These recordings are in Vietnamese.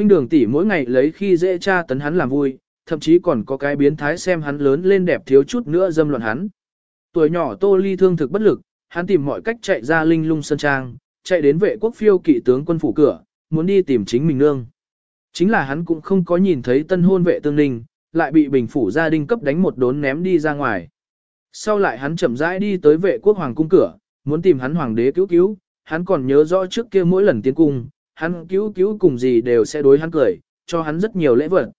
Huynh đường tỷ mỗi ngày lấy khi dễ cha tấn hắn làm vui, thậm chí còn có cái biến thái xem hắn lớn lên đẹp thiếu chút nữa dâm loạn hắn. Tuổi nhỏ Tô Ly thương thực bất lực, hắn tìm mọi cách chạy ra linh lung sơn trang, chạy đến vệ quốc phiêu kỵ tướng quân phủ cửa, muốn đi tìm chính mình nương. Chính là hắn cũng không có nhìn thấy tân hôn vệ tương ninh, lại bị bình phủ gia đình cấp đánh một đốn ném đi ra ngoài. Sau lại hắn chậm rãi đi tới vệ quốc hoàng cung cửa, muốn tìm hắn hoàng đế cứu cứu, hắn còn nhớ rõ trước kia mỗi lần tiến cung, hắn cứu cứu cùng gì đều sẽ đối hắn cười, cho hắn rất nhiều lễ vật.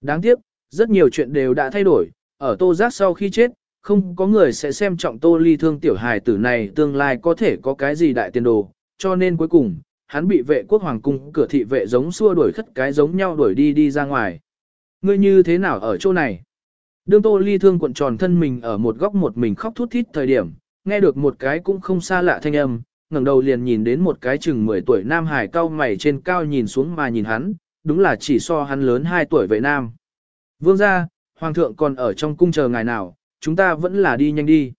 Đáng tiếc, rất nhiều chuyện đều đã thay đổi, ở tô giác sau khi chết, không có người sẽ xem trọng tô ly thương tiểu hài tử này tương lai có thể có cái gì đại tiền đồ, cho nên cuối cùng, hắn bị vệ quốc hoàng cung cửa thị vệ giống xua đuổi khất cái giống nhau đuổi đi đi ra ngoài. Ngươi như thế nào ở chỗ này? Đương tô ly thương cuộn tròn thân mình ở một góc một mình khóc thút thít thời điểm, nghe được một cái cũng không xa lạ thanh âm, ngẩng đầu liền nhìn đến một cái chừng 10 tuổi nam hải cao mày trên cao nhìn xuống mà nhìn hắn, đúng là chỉ so hắn lớn 2 tuổi vậy nam. Vương gia, hoàng thượng còn ở trong cung chờ ngày nào, chúng ta vẫn là đi nhanh đi.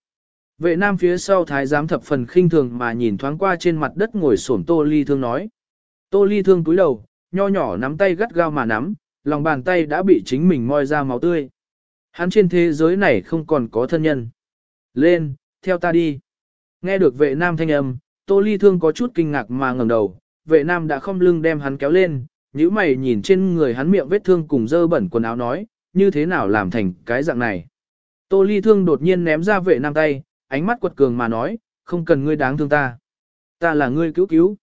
Vệ nam phía sau thái giám thập phần khinh thường mà nhìn thoáng qua trên mặt đất ngồi xổm tô ly thương nói. Tô ly thương cúi đầu, nho nhỏ nắm tay gắt gao mà nắm, lòng bàn tay đã bị chính mình moi ra máu tươi. Hắn trên thế giới này không còn có thân nhân. Lên, theo ta đi. Nghe được vệ nam thanh âm, tô ly thương có chút kinh ngạc mà ngẩng đầu, vệ nam đã không lưng đem hắn kéo lên, nhíu mày nhìn trên người hắn miệng vết thương cùng dơ bẩn quần áo nói, như thế nào làm thành cái dạng này. Tô ly thương đột nhiên ném ra vệ nam tay, ánh mắt quật cường mà nói, không cần ngươi đáng thương ta. Ta là ngươi cứu cứu.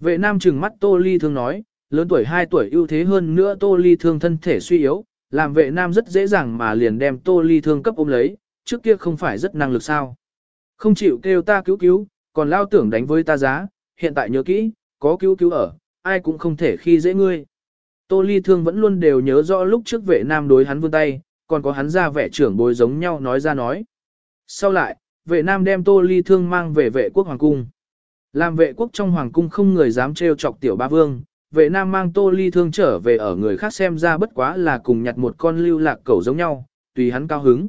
Vệ nam trừng mắt tô ly thương nói, lớn tuổi 2 tuổi ưu thế hơn nữa tô ly thương thân thể suy yếu, làm vệ nam rất dễ dàng mà liền đem tô ly thương cấp ôm lấy, trước kia không phải rất năng lực sao. Không chịu kêu ta cứu cứu, còn lao tưởng đánh với ta giá, hiện tại nhớ kỹ, có cứu cứu ở, ai cũng không thể khi dễ ngươi. Tô ly thương vẫn luôn đều nhớ rõ lúc trước vệ nam đối hắn vươn tay, còn có hắn ra vẻ trưởng bối giống nhau nói ra nói. Sau lại, vệ nam đem tô ly thương mang về vệ quốc hoàng cung. Làm vệ quốc trong hoàng cung không người dám trêu chọc tiểu ba vương, vệ nam mang tô ly thương trở về ở người khác xem ra bất quá là cùng nhặt một con lưu lạc cẩu giống nhau, tùy hắn cao hứng.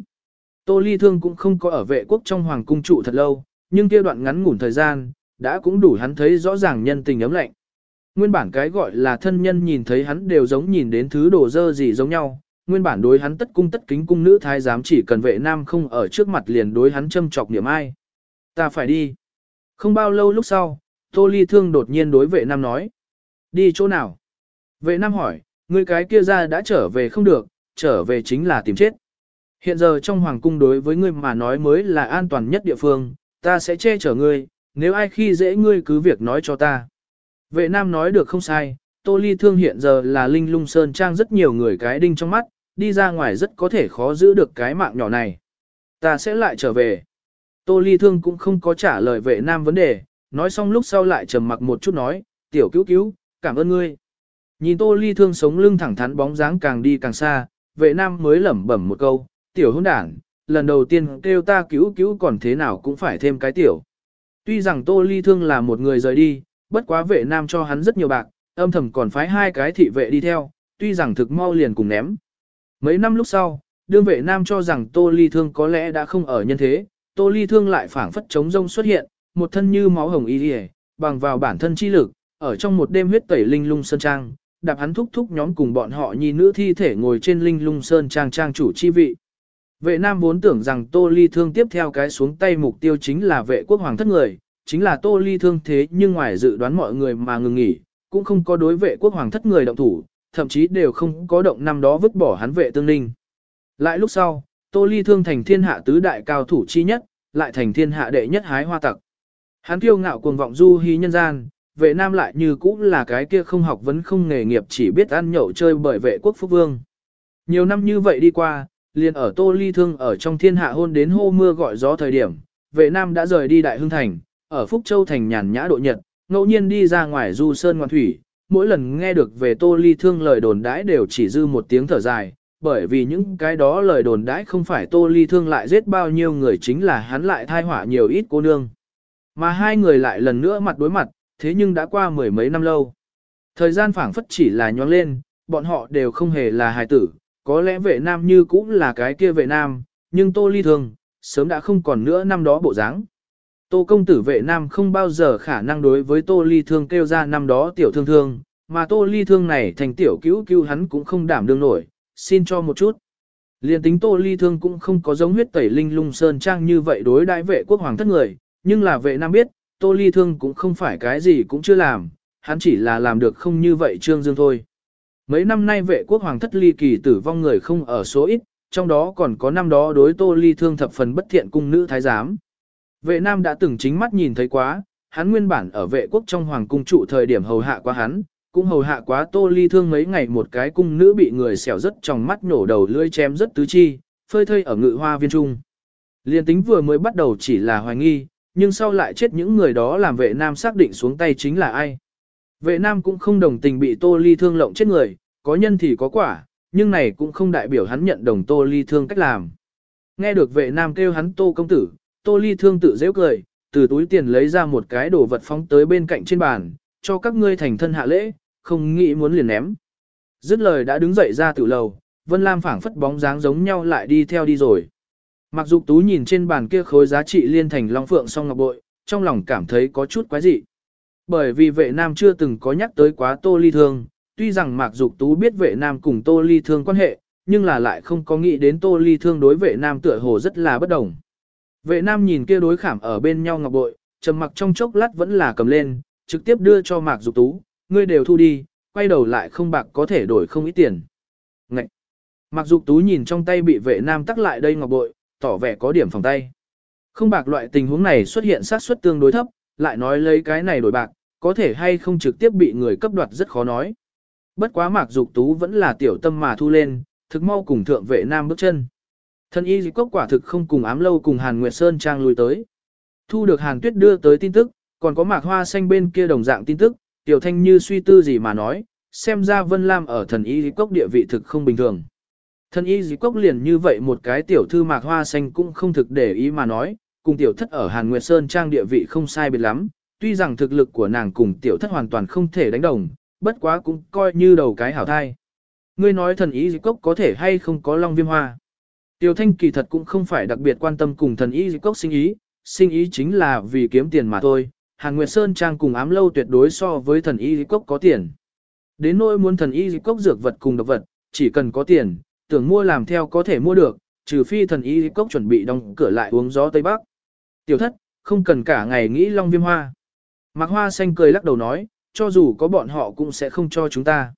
Tô ly thương cũng không có ở vệ quốc trong hoàng cung trụ thật lâu, nhưng kia đoạn ngắn ngủn thời gian, đã cũng đủ hắn thấy rõ ràng nhân tình ấm lạnh. Nguyên bản cái gọi là thân nhân nhìn thấy hắn đều giống nhìn đến thứ đồ dơ gì giống nhau, nguyên bản đối hắn tất cung tất kính cung nữ thái giám chỉ cần vệ nam không ở trước mặt liền đối hắn châm chọc niệm ai. Ta phải đi. Không bao lâu lúc sau, Tô Ly Thương đột nhiên đối vệ nam nói. Đi chỗ nào? Vệ nam hỏi, người cái kia ra đã trở về không được, trở về chính là tìm chết. Hiện giờ trong hoàng cung đối với ngươi mà nói mới là an toàn nhất địa phương, ta sẽ che chở ngươi, nếu ai khi dễ ngươi cứ việc nói cho ta. Vệ nam nói được không sai, Tô Ly Thương hiện giờ là Linh Lung Sơn Trang rất nhiều người cái đinh trong mắt, đi ra ngoài rất có thể khó giữ được cái mạng nhỏ này. Ta sẽ lại trở về. Tô Ly Thương cũng không có trả lời vệ nam vấn đề, nói xong lúc sau lại trầm mặc một chút nói, tiểu cứu cứu, cảm ơn ngươi. Nhìn Tô Ly Thương sống lưng thẳng thắn bóng dáng càng đi càng xa, vệ nam mới lẩm bẩm một câu, tiểu hôn đảng, lần đầu tiên kêu ta cứu cứu còn thế nào cũng phải thêm cái tiểu. Tuy rằng Tô Ly Thương là một người rời đi, bất quá vệ nam cho hắn rất nhiều bạc, âm thầm còn phái hai cái thị vệ đi theo, tuy rằng thực mau liền cùng ném. Mấy năm lúc sau, đương vệ nam cho rằng Tô Ly Thương có lẽ đã không ở nhân thế, Tô Ly Thương lại phảng phất chống rông xuất hiện, một thân như máu hồng y liề, bằng vào bản thân chi lực, ở trong một đêm huyết tẩy linh lung sơn trang, đạp hắn thúc thúc nhóm cùng bọn họ nhi nữ thi thể ngồi trên linh lung sơn trang trang chủ chi vị. Vệ nam vốn tưởng rằng Tô Ly Thương tiếp theo cái xuống tay mục tiêu chính là vệ quốc hoàng thất người, chính là Tô Ly Thương thế nhưng ngoài dự đoán mọi người mà ngừng nghỉ, cũng không có đối vệ quốc hoàng thất người động thủ, thậm chí đều không có động năm đó vứt bỏ hắn vệ tương ninh. Lại lúc sau, Tô Ly Thương thành thiên hạ tứ đại cao thủ chi nhất, lại thành thiên hạ đệ nhất hái hoa tặc. Hắn kiêu ngạo cuồng vọng du hí nhân gian, vệ nam lại như cũng là cái kia không học vấn không nghề nghiệp chỉ biết ăn nhậu chơi bởi vệ quốc phúc vương. Nhiều năm như vậy đi qua, liền ở Tô Ly Thương ở trong thiên hạ hôn đến hô mưa gọi gió thời điểm, vệ nam đã rời đi Đại Hưng Thành, ở Phúc Châu Thành nhàn nhã độ nhật, ngẫu nhiên đi ra ngoài du sơn ngoan thủy, mỗi lần nghe được về Tô Ly Thương lời đồn đãi đều chỉ dư một tiếng thở dài, bởi vì những cái đó lời đồn đãi không phải Tô Ly Thương lại giết bao nhiêu người chính là hắn lại thai hỏa nhiều ít cô nương. Mà hai người lại lần nữa mặt đối mặt, thế nhưng đã qua mười mấy năm lâu. Thời gian phảng phất chỉ là nhoáng lên, bọn họ đều không hề là hài tử, có lẽ vệ nam như cũng là cái kia vệ nam, nhưng Tô Ly Thương, sớm đã không còn nữa năm đó bộ dáng. Tô công tử vệ nam không bao giờ khả năng đối với Tô Ly Thương kêu ra năm đó tiểu thương thương, mà tô ly thương này thành tiểu cứu cứu hắn cũng không đảm đương nổi, xin cho một chút. Liên tính tô ly thương cũng không có giống huyết tẩy linh lung sơn trang như vậy đối đại vệ quốc hoàng thất người, nhưng là vệ nam biết, tô ly thương cũng không phải cái gì cũng chưa làm, hắn chỉ là làm được không như vậy trương dương thôi. Mấy năm nay vệ quốc hoàng thất ly kỳ tử vong người không ở số ít, trong đó còn có năm đó đối tô ly thương thập phần bất thiện cung nữ thái giám. Vệ nam đã từng chính mắt nhìn thấy quá, hắn nguyên bản ở vệ quốc trong hoàng cung trụ thời điểm hầu hạ quá hắn, cũng hầu hạ quá tô ly thương mấy ngày một cái cung nữ bị người xẻo rất trong mắt nổ đầu lưỡi chém rất tứ chi, phơi thây ở ngự hoa viên trung. Liên tính vừa mới bắt đầu chỉ là hoài nghi, nhưng sau lại chết những người đó làm vệ nam xác định xuống tay chính là ai. Vệ nam cũng không đồng tình bị tô ly thương lộng chết người, có nhân thì có quả, nhưng này cũng không đại biểu hắn nhận đồng tô ly thương cách làm. Nghe được vệ nam kêu hắn tô công tử, tô ly thương tự dễ cười, từ túi tiền lấy ra một cái đồ vật phóng tới bên cạnh trên bàn, cho các ngươi thành thân hạ lễ, không nghĩ muốn liền ném. Dứt lời đã đứng dậy ra từ lầu, Vân Lam phảng phất bóng dáng giống nhau lại đi theo đi rồi. Mặc dục tú nhìn trên bàn kia khối giá trị liên thành long phượng song ngọc bội, trong lòng cảm thấy có chút quái dị. Bởi vì vệ nam chưa từng có nhắc tới quá tô ly thương, tuy rằng Mạc Dục Tú biết vệ nam cùng tô ly thương quan hệ, nhưng là lại không có nghĩ đến tô ly thương đối vệ nam tựa hồ rất là bất đồng. Vệ nam nhìn kia đối khảm ở bên nhau ngọc bội, trầm mặc trong chốc lát vẫn là cầm lên, trực tiếp đưa cho Mạc Dục Tú, ngươi đều thu đi, quay đầu lại không bạc có thể đổi không ít tiền. Ngậy! Mạc Dục Tú nhìn trong tay bị vệ nam tắc lại đây ngọc bội, tỏ vẻ có điểm phòng tay. Không bạc loại tình huống này xuất hiện sát suất tương đối thấp, lại nói lấy cái này đổi bạc, có thể hay không trực tiếp bị người cấp đoạt rất khó nói. Bất quá Mạc Dục Tú vẫn là tiểu tâm mà thu lên, thực mau cùng thượng vệ nam bước chân. Thân y dịch cốc quả thực không cùng ám lâu cùng Hàn Nguyệt Sơn trang lui tới. Thu được Hàn Tuyết đưa tới tin tức, còn có Mạc Hoa xanh bên kia đồng dạng tin tức, tiểu thanh như suy tư gì mà nói, xem ra Vân Lam ở thần y dịch cốc địa vị thực không bình thường. Thần y dịch cốc liền như vậy một cái tiểu thư Mạc Hoa xanh cũng không thực để ý mà nói, cùng tiểu thất ở Hàn Nguyệt Sơn trang địa vị không sai biệt lắm, tuy rằng thực lực của nàng cùng tiểu thất hoàn toàn không thể đánh đồng, bất quá cũng coi như đầu cái hảo thai. Ngươi nói thần y dịch cốc có thể hay không có long viêm hoa. Tiểu thanh kỳ thật cũng không phải đặc biệt quan tâm cùng thần y dịch cốc sinh ý, sinh ý chính là vì kiếm tiền mà thôi. Hàn Nguyệt Sơn Trang cùng ám lâu tuyệt đối so với thần y dịch cốc có tiền. Đến nỗi muốn thần y dịch cốc dược vật cùng độc vật, chỉ cần có tiền, tưởng mua làm theo có thể mua được, trừ phi thần y dịch cốc chuẩn bị đóng cửa lại uống gió Tây Bắc. Tiểu thất, không cần cả ngày nghĩ long viêm hoa. Mạc Hoa Xanh cười lắc đầu nói, cho dù có bọn họ cũng sẽ không cho chúng ta.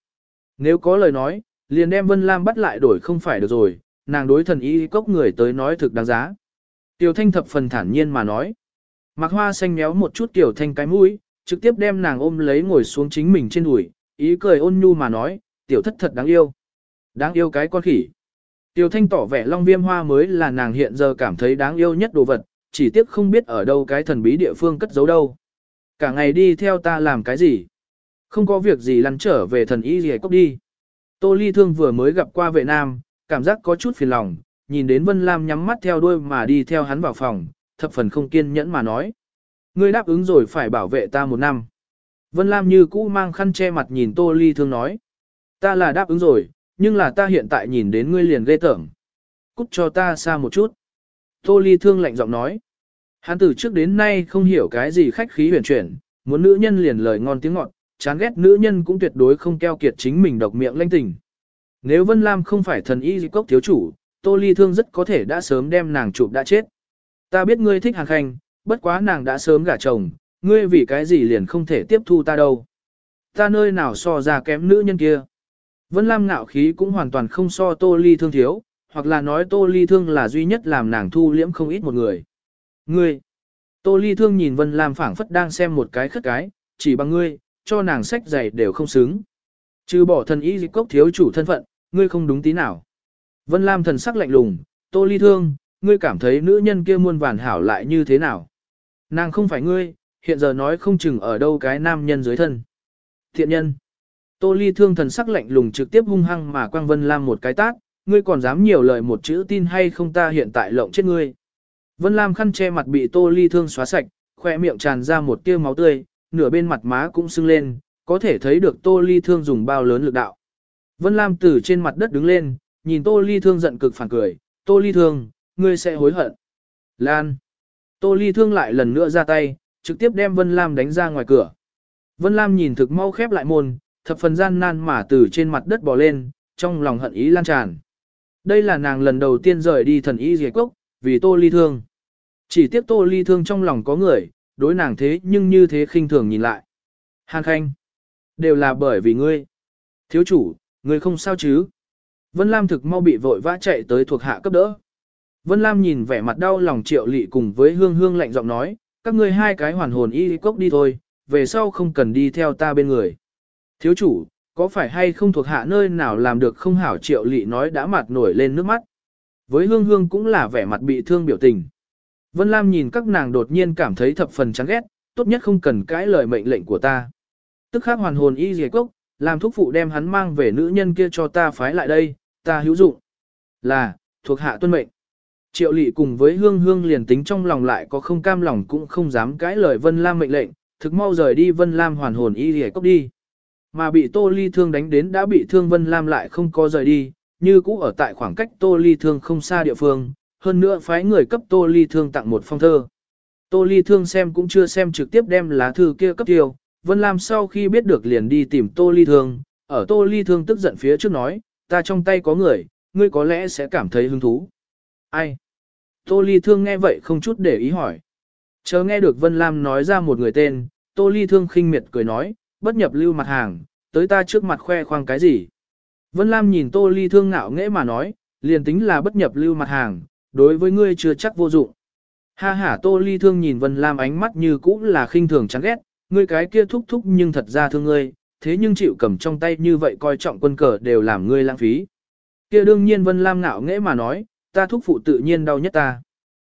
Nếu có lời nói, liền đem Vân Lam bắt lại đổi không phải được rồi, nàng đối thần y cốc người tới nói thực đáng giá. Tiểu Thanh thập phần thản nhiên mà nói. Mạc Hoa Xanh méo một chút Tiểu Thanh cái mũi, trực tiếp đem nàng ôm lấy ngồi xuống chính mình trên đùi, ý cười ôn nhu mà nói, Tiểu thất thật đáng yêu. Đáng yêu cái con khỉ. Tiểu Thanh tỏ vẻ long viêm hoa mới là nàng hiện giờ cảm thấy đáng yêu nhất đồ vật, chỉ tiếc không biết ở đâu cái thần bí địa phương cất giấu đâu. Cả ngày đi theo ta làm cái gì? Không có việc gì lăn trở về thần y gì cốc đi. Tô Ly Thương vừa mới gặp qua vệ nam, cảm giác có chút phiền lòng, nhìn đến Vân Lam nhắm mắt theo đuôi mà đi theo hắn vào phòng, thập phần không kiên nhẫn mà nói. Ngươi đáp ứng rồi phải bảo vệ ta một năm. Vân Lam như cũ mang khăn che mặt nhìn Tô Ly Thương nói. Ta là đáp ứng rồi, nhưng là ta hiện tại nhìn đến ngươi liền ghê tởm. Cút cho ta xa một chút. Tô Ly Thương lạnh giọng nói. Hắn từ trước đến nay không hiểu cái gì khách khí huyền chuyển, muốn nữ nhân liền lời ngon tiếng ngọt, chán ghét nữ nhân cũng tuyệt đối không keo kiệt chính mình độc miệng lanh tình. Nếu Vân Lam không phải thần y cốc thiếu chủ, Tô Ly Thương rất có thể đã sớm đem nàng chụp đã chết. Ta biết ngươi thích hàng khanh, bất quá nàng đã sớm gả chồng, ngươi vì cái gì liền không thể tiếp thu ta đâu. Ta nơi nào so ra kém nữ nhân kia. Vân Lam ngạo khí cũng hoàn toàn không so Tô Ly Thương thiếu, hoặc là nói Tô Ly Thương là duy nhất làm nàng thu liễm không ít một người. Ngươi! Tô Ly Thương nhìn Vân Lam phảng phất đang xem một cái khất cái, chỉ bằng ngươi, cho nàng sách giày đều không xứng. Trừ bỏ thần y dịch cốc thiếu chủ thân phận, ngươi không đúng tí nào. Vân Lam thần sắc lạnh lùng, Tô Ly Thương, ngươi cảm thấy nữ nhân kia muôn vàn hảo lại như thế nào? Nàng không phải ngươi, hiện giờ nói không chừng ở đâu cái nam nhân dưới thân. Thiện nhân. Tô Ly Thương thần sắc lạnh lùng trực tiếp hung hăng mà quang Vân Lam một cái tát, ngươi còn dám nhiều lời một chữ tin hay không ta hiện tại lộng chết ngươi. Vân Lam khăn che mặt bị Tô Ly Thương xóa sạch, khỏe miệng tràn ra một tia máu tươi, nửa bên mặt má cũng sưng lên, có thể thấy được Tô Ly Thương dùng bao lớn lực đạo. Vân Lam từ trên mặt đất đứng lên, nhìn Tô Ly Thương giận cực phản cười, Tô Ly Thương, ngươi sẽ hối hận. Lan. Tô Ly Thương lại lần nữa ra tay, trực tiếp đem Vân Lam đánh ra ngoài cửa. Vân Lam nhìn thực mau khép lại môn, thập phần gian nan mà từ trên mặt đất bò lên, trong lòng hận ý lan tràn. Đây là nàng lần đầu tiên rời đi thần y dề cốc, vì tô ly thương. Chỉ tiếc tô ly thương trong lòng có người, đối nàng thế nhưng như thế khinh thường nhìn lại. Hàn khanh, đều là bởi vì ngươi. Thiếu chủ, ngươi không sao chứ? Vân Lam thực mau bị vội vã chạy tới thuộc hạ cấp đỡ. Vân Lam nhìn vẻ mặt đau lòng triệu lị cùng với hương hương lạnh giọng nói, các ngươi hai cái hoàn hồn y cốc đi thôi, về sau không cần đi theo ta bên người. Thiếu chủ, có phải hay không thuộc hạ nơi nào làm được không hảo triệu lị nói đã mặt nổi lên nước mắt. Với hương hương cũng là vẻ mặt bị thương biểu tình. Vân Lam nhìn các nàng đột nhiên cảm thấy thập phần chán ghét, tốt nhất không cần cãi lời mệnh lệnh của ta. Tức khắc hoàn hồn y dề cốc, làm thúc phụ đem hắn mang về nữ nhân kia cho ta phái lại đây, ta hữu dụng. Là, thuộc hạ tuân mệnh. Triệu lị cùng với hương hương liền tính trong lòng lại có không cam lòng cũng không dám cãi lời Vân Lam mệnh lệnh, thực mau rời đi Vân Lam hoàn hồn y dề cốc đi. Mà bị Tô Ly thương đánh đến đã bị thương Vân Lam lại không có rời đi, như cũ ở tại khoảng cách Tô Ly thương không xa địa phương, hơn nữa phái người cấp Tô Ly thương tặng một phong thơ. Tô Ly thương xem cũng chưa xem trực tiếp đem lá thư kia cấp tiêu, Vân Lam sau khi biết được liền đi tìm Tô Ly thương, ở Tô Ly thương tức giận phía trước nói, ta trong tay có người, ngươi có lẽ sẽ cảm thấy hứng thú. Ai? Tô Ly thương nghe vậy không chút để ý hỏi. Chờ nghe được Vân Lam nói ra một người tên, Tô Ly thương khinh miệt cười nói, bất nhập lưu mặt hàng, tới ta trước mặt khoe khoang cái gì. Vân Lam nhìn Tô Ly thương ngạo nghễ mà nói, liền tính là bất nhập lưu mặt hàng, đối với ngươi chưa chắc vô dụng. Ha ha Tô Ly thương nhìn Vân Lam ánh mắt như cũ là khinh thường chán ghét, ngươi cái kia thúc thúc nhưng thật ra thương ngươi, thế nhưng chịu cầm trong tay như vậy coi trọng quân cờ đều làm ngươi lãng phí. Kia đương nhiên Vân Lam ngạo nghễ mà nói, ta thúc phụ tự nhiên đau nhất ta.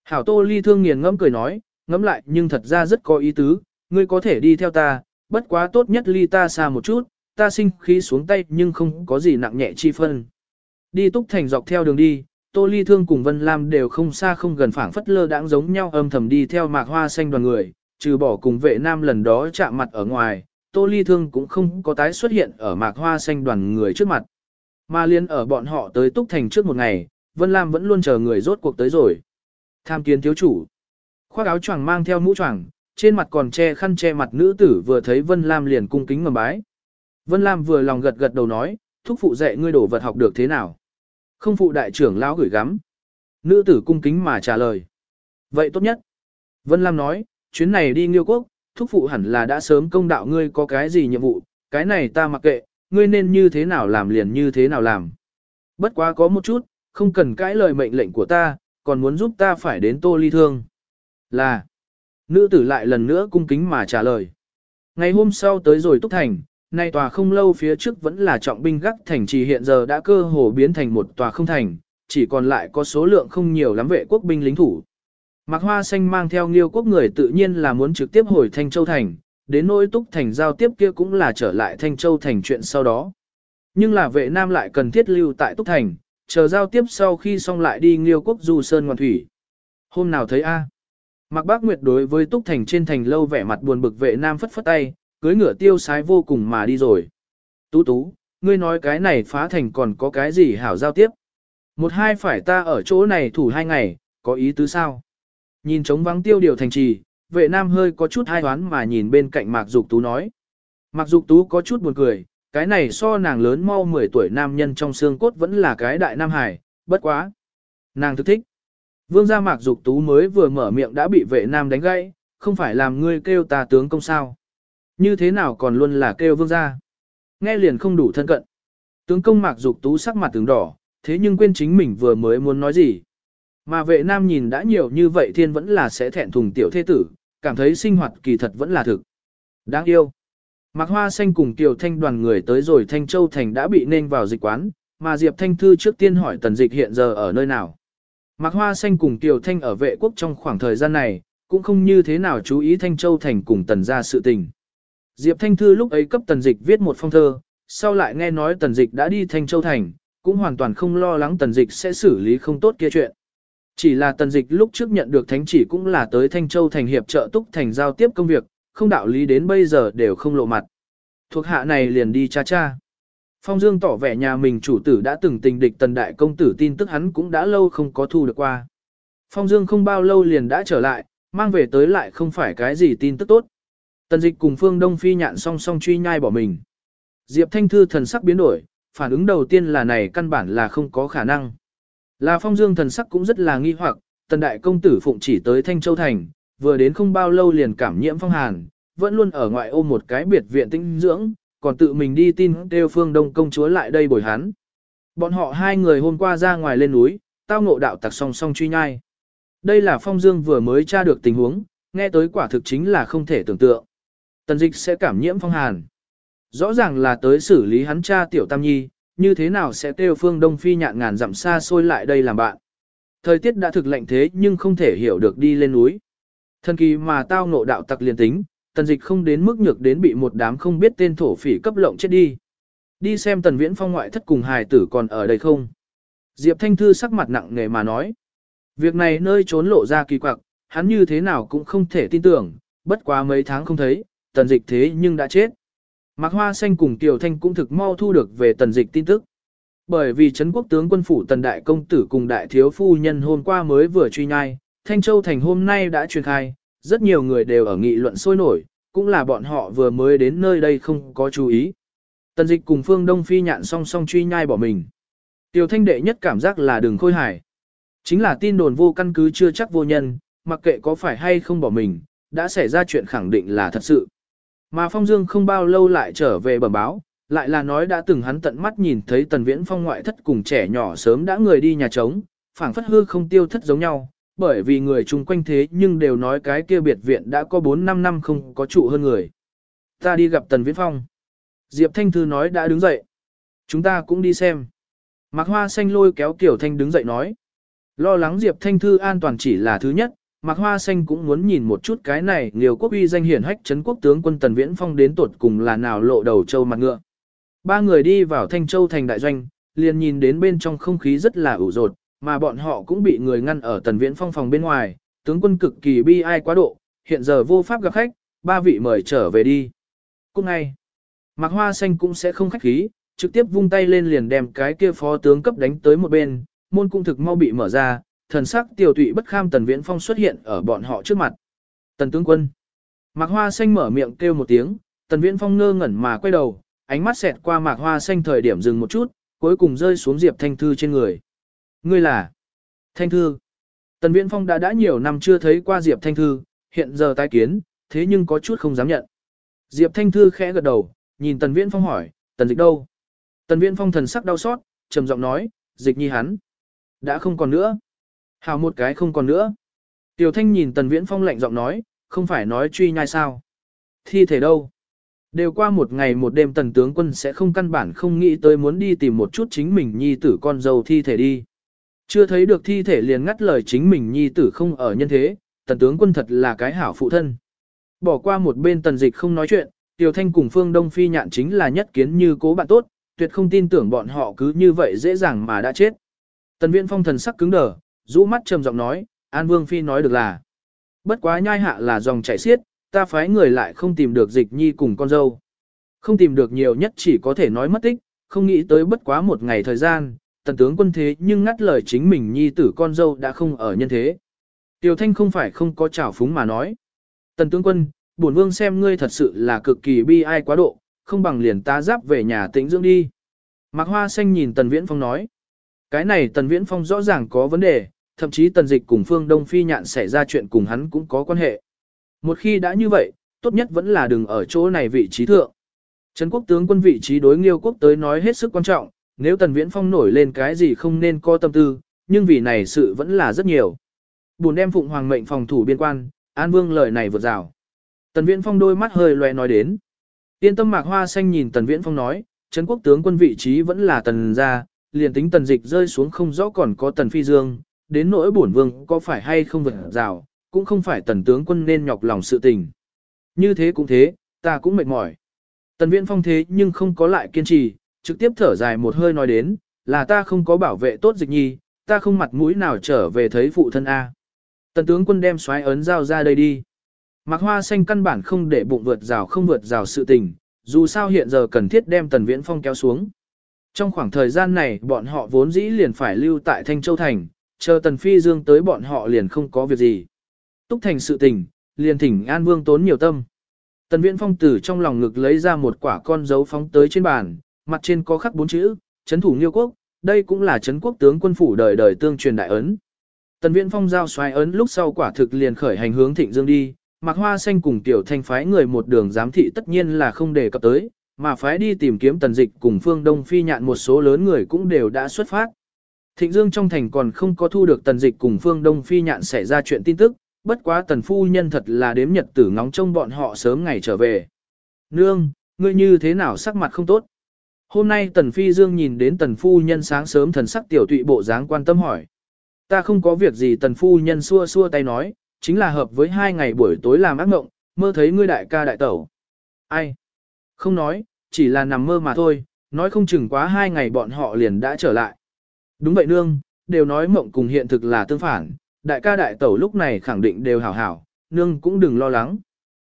Hảo Tô Ly thương nghiền ngẫm cười nói, ngẫm lại nhưng thật ra rất có ý tứ, ngươi có thể đi theo ta, bất quá tốt nhất ly ta xa một chút, ta sinh khí xuống tay nhưng không có gì nặng nhẹ chi phân. Đi túc thành dọc theo đường đi, Tô Ly Thương cùng Vân Lam đều không xa không gần phảng phất lơ đãng giống nhau âm thầm đi theo mạc hoa xanh đoàn người, trừ bỏ cùng vệ nam lần đó chạm mặt ở ngoài, Tô Ly Thương cũng không có tái xuất hiện ở mạc hoa xanh đoàn người trước mặt. Mà liên ở bọn họ tới túc thành trước một ngày, Vân Lam vẫn luôn chờ người rốt cuộc tới rồi. Tham kiến thiếu chủ. Khoác áo choàng mang theo mũ choàng, trên mặt còn che khăn che mặt nữ tử vừa thấy Vân Lam liền cung kính ngầm bái. Vân Lam vừa lòng gật gật đầu nói, thúc phụ dạy ngươi đổ vật học được thế nào. Không phụ đại trưởng lão gửi gắm. Nữ tử cung kính mà trả lời. Vậy tốt nhất. Vân Lam nói, chuyến này đi nghiêu quốc, thúc phụ hẳn là đã sớm công đạo ngươi có cái gì nhiệm vụ, cái này ta mặc kệ, ngươi nên như thế nào làm liền như thế nào làm. Bất quá có một chút, không cần cãi lời mệnh lệnh của ta, còn muốn giúp ta phải đến tô ly thương. Là, nữ tử lại lần nữa cung kính mà trả lời. Ngày hôm sau tới rồi túc thành, nay tòa không lâu phía trước vẫn là trọng binh gác thành trì hiện giờ đã cơ hồ biến thành một tòa không thành, chỉ còn lại có số lượng không nhiều lắm vệ quốc binh lính thủ. Mạc Hoa Xanh mang theo nghiêu quốc người tự nhiên là muốn trực tiếp hồi Thanh Châu Thành, đến nỗi túc thành giao tiếp kia cũng là trở lại Thanh Châu Thành chuyện sau đó. Nhưng là vệ nam lại cần thiết lưu tại túc thành, chờ giao tiếp sau khi xong lại đi nghiêu quốc du sơn ngoan thủy. Hôm nào thấy A. Mạc Bác Nguyệt đối với túc thành trên thành lâu vẻ mặt buồn bực vệ nam phất phất tay, cưới ngựa tiêu sái vô cùng mà đi rồi. Tú tú, ngươi nói cái này phá thành còn có cái gì hảo giao tiếp. Một hai phải ta ở chỗ này thủ hai ngày, có ý tứ sao? Nhìn trống vắng tiêu điều thành trì, vệ nam hơi có chút hai hoán mà nhìn bên cạnh Mạc Dục Tú nói. Mạc Dục Tú có chút buồn cười, cái này so nàng lớn mau 10 tuổi nam nhân trong xương cốt vẫn là cái đại nam hải, bất quá. Nàng thức thích. Vương gia Mạc Dục Tú mới vừa mở miệng đã bị vệ nam đánh gãy, không phải làm ngươi kêu ta tướng công sao. Như thế nào còn luôn là kêu vương gia. Nghe liền không đủ thân cận. Tướng công Mạc Dục Tú sắc mặt tướng đỏ, thế nhưng quên chính mình vừa mới muốn nói gì. Mà vệ nam nhìn đã nhiều như vậy thiên vẫn là sẽ thẹn thùng tiểu thế tử, cảm thấy sinh hoạt kỳ thật vẫn là thực. Đáng yêu. Mạc Hoa Xanh cùng Tiểu Thanh đoàn người tới rồi Thanh Châu Thành đã bị nên vào dịch quán, mà Diệp Thanh Thư trước tiên hỏi tần dịch hiện giờ ở nơi nào. Mạc Hoa Xanh cùng Tiểu Thanh ở vệ quốc trong khoảng thời gian này, cũng không như thế nào chú ý Thanh Châu Thành cùng tần ra sự tình. Diệp Thanh Thư lúc ấy cấp tần dịch viết một phong thơ, sau lại nghe nói tần dịch đã đi Thanh Châu Thành, cũng hoàn toàn không lo lắng tần dịch sẽ xử lý không tốt kia chuyện. Chỉ là tần dịch lúc trước nhận được thánh chỉ cũng là tới Thanh Châu Thành hiệp trợ túc thành giao tiếp công việc, không đạo lý đến bây giờ đều không lộ mặt. Thuộc hạ này liền đi cha cha. Phong Dương tỏ vẻ nhà mình chủ tử đã từng tình địch tần đại công tử tin tức hắn cũng đã lâu không có thu được qua. Phong Dương không bao lâu liền đã trở lại, mang về tới lại không phải cái gì tin tức tốt. Tần dịch cùng Phương Đông Phi nhạn song song truy nhai bỏ mình. Diệp Thanh Thư thần sắc biến đổi, phản ứng đầu tiên là này căn bản là không có khả năng. Là Phong Dương thần sắc cũng rất là nghi hoặc, tần đại công tử phụng chỉ tới Thanh Châu Thành, vừa đến không bao lâu liền cảm nhiễm phong hàn, vẫn luôn ở ngoại ô một cái biệt viện tinh dưỡng, còn tự mình đi tin kêu phương đông công chúa lại đây bồi hắn. Bọn họ hai người hôm qua ra ngoài lên núi, tao ngộ đạo tặc song song truy nhai. Đây là Phong Dương vừa mới tra được tình huống, nghe tới quả thực chính là không thể tưởng tượng. Tần dịch sẽ cảm nhiễm phong hàn. Rõ ràng là tới xử lý hắn cha tiểu tam nhi, như thế nào sẽ kêu phương đông phi nhạn ngàn dặm xa xôi lại đây làm bạn. Thời tiết đã thực lạnh thế nhưng không thể hiểu được đi lên núi. Thần kỳ mà tao ngộ đạo tặc liền tính, tần dịch không đến mức nhược đến bị một đám không biết tên thổ phỉ cấp lộng chết đi. Đi xem tần viễn phong ngoại thất cùng hài tử còn ở đây không. Diệp Thanh Thư sắc mặt nặng nề mà nói. Việc này nơi trốn lộ ra kỳ quặc, hắn như thế nào cũng không thể tin tưởng, bất quá mấy tháng không thấy, tần dịch thế nhưng đã chết. Mạc Hoa Xanh cùng Kiều Thanh cũng thực mau thu được về tần dịch tin tức. Bởi vì Trấn quốc tướng quân phủ tần đại công tử cùng đại thiếu phu nhân hôm qua mới vừa truy nhai, Thanh Châu Thành hôm nay đã truyền khai, rất nhiều người đều ở nghị luận sôi nổi, cũng là bọn họ vừa mới đến nơi đây không có chú ý. Tần dịch cùng phương Đông Phi nhạn song song truy nhai bỏ mình. Tiểu thanh đệ nhất cảm giác là đường khôi hải. Chính là tin đồn vô căn cứ chưa chắc vô nhân, mặc kệ có phải hay không bỏ mình, đã xảy ra chuyện khẳng định là thật sự. Mà Phong Dương không bao lâu lại trở về bẩm báo, lại là nói đã từng hắn tận mắt nhìn thấy Tần Viễn Phong ngoại thất cùng trẻ nhỏ sớm đã người đi nhà trống, phảng phất hư không tiêu thất giống nhau, bởi vì người chung quanh thế nhưng đều nói cái kia biệt viện đã có 4-5 năm không có trụ hơn người. Ta đi gặp Tần Viễn Phong. Diệp Thanh Thư nói đã đứng dậy. Chúng ta cũng đi xem. Mạc Hoa Xanh lôi kéo Kiều Thanh đứng dậy nói. Lo lắng Diệp Thanh Thư an toàn chỉ là thứ nhất, Mạc Hoa Xanh cũng muốn nhìn một chút cái này liều quốc uy danh hiển hách chấn quốc tướng quân Tần Viễn Phong đến tuột cùng là nào lộ đầu châu mặt ngựa. Ba người đi vào Thanh Châu thành đại doanh, liền nhìn đến bên trong không khí rất là ủ rột, mà bọn họ cũng bị người ngăn ở Tần Viễn Phong phòng bên ngoài, tướng quân cực kỳ bi ai quá độ, hiện giờ vô pháp gặp khách, ba vị mời trở về đi. Cũng ngay, Mạc Hoa Xanh cũng sẽ không khách khí, trực tiếp vung tay lên liền đem cái kia phó tướng cấp đánh tới một bên, môn cung thực mau bị mở ra, thần sắc tiểu tụy bất kham Tần Viễn Phong xuất hiện ở bọn họ trước mặt. Tần tướng quân. Mạc Hoa Xanh mở miệng kêu một tiếng, Tần Viễn Phong ngơ ngẩn mà quay đầu, ánh mắt xẹt qua Mạc Hoa Xanh thời điểm dừng một chút, cuối cùng rơi xuống Diệp Thanh Thư trên người. Ngươi là Thanh Thư. Tần Viễn Phong đã đã nhiều năm chưa thấy qua Diệp Thanh Thư, hiện giờ tái kiến, thế nhưng có chút không dám nhận. Diệp Thanh Thư khẽ gật đầu, nhìn Tần Viễn Phong hỏi, Tần Dịch đâu? Tần Viễn Phong thần sắc đau xót, trầm giọng nói, Dịch nhi hắn. Đã không còn nữa hảo một cái không còn nữa. Tiểu Thanh nhìn Tần Viễn Phong lạnh giọng nói, không phải nói truy nhai sao. Thi thể đâu? Đều qua một ngày một đêm tần tướng quân sẽ không căn bản không nghĩ tới muốn đi tìm một chút chính mình nhi tử con dâu thi thể đi. Chưa thấy được thi thể liền ngắt lời chính mình nhi tử không ở nhân thế, tần tướng quân thật là cái hảo phụ thân. Bỏ qua một bên tần dịch không nói chuyện, Tiểu Thanh cùng Phương Đông Phi nhạn chính là nhất kiến như cố bạn tốt, tuyệt không tin tưởng bọn họ cứ như vậy dễ dàng mà đã chết. Tần Viễn Phong thần sắc cứng đờ, rũ mắt trầm giọng nói, An Vương Phi nói được là. Bất quá nhai hạ là dòng chảy xiết, ta phái người lại không tìm được dịch nhi cùng con dâu. Không tìm được nhiều nhất chỉ có thể nói mất tích, không nghĩ tới bất quá một ngày thời gian, tần tướng quân thế nhưng ngắt lời chính mình nhi tử con dâu đã không ở nhân thế. Tiểu Thanh không phải không có trào phúng mà nói. Tần tướng quân, bổn vương xem ngươi thật sự là cực kỳ bi ai quá độ, không bằng liền ta giáp về nhà tĩnh dưỡng đi. Mạc Hoa Xanh nhìn Tần Viễn Phong nói. Cái này Tần Viễn Phong rõ ràng có vấn đề, thậm chí Tần Dịch cùng Phương Đông Phi nhạn xảy ra chuyện cùng hắn cũng có quan hệ. Một khi đã như vậy, tốt nhất vẫn là đừng ở chỗ này vị trí thượng. Trấn quốc tướng quân vị trí đối nghiêu quốc tới nói hết sức quan trọng, nếu Tần Viễn Phong nổi lên cái gì không nên có tâm tư, nhưng vì này sự vẫn là rất nhiều. Buồn đem phụng hoàng mệnh phòng thủ biên quan, An Vương lời này vượt rào. Tần Viễn Phong đôi mắt hơi loe nói đến. Tiên tâm mạc hoa xanh nhìn Tần Viễn Phong nói, Trấn quốc tướng quân vị trí vẫn là Tần gia, liền tính Tần dịch rơi xuống không rõ còn có Tần Phi Dương, đến nỗi bổn vương có phải hay không vượt rào, cũng không phải Tần tướng quân nên nhọc lòng sự tình. Như thế cũng thế, ta cũng mệt mỏi. Tần Viễn Phong thế nhưng không có lại kiên trì, trực tiếp thở dài một hơi nói đến, là ta không có bảo vệ tốt dịch nhi, ta không mặt mũi nào trở về thấy phụ thân A. Tần tướng quân đem xoáy ấn dao ra đây đi. Mạc Hoa Xanh căn bản không để bụng vượt rào không vượt rào sự tình, dù sao hiện giờ cần thiết đem Tần Viễn Phong kéo xuống. Trong khoảng thời gian này bọn họ vốn dĩ liền phải lưu tại Thanh Châu Thành, chờ Tần Phi Dương tới bọn họ liền không có việc gì. Túc thành sự tình, liền thỉnh An Vương tốn nhiều tâm. Tần Viễn Phong từ trong lòng ngực lấy ra một quả con dấu phóng tới trên bàn, mặt trên có khắc bốn chữ, chấn thủ Nghiêu quốc, đây cũng là chấn quốc tướng quân phủ đời đời tương truyền đại ấn. Tần Viễn Phong giao xoáy ấn lúc sau quả thực liền khởi hành hướng Thịnh Dương đi, Mạc Hoa Xanh cùng Tiểu Thanh phái người một đường giám thị tất nhiên là không đề cập tới, mà phái đi tìm kiếm Tần Dịch cùng Phương Đông Phi nhạn một số lớn người cũng đều đã xuất phát. Thịnh Dương trong thành còn không có thu được Tần Dịch cùng Phương Đông Phi nhạn xảy ra chuyện tin tức, bất quá Tần Phu Nhân thật là đếm nhật tử ngóng trông bọn họ sớm ngày trở về. Nương, ngươi như thế nào sắc mặt không tốt? Hôm nay Tần Phi Dương nhìn đến Tần Phu Nhân sáng sớm thần sắc tiểu tụy bộ dáng quan tâm hỏi. Ta không có việc gì Tần Phu Nhân xua xua tay nói, chính là hợp với hai ngày buổi tối làm ác mộng, mơ thấy ngươi đại ca đại tẩu. Ai? Không nói, chỉ là nằm mơ mà thôi, nói không chừng quá hai ngày bọn họ liền đã trở lại. Đúng vậy nương, đều nói mộng cùng hiện thực là tương phản, đại ca đại tẩu lúc này khẳng định đều hảo hảo, nương cũng đừng lo lắng.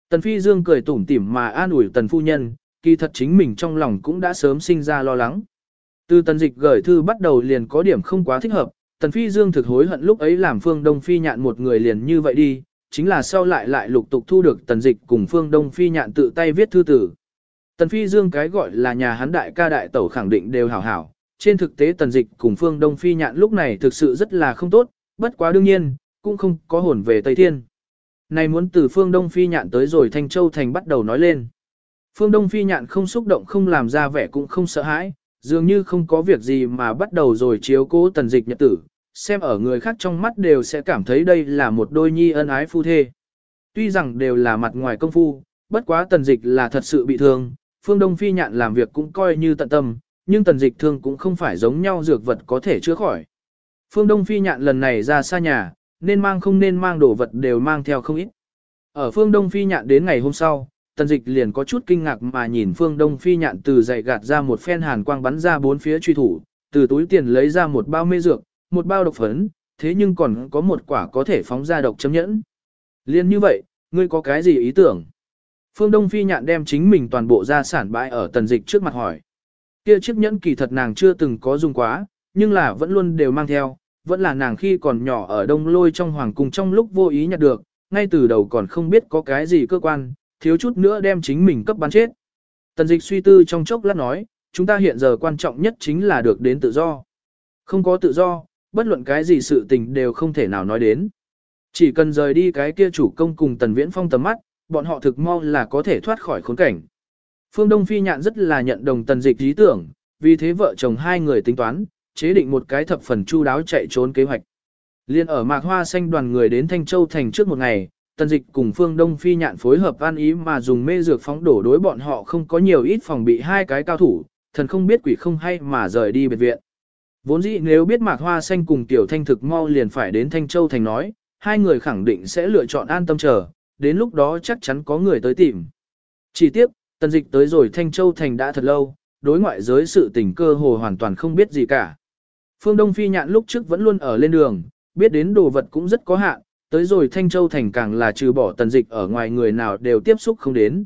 Tần Phi Dương cười tủm tỉm mà an ủi tần phu nhân, kỳ thật chính mình trong lòng cũng đã sớm sinh ra lo lắng. Từ tần dịch gửi thư bắt đầu liền có điểm không quá thích hợp, tần phi dương thực hối hận lúc ấy làm phương đông phi nhạn một người liền như vậy đi, chính là sau lại lại lục tục thu được tần dịch cùng phương đông phi nhạn tự tay viết thư tử. Tần phi dương cái gọi là nhà hắn đại ca đại tẩu khẳng định đều hảo hảo, trên thực tế tần dịch cùng phương đông phi nhạn lúc này thực sự rất là không tốt, bất quá đương nhiên, cũng không có hồn về Tây Thiên. Này muốn từ phương đông phi nhạn tới rồi Thanh Châu Thành bắt đầu nói lên. Phương Đông Phi nhạn không xúc động không làm ra vẻ cũng không sợ hãi, dường như không có việc gì mà bắt đầu rồi chiếu cố tần dịch nhật tử, xem ở người khác trong mắt đều sẽ cảm thấy đây là một đôi nhi ân ái phu thê. Tuy rằng đều là mặt ngoài công phu, bất quá tần dịch là thật sự bị thương, Phương Đông Phi nhạn làm việc cũng coi như tận tâm, nhưng tần dịch thương cũng không phải giống nhau dược vật có thể chữa khỏi. Phương Đông Phi nhạn lần này ra xa nhà, nên mang không nên mang đồ vật đều mang theo không ít. Ở Phương Đông Phi nhạn đến ngày hôm sau, tần dịch liền có chút kinh ngạc mà nhìn phương đông phi nhạn từ dậy gạt ra một phen hàn quang bắn ra bốn phía truy thủ, từ túi tiền lấy ra một bao mê dược, một bao độc phấn, thế nhưng còn có một quả có thể phóng ra độc chấm nhẫn. Liên như vậy, ngươi có cái gì ý tưởng? Phương Đông Phi nhạn đem chính mình toàn bộ gia sản bãi ở tần dịch trước mặt hỏi. Kia chiếc nhẫn kỳ thật nàng chưa từng có dùng quá, nhưng là vẫn luôn đều mang theo, vẫn là nàng khi còn nhỏ ở đông lôi trong hoàng cung trong lúc vô ý nhặt được, ngay từ đầu còn không biết có cái gì cơ quan, thiếu chút nữa đem chính mình cấp bắn chết. Tần dịch suy tư trong chốc lát nói, chúng ta hiện giờ quan trọng nhất chính là được đến tự do. Không có tự do, bất luận cái gì sự tình đều không thể nào nói đến. Chỉ cần rời đi cái kia chủ công cùng tần viễn phong tầm mắt, bọn họ thực mau là có thể thoát khỏi khốn cảnh. Phương Đông Phi nhạn rất là nhận đồng tần dịch ý tưởng, vì thế vợ chồng hai người tính toán, chế định một cái thập phần chu đáo chạy trốn kế hoạch. Liên ở Mạc Hoa Xanh đoàn người đến Thanh Châu Thành trước một ngày, tần dịch cùng phương đông phi nhạn phối hợp an ý mà dùng mê dược phóng đổ đối bọn họ không có nhiều ít phòng bị hai cái cao thủ, thần không biết quỷ không hay mà rời đi biệt viện. Vốn dĩ nếu biết mạc hoa xanh cùng tiểu thanh thực mau liền phải đến Thanh Châu Thành nói, hai người khẳng định sẽ lựa chọn an tâm chờ, đến lúc đó chắc chắn có người tới tìm. Chỉ tiếp, tần dịch tới rồi Thanh Châu Thành đã thật lâu, đối ngoại giới sự tình cơ hồ hoàn toàn không biết gì cả. Phương Đông Phi nhạn lúc trước vẫn luôn ở lên đường, biết đến đồ vật cũng rất có hạn, tới rồi Thanh Châu Thành càng là trừ bỏ tần dịch ở ngoài người nào đều tiếp xúc không đến.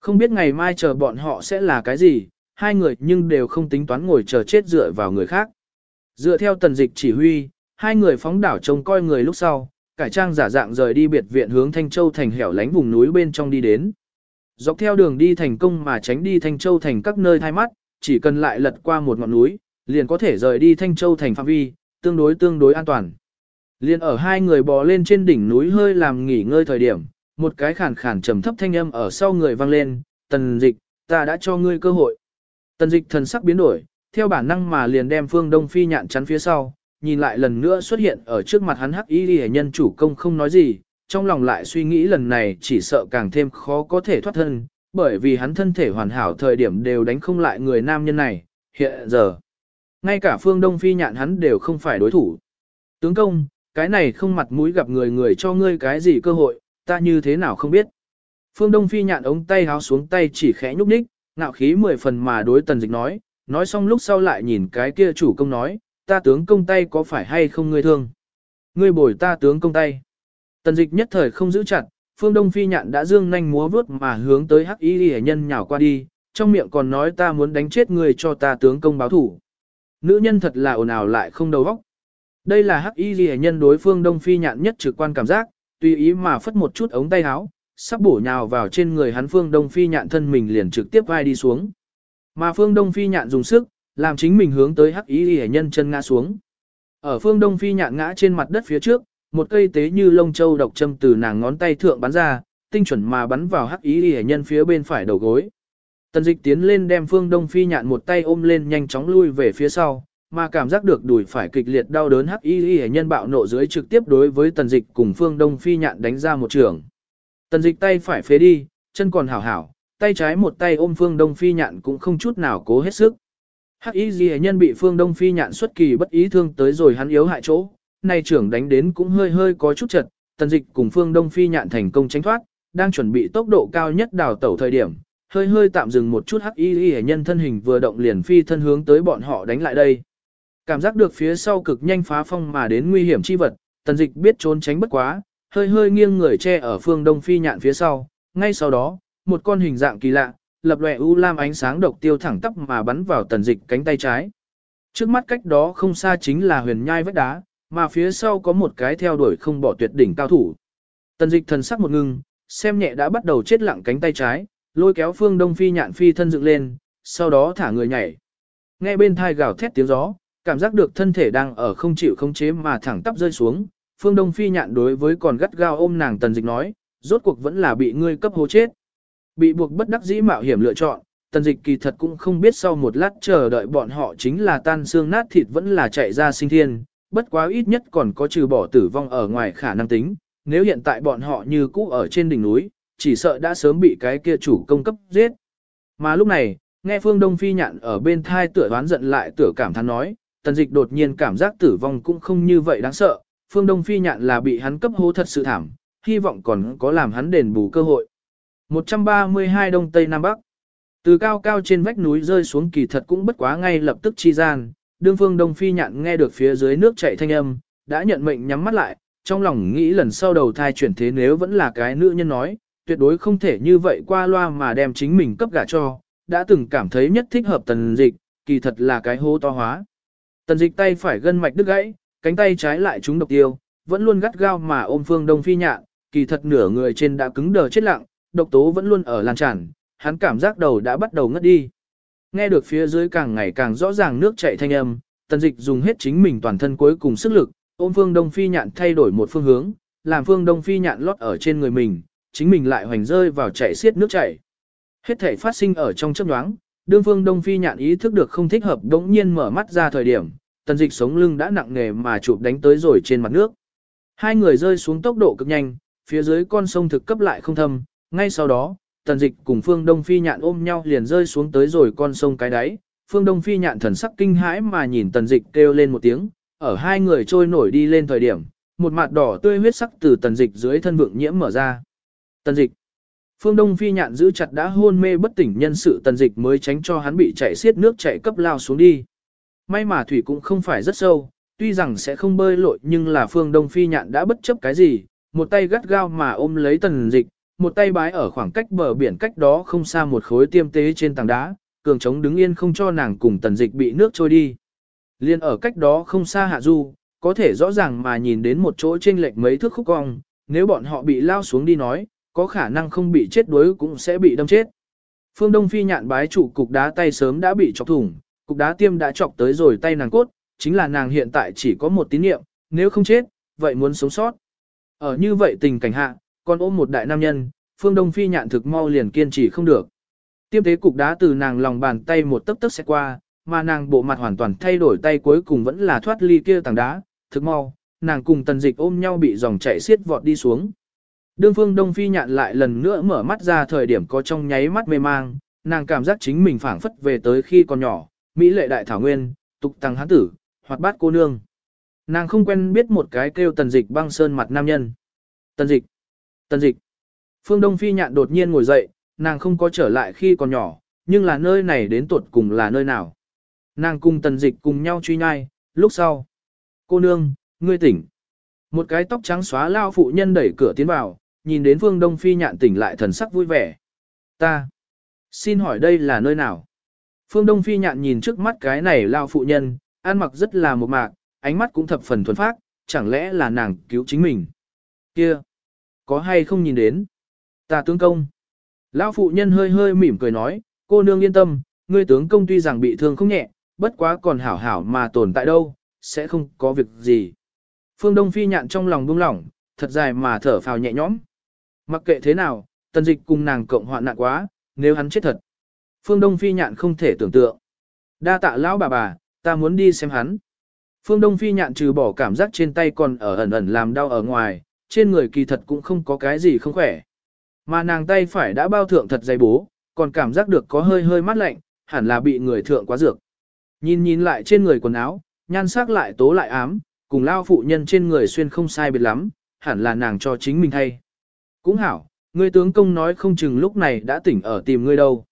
Không biết ngày mai chờ bọn họ sẽ là cái gì, hai người nhưng đều không tính toán ngồi chờ chết dựa vào người khác. Dựa theo tần dịch chỉ huy, hai người phóng đảo trông coi người lúc sau, cải trang giả dạng rời đi biệt viện hướng Thanh Châu Thành hẻo lánh vùng núi bên trong đi đến. Dọc theo đường đi thành công mà tránh đi Thanh Châu Thành các nơi thay mắt, chỉ cần lại lật qua một ngọn núi, liền có thể rời đi Thanh Châu Thành phạm vi, tương đối tương đối an toàn. Liên ở hai người bò lên trên đỉnh núi hơi làm nghỉ ngơi thời điểm, một cái khàn khàn trầm thấp thanh âm ở sau người vang lên, tần dịch, ta đã cho ngươi cơ hội. Tần dịch thần sắc biến đổi, theo bản năng mà liền đem phương đông phi nhạn chắn phía sau, nhìn lại lần nữa xuất hiện ở trước mặt hắn hắc y ghi nhân chủ công không nói gì, trong lòng lại suy nghĩ lần này chỉ sợ càng thêm khó có thể thoát thân, bởi vì hắn thân thể hoàn hảo thời điểm đều đánh không lại người nam nhân này, hiện giờ. Ngay cả phương đông phi nhạn hắn đều không phải đối thủ. Tướng công, cái này không mặt mũi gặp người người cho ngươi cái gì cơ hội, ta như thế nào không biết. Phương Đông Phi nhạn ống tay háo xuống tay chỉ khẽ nhúc nhích, ngạo khí mười phần mà đối tần dịch nói, nói xong lúc sau lại nhìn cái kia chủ công nói, ta tướng công tay có phải hay không ngươi thương. Ngươi bồi ta tướng công tay. Tần dịch nhất thời không giữ chặt, Phương Đông Phi nhạn đã dương nhanh múa vướt mà hướng tới hắc y hệ nhân nhào qua đi, trong miệng còn nói ta muốn đánh chết người cho ta tướng công báo thủ. Nữ nhân thật là ồn ào lại không đầu óc, đây là hắc y hệ nhân đối phương Đông Phi nhạn nhất trực quan cảm giác, tùy ý mà phất một chút ống tay áo, sắp bổ nhào vào trên người hắn Phương Đông Phi nhạn thân mình liền trực tiếp vai đi xuống. Mà Phương Đông Phi nhạn dùng sức, làm chính mình hướng tới hắc y hệ nhân chân ngã xuống. Ở Phương Đông Phi nhạn ngã trên mặt đất phía trước, một cây tế như lông châu độc châm từ nàng ngón tay thượng bắn ra, tinh chuẩn mà bắn vào hắc ý y nhân phía bên phải đầu gối. Tần dịch tiến lên đem Phương Đông Phi nhạn một tay ôm lên nhanh chóng lui về phía sau, mà cảm giác được đùi phải kịch liệt đau đớn hắc y y nhân bạo nộ dưới trực tiếp đối với tần dịch cùng phương đông phi nhạn đánh ra một trường. Tần dịch tay phải phế đi, chân còn hảo hảo, tay trái một tay ôm phương đông phi nhạn cũng không chút nào cố hết sức. Hắc y y nhân bị phương đông phi nhạn xuất kỳ bất ý thương tới rồi hắn yếu hại chỗ, nay trưởng đánh đến cũng hơi hơi có chút chật, tần dịch cùng phương đông phi nhạn thành công tránh thoát, đang chuẩn bị tốc độ cao nhất đào tẩu thời điểm, hơi hơi tạm dừng một chút hắc y y nhân thân hình vừa động liền phi thân hướng tới bọn họ đánh lại đây. Cảm giác được phía sau cực nhanh phá phong mà đến nguy hiểm chi vật, tần dịch biết trốn tránh bất quá, hơi hơi nghiêng người che ở phương đông phi nhạn phía sau, ngay sau đó, một con hình dạng kỳ lạ, lập lòe u lam ánh sáng độc tiêu thẳng tắp mà bắn vào tần dịch cánh tay trái. Trước mắt cách đó không xa chính là huyền nhai vách đá, mà phía sau có một cái theo đuổi không bỏ tuyệt đỉnh cao thủ. Tần dịch thần sắc một ngưng, xem nhẹ đã bắt đầu chết lặng cánh tay trái, lôi kéo phương đông phi nhạn phi thân dựng lên, sau đó thả người nhảy. Nghe bên thai gào thét tiếng gió, cảm giác được thân thể đang ở không chịu không chế mà thẳng tắp rơi xuống. Phương Đông Phi nhạn đối với còn gắt gao ôm nàng tần dịch nói, rốt cuộc vẫn là bị ngươi cấp hố chết. Bị buộc bất đắc dĩ mạo hiểm lựa chọn, tần dịch kỳ thật cũng không biết sau một lát chờ đợi bọn họ chính là tan xương nát thịt vẫn là chạy ra sinh thiên, bất quá ít nhất còn có trừ bỏ tử vong ở ngoài khả năng tính, nếu hiện tại bọn họ như cũ ở trên đỉnh núi, chỉ sợ đã sớm bị cái kia chủ công cấp giết. Mà lúc này, nghe Phương Đông Phi nhạn ở bên thai tựa đoán giận lại tựa cảm thán nói, tần dịch đột nhiên cảm giác tử vong cũng không như vậy đáng sợ, phương đông phi nhạn là bị hắn cấp hố thật sự thảm, hy vọng còn có làm hắn đền bù cơ hội. 132 Đông Tây Nam Bắc Từ cao cao trên vách núi rơi xuống kỳ thật cũng bất quá ngay lập tức chi gian, đương phương đông phi nhạn nghe được phía dưới nước chảy thanh âm, đã nhận mệnh nhắm mắt lại, trong lòng nghĩ lần sau đầu thai chuyển thế nếu vẫn là cái nữ nhân nói, tuyệt đối không thể như vậy qua loa mà đem chính mình cấp gả cho, đã từng cảm thấy nhất thích hợp tần dịch, kỳ thật là cái hố to hóa. Tần dịch tay phải gân mạch đứt gãy, cánh tay trái lại trúng độc tiêu, vẫn luôn gắt gao mà ôm phương đông phi nhạn, kỳ thật nửa người trên đã cứng đờ chết lặng, độc tố vẫn luôn ở lan tràn, hắn cảm giác đầu đã bắt đầu ngất đi. Nghe được phía dưới càng ngày càng rõ ràng nước chảy thanh âm, tần dịch dùng hết chính mình toàn thân cuối cùng sức lực, ôm phương đông phi nhạn thay đổi một phương hướng, làm phương đông phi nhạn lót ở trên người mình, chính mình lại hoành rơi vào chảy xiết nước chảy. Hết thể phát sinh ở trong chớp nhoáng, đương phương Đông Phi nhạn ý thức được không thích hợp đống nhiên mở mắt ra thời điểm, tần dịch sống lưng đã nặng nề mà chụp đánh tới rồi trên mặt nước. Hai người rơi xuống tốc độ cực nhanh, phía dưới con sông thực cấp lại không thâm, ngay sau đó, tần dịch cùng phương Đông Phi nhạn ôm nhau liền rơi xuống tới rồi con sông cái đáy. Phương Đông Phi nhạn thần sắc kinh hãi mà nhìn tần dịch kêu lên một tiếng, ở hai người trôi nổi đi lên thời điểm, một mặt đỏ tươi huyết sắc từ tần dịch dưới thân vượng nhiễm mở ra. Tần dịch. Phương Đông Phi nhạn giữ chặt đã hôn mê bất tỉnh nhân sự tần dịch mới tránh cho hắn bị chảy xiết nước chảy cấp lao xuống đi. May mà thủy cũng không phải rất sâu, tuy rằng sẽ không bơi lội nhưng là Phương Đông Phi nhạn đã bất chấp cái gì, một tay gắt gao mà ôm lấy tần dịch, một tay bái ở khoảng cách bờ biển cách đó không xa một khối tiêm tế trên tảng đá, cường trống đứng yên không cho nàng cùng tần dịch bị nước trôi đi. Liên ở cách đó không xa hạ du, có thể rõ ràng mà nhìn đến một chỗ trên lệch mấy thước khúc cong, nếu bọn họ bị lao xuống đi nói, có khả năng không bị chết đuối cũng sẽ bị đâm chết. Phương Đông Phi nhạn bái trụ cục đá tay sớm đã bị chọc thủng, cục đá tiêm đã chọc tới rồi tay nàng cốt, chính là nàng hiện tại chỉ có một tín niệm, nếu không chết, vậy muốn sống sót. Ở như vậy tình cảnh hạ, còn ôm một đại nam nhân, Phương Đông Phi nhạn thực mau liền kiên trì không được. Tiêm tế cục đá từ nàng lòng bàn tay một tấc tấc sẽ qua, mà nàng bộ mặt hoàn toàn thay đổi tay cuối cùng vẫn là thoát ly kia tảng đá, thực mau, nàng cùng tần dịch ôm nhau bị dòng chảy xiết vọt đi xuống. Đương phương Đông Phi nhạn lại lần nữa mở mắt ra thời điểm có trong nháy mắt mê mang, nàng cảm giác chính mình phảng phất về tới khi còn nhỏ, Mỹ lệ đại thảo nguyên, tục tăng hán tử, hoạt bát cô nương. Nàng không quen biết một cái kêu tần dịch băng sơn mặt nam nhân. Tần dịch, tần dịch. Phương Đông Phi nhạn đột nhiên ngồi dậy, nàng không có trở lại khi còn nhỏ, nhưng là nơi này đến tuột cùng là nơi nào. Nàng cùng tần dịch cùng nhau truy nhai, lúc sau. Cô nương, ngươi tỉnh. Một cái tóc trắng xóa lao phụ nhân đẩy cửa tiến vào, nhìn đến Phương Đông Phi nhạn tỉnh lại thần sắc vui vẻ. Ta, xin hỏi đây là nơi nào? Phương Đông Phi nhạn nhìn trước mắt cái này lao phụ nhân, ăn mặc rất là một mạc, ánh mắt cũng thập phần thuần phác, chẳng lẽ là nàng cứu chính mình? Kia, có hay không nhìn đến? Ta tướng công. Lão phụ nhân hơi hơi mỉm cười nói, cô nương yên tâm, ngươi tướng công tuy rằng bị thương không nhẹ, bất quá còn hảo hảo mà tồn tại đâu, sẽ không có việc gì. Phương Đông Phi nhạn trong lòng buông lỏng, thật dài mà thở phào nhẹ nhõm. Mặc kệ thế nào, tần dịch cùng nàng cộng hoạn nạn quá, nếu hắn chết thật. Phương Đông Phi nhạn không thể tưởng tượng. Đa tạ lão bà bà, ta muốn đi xem hắn. Phương Đông Phi nhạn trừ bỏ cảm giác trên tay còn ở ẩn ẩn làm đau ở ngoài, trên người kỳ thật cũng không có cái gì không khỏe. Mà nàng tay phải đã bao thượng thật dày bố, còn cảm giác được có hơi hơi mát lạnh, hẳn là bị người thượng quá dược. Nhìn nhìn lại trên người quần áo, nhan sắc lại tố lại ám, cùng lao phụ nhân trên người xuyên không sai biệt lắm, hẳn là nàng cho chính mình thay. Cũng hảo, ngươi tướng công nói không chừng lúc này đã tỉnh ở tìm ngươi đâu.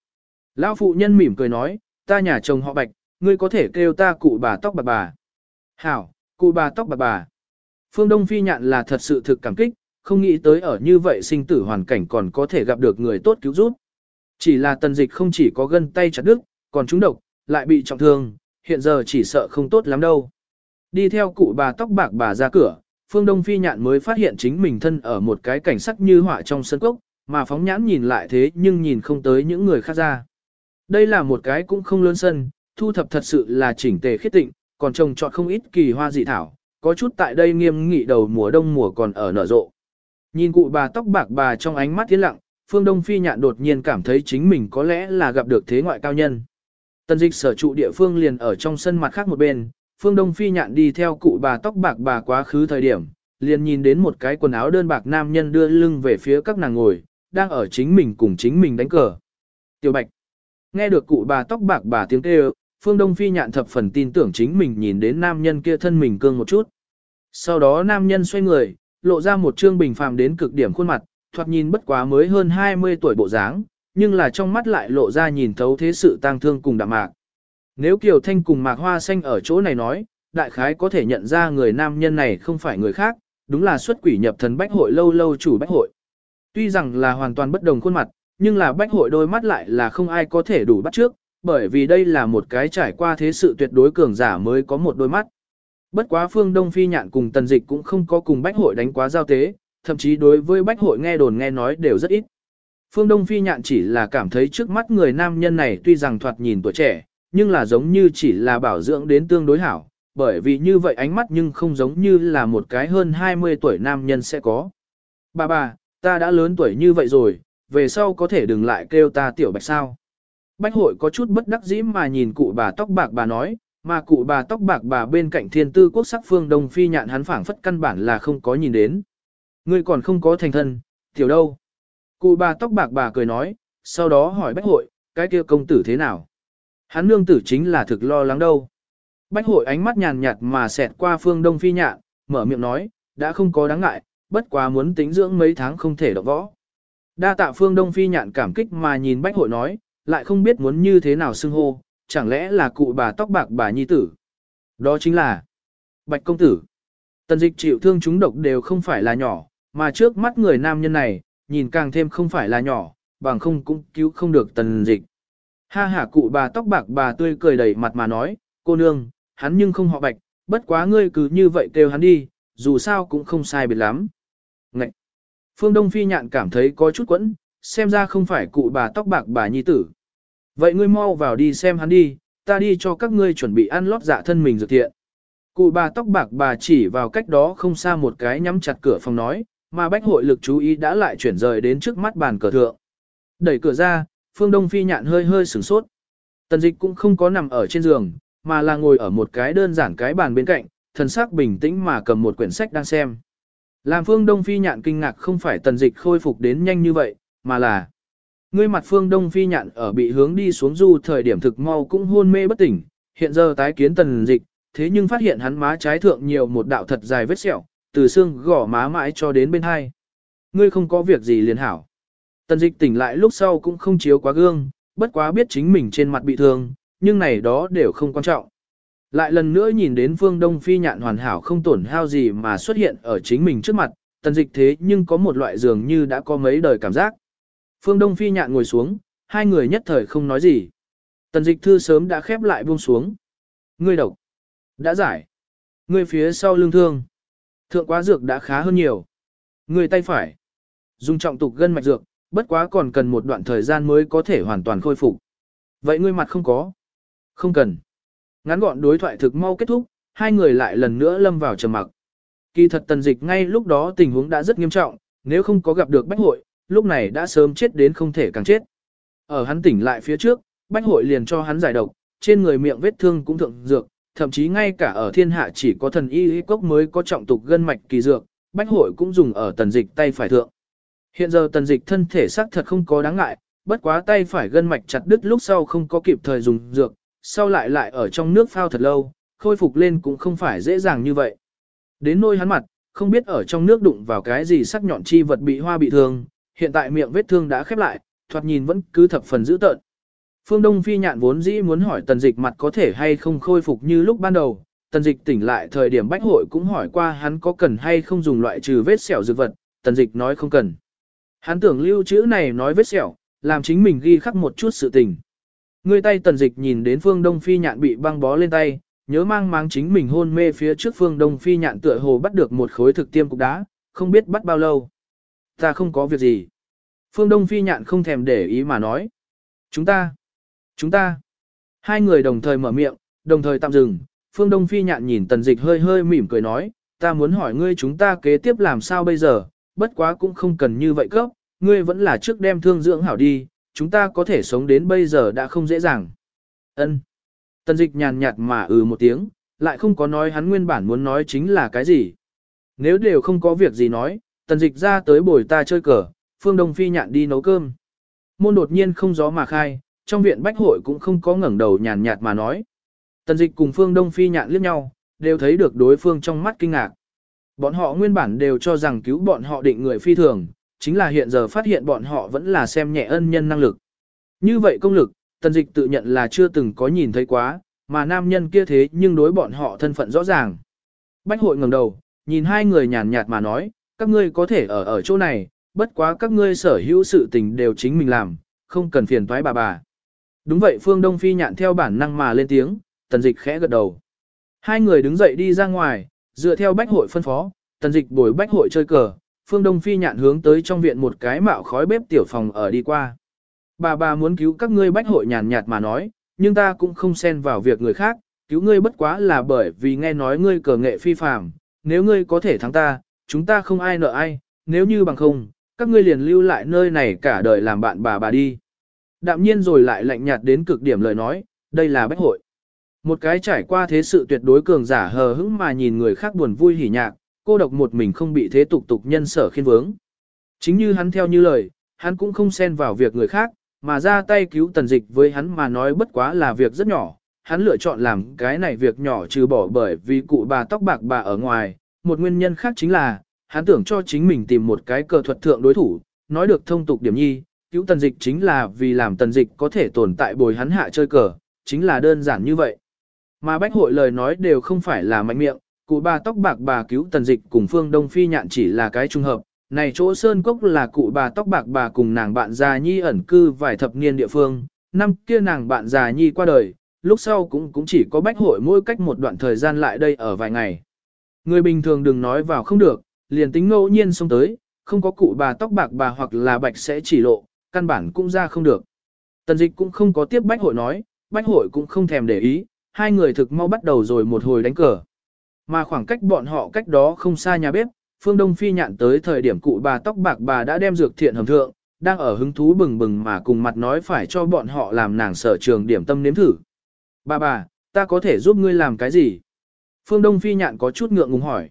Lao phụ nhân mỉm cười nói, ta nhà chồng họ bạch, ngươi có thể kêu ta cụ bà tóc bạc bà. Hảo, cụ bà tóc bạc bà. Phương Đông Phi nhạn là thật sự thực cảm kích, không nghĩ tới ở như vậy sinh tử hoàn cảnh còn có thể gặp được người tốt cứu giúp. Chỉ là tần dịch không chỉ có gân tay chặt đứt, còn trúng độc, lại bị trọng thương, hiện giờ chỉ sợ không tốt lắm đâu. Đi theo cụ bà tóc bạc bà ra cửa, Phương Đông Phi nhạn mới phát hiện chính mình thân ở một cái cảnh sắc như họa trong sân cốc, mà phóng nhãn nhìn lại thế nhưng nhìn không tới những người khác ra. Đây là một cái cũng không lớn sân, thu thập thật sự là chỉnh tề khiết tịnh, còn trồng trọt không ít kỳ hoa dị thảo, có chút tại đây nghiêm nghị đầu mùa đông mùa còn ở nở rộ. Nhìn cụ bà tóc bạc bà trong ánh mắt tiến lặng, Phương Đông Phi nhạn đột nhiên cảm thấy chính mình có lẽ là gặp được thế ngoại cao nhân. Tần dịch sở trụ địa phương liền ở trong sân mặt khác một bên, Phương Đông Phi nhạn đi theo cụ bà tóc bạc bà quá khứ thời điểm, liền nhìn đến một cái quần áo đơn bạc nam nhân đưa lưng về phía các nàng ngồi, đang ở chính mình cùng chính mình đánh cờ. Tiểu Bạch Nghe được cụ bà tóc bạc bà tiếng kêu, Phương Đông Phi nhạn thập phần tin tưởng chính mình nhìn đến nam nhân kia thân mình cương một chút. Sau đó nam nhân xoay người, lộ ra một trương bình phàm đến cực điểm khuôn mặt, thoạt nhìn bất quá mới hơn 20 tuổi bộ dáng, nhưng là trong mắt lại lộ ra nhìn thấu thế sự tang thương cùng đạm mạc. Nếu Kiều Thanh cùng Mạc Hoa Xanh ở chỗ này nói, đại khái có thể nhận ra người nam nhân này không phải người khác, đúng là xuất quỷ nhập thần bách hội lâu lâu chủ bách hội. Tuy rằng là hoàn toàn bất đồng khuôn mặt, nhưng là bách hội đôi mắt lại là không ai có thể đủ bắt trước, bởi vì đây là một cái trải qua thế sự tuyệt đối cường giả mới có một đôi mắt. Bất quá phương Đông Phi nhạn cùng tần dịch cũng không có cùng bách hội đánh quá giao tế, thậm chí đối với bách hội nghe đồn nghe nói đều rất ít. Phương Đông Phi nhạn chỉ là cảm thấy trước mắt người nam nhân này tuy rằng thoạt nhìn tuổi trẻ, nhưng là giống như chỉ là bảo dưỡng đến tương đối hảo, bởi vì như vậy ánh mắt nhưng không giống như là một cái hơn 20 tuổi nam nhân sẽ có. Bà bà, ta đã lớn tuổi như vậy rồi, về sau có thể đừng lại kêu ta tiểu bạch sao. Bách hội có chút bất đắc dĩ mà nhìn cụ bà tóc bạc bà nói, mà cụ bà tóc bạc bà bên cạnh thiên tư quốc sắc phương đông phi nhạn hắn phảng phất căn bản là không có nhìn đến. Ngươi còn không có thành thân, tiểu đâu. Cụ bà tóc bạc bà cười nói, sau đó hỏi bách hội, cái kia công tử thế nào? Hắn nương tử chính là thực lo lắng đâu. Bách hội ánh mắt nhàn nhạt mà xẹt qua phương đông phi nhạn, mở miệng nói, đã không có đáng ngại, bất quá muốn tính dưỡng mấy tháng không thể động võ. Đa tạ phương đông phi nhạn cảm kích mà nhìn bách hội nói, lại không biết muốn như thế nào xưng hô, chẳng lẽ là cụ bà tóc bạc bà nhi tử. Đó chính là Bạch công tử. Tần dịch chịu thương chúng độc đều không phải là nhỏ, mà trước mắt người nam nhân này, nhìn càng thêm không phải là nhỏ, bằng không cũng cứu không được tần dịch. Ha ha cụ bà tóc bạc bà tươi cười đầy mặt mà nói, cô nương, hắn nhưng không họ bạch, bất quá ngươi cứ như vậy kêu hắn đi, dù sao cũng không sai biệt lắm. Ngậy! Phương Đông Phi nhạn cảm thấy có chút quẫn, xem ra không phải cụ bà tóc bạc bà nhi tử. Vậy ngươi mau vào đi xem hắn đi, ta đi cho các ngươi chuẩn bị ăn lót dạ thân mình dược thiện. Cụ bà tóc bạc bà chỉ vào cách đó không xa một cái nhắm chặt cửa phòng nói, mà bách hội lực chú ý đã lại chuyển rời đến trước mắt bàn cờ thượng. Đẩy cửa ra, phương đông phi nhạn hơi hơi sửng sốt. Tần dịch cũng không có nằm ở trên giường, mà là ngồi ở một cái đơn giản cái bàn bên cạnh, thần sắc bình tĩnh mà cầm một quyển sách đang xem. Làm phương đông phi nhạn kinh ngạc không phải tần dịch khôi phục đến nhanh như vậy, mà là Ngươi mặt phương đông phi nhạn ở bị hướng đi xuống du thời điểm thực mau cũng hôn mê bất tỉnh, hiện giờ tái kiến tần dịch, thế nhưng phát hiện hắn má trái thượng nhiều một đạo thật dài vết sẹo, từ xương gỏ má mãi cho đến bên hai. Ngươi không có việc gì liền hảo. Tần dịch tỉnh lại lúc sau cũng không chiếu quá gương, bất quá biết chính mình trên mặt bị thương, nhưng này đó đều không quan trọng. Lại lần nữa nhìn đến phương đông phi nhạn hoàn hảo không tổn hao gì mà xuất hiện ở chính mình trước mặt, tần dịch thế nhưng có một loại dường như đã có mấy đời cảm giác. Phương Đông Phi nhạn ngồi xuống, hai người nhất thời không nói gì. Tần dịch thư sớm đã khép lại buông xuống. Ngươi độc. Đã giải. Ngươi phía sau lưng thương. Thượng quá dược đã khá hơn nhiều. Ngươi tay phải. Dùng trọng tục gân mạch dược, bất quá còn cần một đoạn thời gian mới có thể hoàn toàn khôi phục. Vậy ngươi mặt không có? Không cần. Ngắn gọn đối thoại thực mau kết thúc, hai người lại lần nữa lâm vào trầm mặc. Kỳ thật tần dịch ngay lúc đó tình huống đã rất nghiêm trọng, nếu không có gặp được bách hội, lúc này đã sớm chết đến không thể càng chết. Ở hắn tỉnh lại phía trước, bách hội liền cho hắn giải độc, trên người miệng vết thương cũng thượng dược, thậm chí ngay cả ở thiên hạ chỉ có thần y y cốc mới có trọng tục gân mạch kỳ dược, bách hội cũng dùng ở tần dịch tay phải thượng. Hiện giờ tần dịch thân thể xác thật không có đáng ngại, bất quá tay phải gân mạch chặt đứt lúc sau không có kịp thời dùng dược, sau lại lại ở trong nước phao thật lâu, khôi phục lên cũng không phải dễ dàng như vậy. Đến nôi hắn mặt, không biết ở trong nước đụng vào cái gì sắc nhọn chi vật bị hoa bị thương, hiện tại miệng vết thương đã khép lại, thoạt nhìn vẫn cứ thập phần dữ tợn. Phương Đông Phi nhạn vốn dĩ muốn hỏi tần dịch mặt có thể hay không khôi phục như lúc ban đầu, tần dịch tỉnh lại thời điểm bách hội cũng hỏi qua hắn có cần hay không dùng loại trừ vết sẹo dược vật, tần dịch nói không cần. Hắn tưởng lưu chữ này nói vết sẹo, làm chính mình ghi khắc một chút sự tình. Người tay tần dịch nhìn đến phương Đông Phi nhạn bị băng bó lên tay, nhớ mang máng chính mình hôn mê phía trước phương Đông Phi nhạn tựa hồ bắt được một khối thực tiêm cục đá, không biết bắt bao lâu. Ta không có việc gì. Phương Đông Phi nhạn không thèm để ý mà nói. Chúng ta, chúng ta. Hai người đồng thời mở miệng, đồng thời tạm dừng. Phương Đông Phi nhạn nhìn tần dịch hơi hơi mỉm cười nói, ta muốn hỏi ngươi chúng ta kế tiếp làm sao bây giờ, bất quá cũng không cần như vậy cấp, ngươi vẫn là trước đem thương dưỡng hảo đi, chúng ta có thể sống đến bây giờ đã không dễ dàng. Ân. Tần dịch nhàn nhạt mà ừ một tiếng, lại không có nói hắn nguyên bản muốn nói chính là cái gì. Nếu đều không có việc gì nói, tần dịch ra tới bồi ta chơi cờ, phương đông phi nhạn đi nấu cơm. Môn đột nhiên không gió mà khai, trong viện bách hội cũng không có ngẩng đầu nhàn nhạt mà nói. Tần dịch cùng phương đông phi nhạn liếc nhau, đều thấy được đối phương trong mắt kinh ngạc. Bọn họ nguyên bản đều cho rằng cứu bọn họ định người phi thường, chính là hiện giờ phát hiện bọn họ vẫn là xem nhẹ ân nhân năng lực. Như vậy công lực, tần dịch tự nhận là chưa từng có nhìn thấy quá, mà nam nhân kia thế nhưng đối bọn họ thân phận rõ ràng. Bách hội ngẩng đầu, nhìn hai người nhàn nhạt mà nói, các ngươi có thể ở ở chỗ này, bất quá các ngươi sở hữu sự tình đều chính mình làm, không cần phiền toái bà bà. Đúng vậy Phương Đông Phi nhạn theo bản năng mà lên tiếng, tần dịch khẽ gật đầu. Hai người đứng dậy đi ra ngoài, dựa theo bách hội phân phó, tần dịch bồi bách hội chơi cờ, Phương Đông Phi nhạn hướng tới trong viện một cái mạo khói bếp tiểu phòng ở đi qua. Bà bà muốn cứu các ngươi bách hội nhàn nhạt mà nói, nhưng ta cũng không xen vào việc người khác, cứu ngươi bất quá là bởi vì nghe nói ngươi cờ nghệ phi phàm, nếu ngươi có thể thắng ta, chúng ta không ai nợ ai, nếu như bằng không, các ngươi liền lưu lại nơi này cả đời làm bạn bà bà đi. Đạm nhiên rồi lại lạnh nhạt đến cực điểm lời nói, đây là bách hội. Một cái trải qua thế sự tuyệt đối cường giả hờ hững mà nhìn người khác buồn vui hỉ nhạc, cô độc một mình không bị thế tục tục nhân sở khiên vướng. Chính như hắn theo như lời, hắn cũng không xen vào việc người khác, mà ra tay cứu tần dịch với hắn mà nói bất quá là việc rất nhỏ. Hắn lựa chọn làm cái này việc nhỏ trừ bỏ bởi vì cụ bà tóc bạc bà ở ngoài, một nguyên nhân khác chính là, hắn tưởng cho chính mình tìm một cái cờ thuật thượng đối thủ, nói được thông tục điểm nhi, cứu tần dịch chính là vì làm tần dịch có thể tồn tại bồi hắn hạ chơi cờ, chính là đơn giản như vậy. Mà bách hội lời nói đều không phải là mạnh miệng, cụ bà tóc bạc bà cứu tần dịch cùng phương Đông Phi nhạn chỉ là cái trung hợp. Này chỗ Sơn Cốc là cụ bà tóc bạc bà cùng nàng bạn già nhi ẩn cư vài thập niên địa phương, năm kia nàng bạn già nhi qua đời, lúc sau cũng cũng chỉ có bách hội mỗi cách một đoạn thời gian lại đây ở vài ngày. Người bình thường đừng nói vào không được, liền tính ngẫu nhiên xông tới, không có cụ bà tóc bạc bà hoặc là bạch sẽ chỉ lộ, căn bản cũng ra không được. Tần dịch cũng không có tiếp bách hội nói, bách hội cũng không thèm để ý, hai người thực mau bắt đầu rồi một hồi đánh cờ. Mà khoảng cách bọn họ cách đó không xa nhà bếp, phương Đông Phi nhạn tới thời điểm cụ bà tóc bạc bà đã đem dược thiện hầm thượng, đang ở hứng thú bừng bừng mà cùng mặt nói phải cho bọn họ làm nàng sở trường điểm tâm nếm thử. Bà bà, ta có thể giúp ngươi làm cái gì? Phương Đông Phi nhạn có chút ngượng ngùng hỏi.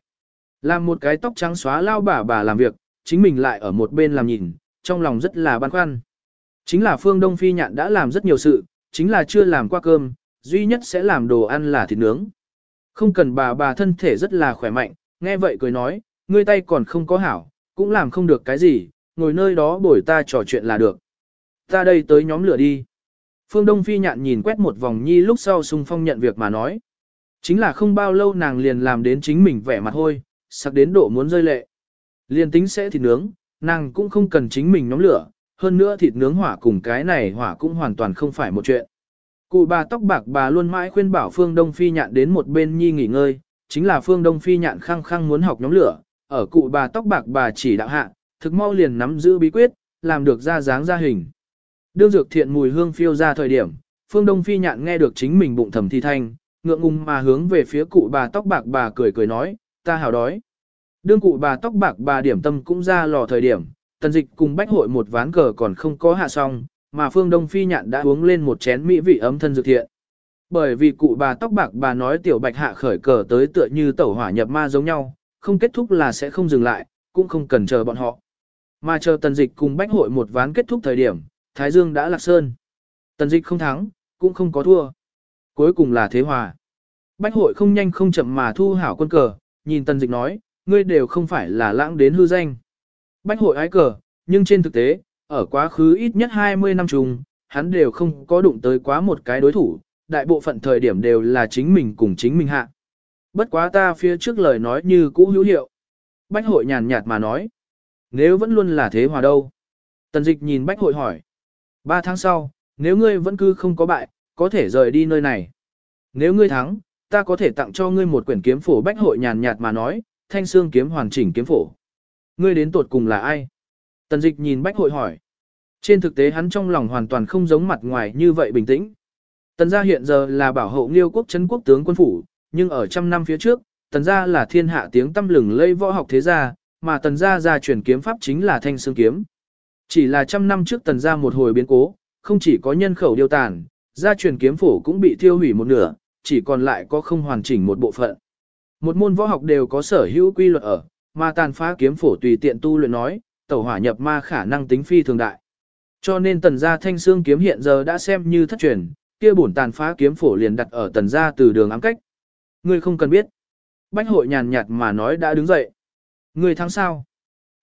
Làm một cái tóc trắng xóa lao bà bà làm việc, chính mình lại ở một bên làm nhìn, trong lòng rất là băn khoăn. Chính là Phương Đông Phi nhạn đã làm rất nhiều sự, chính là chưa làm qua cơm, duy nhất sẽ làm đồ ăn là thịt nướng. Không cần bà bà thân thể rất là khỏe mạnh, nghe vậy cười nói, ngươi tay còn không có hảo, cũng làm không được cái gì, ngồi nơi đó bồi ta trò chuyện là được. Ta đây tới nhóm lửa đi. Phương Đông Phi nhạn nhìn quét một vòng nhi lúc sau sung phong nhận việc mà nói. Chính là không bao lâu nàng liền làm đến chính mình vẻ mặt hôi, sặc đến độ muốn rơi lệ. Liền tính sẽ thịt nướng, nàng cũng không cần chính mình nhóm lửa, hơn nữa thịt nướng hỏa cùng cái này hỏa cũng hoàn toàn không phải một chuyện. Cụ bà tóc bạc bà luôn mãi khuyên bảo Phương Đông Phi nhạn đến một bên nhi nghỉ ngơi, chính là Phương Đông Phi nhạn khăng khăng muốn học nhóm lửa, ở cụ bà tóc bạc bà chỉ đạo hạ, thực mau liền nắm giữ bí quyết, làm được ra dáng ra hình. Đương dược thiện mùi hương phiêu ra thời điểm, Phương Đông Phi nhạn nghe được chính mình bụng thầm thi thanh, ngượng ngùng mà hướng về phía cụ bà tóc bạc bà cười cười nói, ta hào đói. Đương cụ bà tóc bạc bà điểm tâm cũng ra lò thời điểm, tần dịch cùng bách hội một ván cờ còn không có hạ xong, mà Phương Đông Phi nhạn đã uống lên một chén mỹ vị ấm thân dược thiện. Bởi vì cụ bà tóc bạc bà nói tiểu bạch hạ khởi cờ tới tựa như tẩu hỏa nhập ma giống nhau, không kết thúc là sẽ không dừng lại, cũng không cần chờ bọn họ. Mà chờ tần dịch cùng bách hội một ván kết thúc thời điểm, Thái Dương đã lạc sơn. Tần dịch không thắng, cũng không có thua. Cuối cùng là thế hòa. Bách hội không nhanh không chậm mà thu hảo quân cờ, nhìn tần dịch nói, ngươi đều không phải là lãng đến hư danh. Bách hội ái cờ, nhưng trên thực tế, ở quá khứ ít nhất 20 năm chung, hắn đều không có đụng tới quá một cái đối thủ, đại bộ phận thời điểm đều là chính mình cùng chính mình hạ. Bất quá ta phía trước lời nói như cũ hữu hiệu. Bách hội nhàn nhạt mà nói. Nếu vẫn luôn là thế hòa đâu? Tần dịch nhìn bách hội hỏi. Ba tháng sau, nếu ngươi vẫn cứ không có bại, có thể rời đi nơi này. Nếu ngươi thắng, ta có thể tặng cho ngươi một quyển kiếm phổ bách hội nhàn nhạt mà nói, thanh xương kiếm hoàn chỉnh kiếm phổ. Ngươi đến tột cùng là ai? Tần dịch nhìn bách hội hỏi. Trên thực tế hắn trong lòng hoàn toàn không giống mặt ngoài như vậy bình tĩnh. Tần gia hiện giờ là bảo hộ nghiêu quốc chấn quốc tướng quân phủ, nhưng ở trăm năm phía trước, tần gia là thiên hạ tiếng tâm lừng lây võ học thế gia, mà tần gia gia truyền kiếm pháp chính là thanh xương kiếm. Chỉ là trăm năm trước tần gia một hồi biến cố, không chỉ có nhân khẩu điều tàn, gia truyền kiếm phổ cũng bị thiêu hủy một nửa, chỉ còn lại có không hoàn chỉnh một bộ phận. Một môn võ học đều có sở hữu quy luật ở, mà tàn phá kiếm phổ tùy tiện tu luyện nói, tẩu hỏa nhập ma khả năng tính phi thường đại. Cho nên tần gia thanh xương kiếm hiện giờ đã xem như thất truyền, kia bổn tàn phá kiếm phổ liền đặt ở tần gia từ đường ám cách. Ngươi không cần biết. Bách hội nhàn nhạt mà nói đã đứng dậy. Ngươi thắng sao?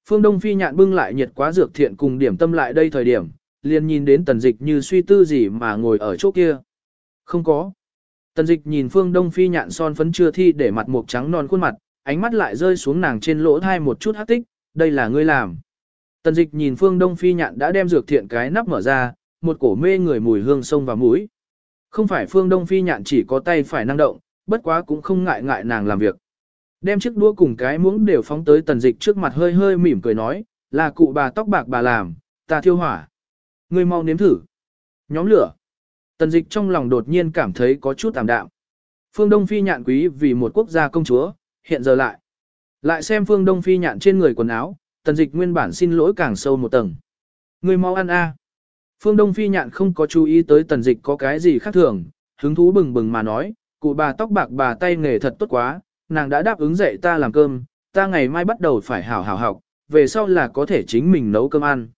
Phương Đông Phi nhạn bưng lại nhiệt quá dược thiện cùng điểm tâm lại đây thời điểm, liền nhìn đến tần dịch như suy tư gì mà ngồi ở chỗ kia. Không có. Tần dịch nhìn Phương Đông Phi nhạn son phấn chưa thi để mặt mộc trắng non khuôn mặt, ánh mắt lại rơi xuống nàng trên lỗ thai một chút hát tích, đây là ngươi làm. Tần dịch nhìn Phương Đông Phi nhạn đã đem dược thiện cái nắp mở ra, một cổ mê người mùi hương sông vào mũi. Không phải Phương Đông Phi nhạn chỉ có tay phải năng động, bất quá cũng không ngại ngại nàng làm việc. Đem chiếc đũa cùng cái muỗng đều phóng tới tần dịch trước mặt hơi hơi mỉm cười nói, là cụ bà tóc bạc bà làm, ta thiêu hỏa. Ngươi mau nếm thử. Nhóm lửa. Tần dịch trong lòng đột nhiên cảm thấy có chút tạm đạm. Phương Đông Phi nhạn quý vì một quốc gia công chúa, hiện giờ lại. Lại xem Phương Đông Phi nhạn trên người quần áo, tần dịch nguyên bản xin lỗi càng sâu một tầng. Ngươi mau ăn a. Phương Đông Phi nhạn không có chú ý tới tần dịch có cái gì khác thường, hứng thú bừng bừng mà nói, cụ bà tóc bạc bà tay nghề thật tốt quá, nàng đã đáp ứng dạy ta làm cơm, ta ngày mai bắt đầu phải hảo hảo học, về sau là có thể chính mình nấu cơm ăn.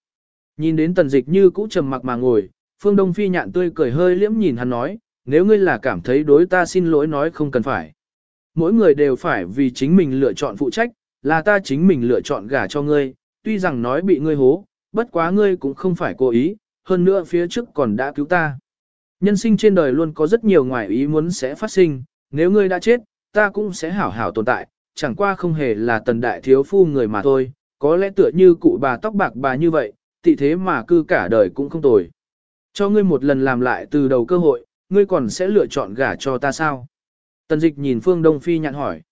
Nhìn đến tần dịch như cũ trầm mặc mà ngồi, Phương Đông Phi nhạn tươi cười hơi liễm nhìn hắn nói, nếu ngươi là cảm thấy đối ta xin lỗi nói không cần phải. Mỗi người đều phải vì chính mình lựa chọn phụ trách, là ta chính mình lựa chọn gả cho ngươi, tuy rằng nói bị ngươi hố, bất quá ngươi cũng không phải cố ý, hơn nữa phía trước còn đã cứu ta. Nhân sinh trên đời luôn có rất nhiều ngoại ý muốn sẽ phát sinh, nếu ngươi đã chết, ta cũng sẽ hảo hảo tồn tại, chẳng qua không hề là tần đại thiếu phu người mà thôi, có lẽ tựa như cụ bà tóc bạc bà như vậy, tị thế mà cư cả đời cũng không tồi. Cho ngươi một lần làm lại từ đầu cơ hội, ngươi còn sẽ lựa chọn gả cho ta sao? Tần dịch nhìn Phương Đông Phi nhạn hỏi.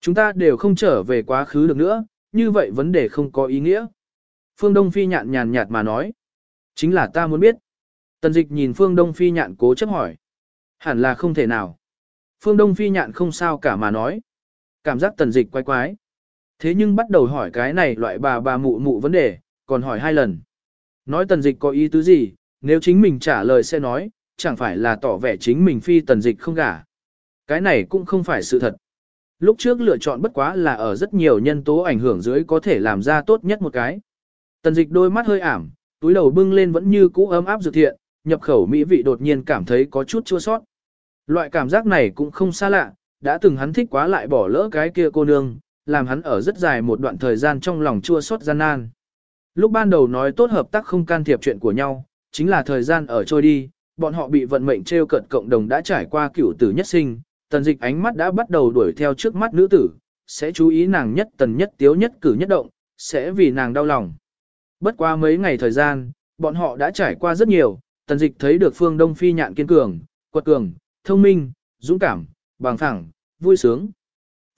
Chúng ta đều không trở về quá khứ được nữa, như vậy vấn đề không có ý nghĩa. Phương Đông Phi nhạn nhàn nhạt mà nói. Chính là ta muốn biết. Tần dịch nhìn Phương Đông Phi nhạn cố chấp hỏi. Hẳn là không thể nào. Phương Đông Phi nhạn không sao cả mà nói. Cảm giác tần dịch quái quái. Thế nhưng bắt đầu hỏi cái này loại bà bà mụ mụ vấn đề, còn hỏi hai lần. Nói tần dịch có ý tứ gì, nếu chính mình trả lời sẽ nói, chẳng phải là tỏ vẻ chính mình phi tần dịch không gả. Cái này cũng không phải sự thật. Lúc trước lựa chọn bất quá là ở rất nhiều nhân tố ảnh hưởng dưới có thể làm ra tốt nhất một cái. Tần dịch đôi mắt hơi ảm, túi đầu bưng lên vẫn như cũ ấm áp dược thiện, nhập khẩu mỹ vị đột nhiên cảm thấy có chút chua sót. Loại cảm giác này cũng không xa lạ, đã từng hắn thích quá lại bỏ lỡ cái kia cô nương, làm hắn ở rất dài một đoạn thời gian trong lòng chua sót gian nan. Lúc ban đầu nói tốt hợp tác không can thiệp chuyện của nhau, chính là thời gian ở trôi đi, bọn họ bị vận mệnh treo cận cộng đồng đã trải qua cửu tử nhất sinh, tần dịch ánh mắt đã bắt đầu đuổi theo trước mắt nữ tử, sẽ chú ý nàng nhất tần nhất tiếu nhất cử nhất động, sẽ vì nàng đau lòng. Bất qua mấy ngày thời gian, bọn họ đã trải qua rất nhiều, tần dịch thấy được phương Đông Phi nhạn kiên cường, quật cường, thông minh, dũng cảm, bằng thẳng, vui sướng.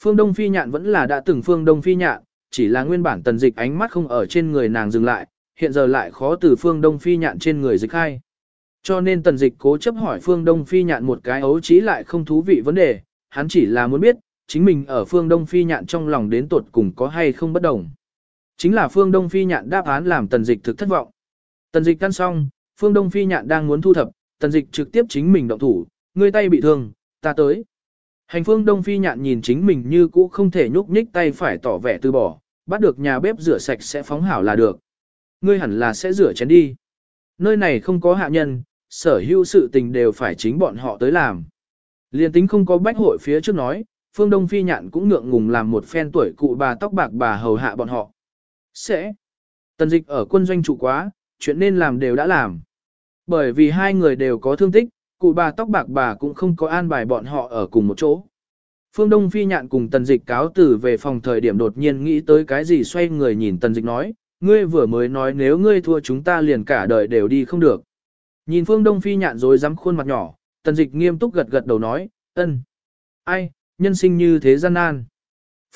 Phương Đông Phi nhạn vẫn là đã từng Phương Đông Phi nhạn, chỉ là nguyên bản tần dịch ánh mắt không ở trên người nàng dừng lại, hiện giờ lại khó từ phương Đông Phi nhạn trên người dịch khai. Cho nên tần dịch cố chấp hỏi phương Đông Phi nhạn một cái ấu trí lại không thú vị vấn đề, hắn chỉ là muốn biết, chính mình ở phương Đông Phi nhạn trong lòng đến tột cùng có hay không bất đồng. Chính là phương Đông Phi nhạn đáp án làm tần dịch thực thất vọng. Tần dịch căn xong, phương Đông Phi nhạn đang muốn thu thập, tần dịch trực tiếp chính mình động thủ, ngươi tay bị thương, ta tới. Hành phương Đông Phi nhạn nhìn chính mình như cũ không thể nhúc nhích tay phải tỏ vẻ từ bỏ, bắt được nhà bếp rửa sạch sẽ phóng hảo là được. Ngươi hẳn là sẽ rửa chén đi. Nơi này không có hạ nhân, sở hữu sự tình đều phải chính bọn họ tới làm. Liên tính không có bách hội phía trước nói, phương Đông Phi nhạn cũng ngượng ngùng làm một phen tuổi cụ bà tóc bạc bà hầu hạ bọn họ. Sẽ. Tần dịch ở quân doanh trụ quá, chuyện nên làm đều đã làm. Bởi vì hai người đều có thương tích, cụ bà tóc bạc bà cũng không có an bài bọn họ ở cùng một chỗ. Phương Đông Phi nhạn cùng tần dịch cáo tử về phòng thời điểm đột nhiên nghĩ tới cái gì xoay người nhìn tần dịch nói, ngươi vừa mới nói nếu ngươi thua chúng ta liền cả đời đều đi không được. Nhìn Phương Đông Phi nhạn rồi dám khuôn mặt nhỏ, tần dịch nghiêm túc gật gật đầu nói, ân. Ai, nhân sinh như thế gian nan.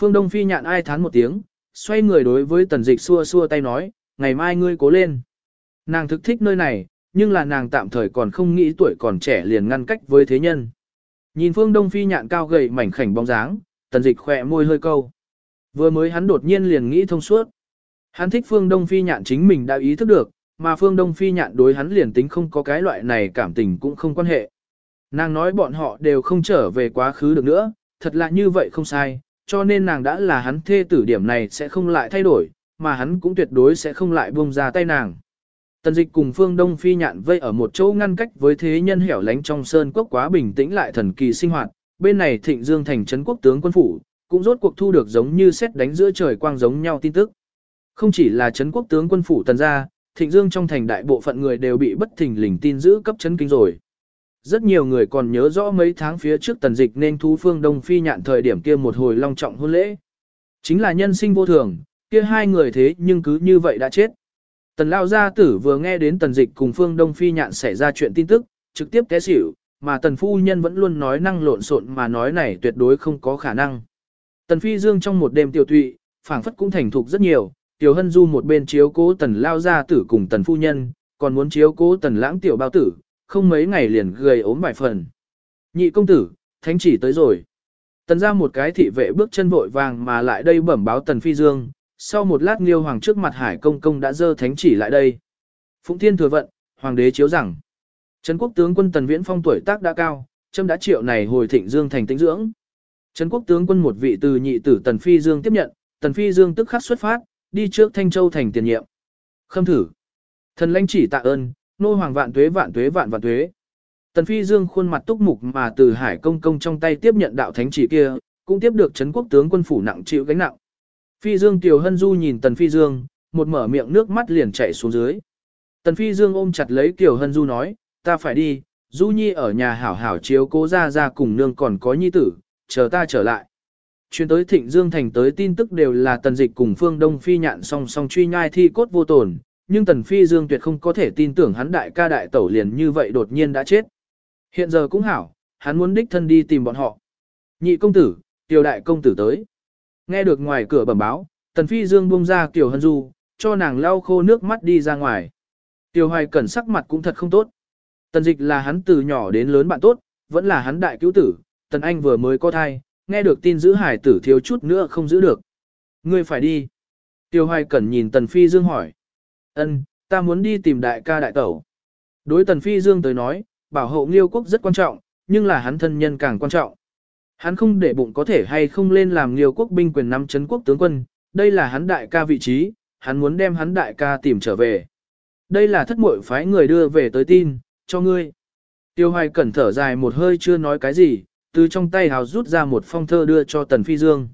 Phương Đông Phi nhạn ai thán một tiếng, xoay người đối với tần dịch xua xua tay nói, ngày mai ngươi cố lên. Nàng thực thích nơi này, nhưng là nàng tạm thời còn không nghĩ tuổi còn trẻ liền ngăn cách với thế nhân. Nhìn phương đông phi nhạn cao gầy mảnh khảnh bóng dáng, tần dịch khỏe môi hơi câu. Vừa mới hắn đột nhiên liền nghĩ thông suốt. Hắn thích phương đông phi nhạn chính mình đã ý thức được, mà phương đông phi nhạn đối hắn liền tính không có cái loại này cảm tình cũng không quan hệ. Nàng nói bọn họ đều không trở về quá khứ được nữa, thật là như vậy không sai, cho nên nàng đã là hắn thê tử điểm này sẽ không lại thay đổi, mà hắn cũng tuyệt đối sẽ không lại buông ra tay nàng. Tần dịch cùng phương Đông Phi nhạn vây ở một chỗ ngăn cách với thế nhân hẻo lánh trong sơn quốc quá bình tĩnh lại thần kỳ sinh hoạt, bên này thịnh dương thành trấn quốc tướng quân phủ, cũng rốt cuộc thu được giống như xét đánh giữa trời quang giống nhau tin tức. Không chỉ là trấn quốc tướng quân phủ tần gia, thịnh dương trong thành đại bộ phận người đều bị bất thình lình tin giữ cấp chấn kinh rồi. Rất nhiều người còn nhớ rõ mấy tháng phía trước tần dịch nên thu phương Đông Phi nhạn thời điểm kia một hồi long trọng hôn lễ. Chính là nhân sinh vô thường, kia hai người thế nhưng cứ như vậy đã chết. Tần Lao Gia Tử vừa nghe đến Tần Dịch cùng Phương Đông Phi nhạn xảy ra chuyện tin tức, trực tiếp té xỉu, mà Tần Phu Nhân vẫn luôn nói năng lộn xộn mà nói này tuyệt đối không có khả năng. Tần Phi Dương trong một đêm tiểu tụy, phảng phất cũng thành thục rất nhiều, Tiểu Hân Du một bên chiếu cố Tần Lao Gia Tử cùng Tần Phu Nhân, còn muốn chiếu cố Tần Lãng Tiểu Bao Tử, không mấy ngày liền gầy ốm vài phần. Nhị công tử, thánh chỉ tới rồi. Tần ra một cái thị vệ bước chân vội vàng mà lại đây bẩm báo Tần Phi Dương, sau một lát Nghiêu Hoàng trước mặt Hải Công Công đã dơ thánh chỉ lại đây. Phụng Thiên thừa vận, Hoàng đế chiếu rằng, Trấn quốc tướng quân Tần Viễn Phong tuổi tác đã cao, châm đã triệu này hồi thịnh Dương thành tĩnh dưỡng. Trấn quốc tướng quân một vị từ nhị tử Tần Phi Dương tiếp nhận, Tần Phi Dương tức khắc xuất phát, đi trước Thanh Châu thành tiền nhiệm. Khâm thử. Thần lãnh chỉ tạ ơn, nô hoàng vạn tuế vạn tuế vạn vạn tuế. Tần Phi Dương khuôn mặt túc mục mà từ Hải Công Công trong tay tiếp nhận đạo thánh chỉ kia, cũng tiếp được Trấn quốc tướng quân phủ nặng chịu gánh nặng. Phi Dương Tiểu Hân Du nhìn Tần Phi Dương, một mở miệng nước mắt liền chảy xuống dưới. Tần Phi Dương ôm chặt lấy Tiểu Hân Du nói, ta phải đi, Du Nhi ở nhà hảo hảo chiếu cố ra ra cùng nương còn có nhi tử, chờ ta trở lại. Chuyến tới Thịnh Dương Thành tới tin tức đều là Tần Dịch cùng Phương Đông Phi nhạn song song truy nhai thi cốt vô tổn, nhưng Tần Phi Dương tuyệt không có thể tin tưởng hắn đại ca đại tẩu liền như vậy đột nhiên đã chết. Hiện giờ cũng hảo, hắn muốn đích thân đi tìm bọn họ. Nhị công tử, tiểu đại công tử tới. Nghe được ngoài cửa bẩm báo, Tần Phi Dương buông ra Kiều Hân Du, cho nàng lau khô nước mắt đi ra ngoài. Tiêu Hoài Cẩn sắc mặt cũng thật không tốt. Tần Dịch là hắn từ nhỏ đến lớn bạn tốt, vẫn là hắn đại cứu tử, Tần Anh vừa mới có thai, nghe được tin giữ hải tử thiếu chút nữa không giữ được. Ngươi phải đi. Tiêu Hoài Cẩn nhìn Tần Phi Dương hỏi. Ân, ta muốn đi tìm đại ca đại tẩu. Đối Tần Phi Dương tới nói, bảo hộ Nghiêu quốc rất quan trọng, nhưng là hắn thân nhân càng quan trọng. Hắn không để bụng có thể hay không lên làm nhiều quốc binh quyền năm chấn quốc tướng quân, đây là hắn đại ca vị trí, hắn muốn đem hắn đại ca tìm trở về. Đây là thất muội phái người đưa về tới tin, cho ngươi. Tiêu hoài cẩn thở dài một hơi chưa nói cái gì, từ trong tay hào rút ra một phong thơ đưa cho Tần Phi Dương.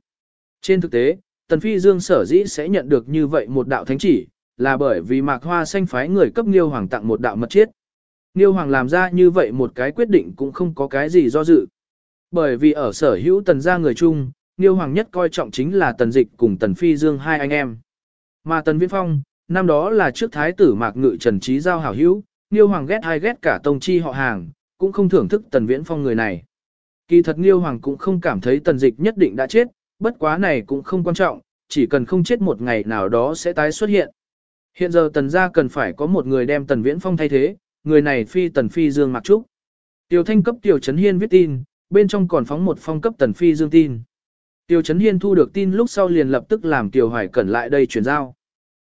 Trên thực tế, Tần Phi Dương sở dĩ sẽ nhận được như vậy một đạo thánh chỉ, là bởi vì mạc hoa xanh phái người cấp Nghiêu Hoàng tặng một đạo mật chiết. Nghiêu Hoàng làm ra như vậy một cái quyết định cũng không có cái gì do dự. Bởi vì ở sở hữu tần gia người chung, Niêu Hoàng nhất coi trọng chính là tần dịch cùng tần phi dương hai anh em. Mà tần viễn phong, năm đó là trước thái tử mạc ngự trần trí giao hảo hữu, Niêu Hoàng ghét hai ghét cả tông chi họ hàng, cũng không thưởng thức tần viễn phong người này. Kỳ thật Niêu Hoàng cũng không cảm thấy tần dịch nhất định đã chết, bất quá này cũng không quan trọng, chỉ cần không chết một ngày nào đó sẽ tái xuất hiện. Hiện giờ tần gia cần phải có một người đem tần viễn phong thay thế, người này phi tần phi dương mặc trúc. tiểu thanh cấp tiểu Trấn Hiên viết tin, bên trong còn phóng một phong cấp tần phi dương tin. Tiêu Trấn Hiên thu được tin lúc sau liền lập tức làm Tiêu Hoài Cẩn lại đây chuyển giao.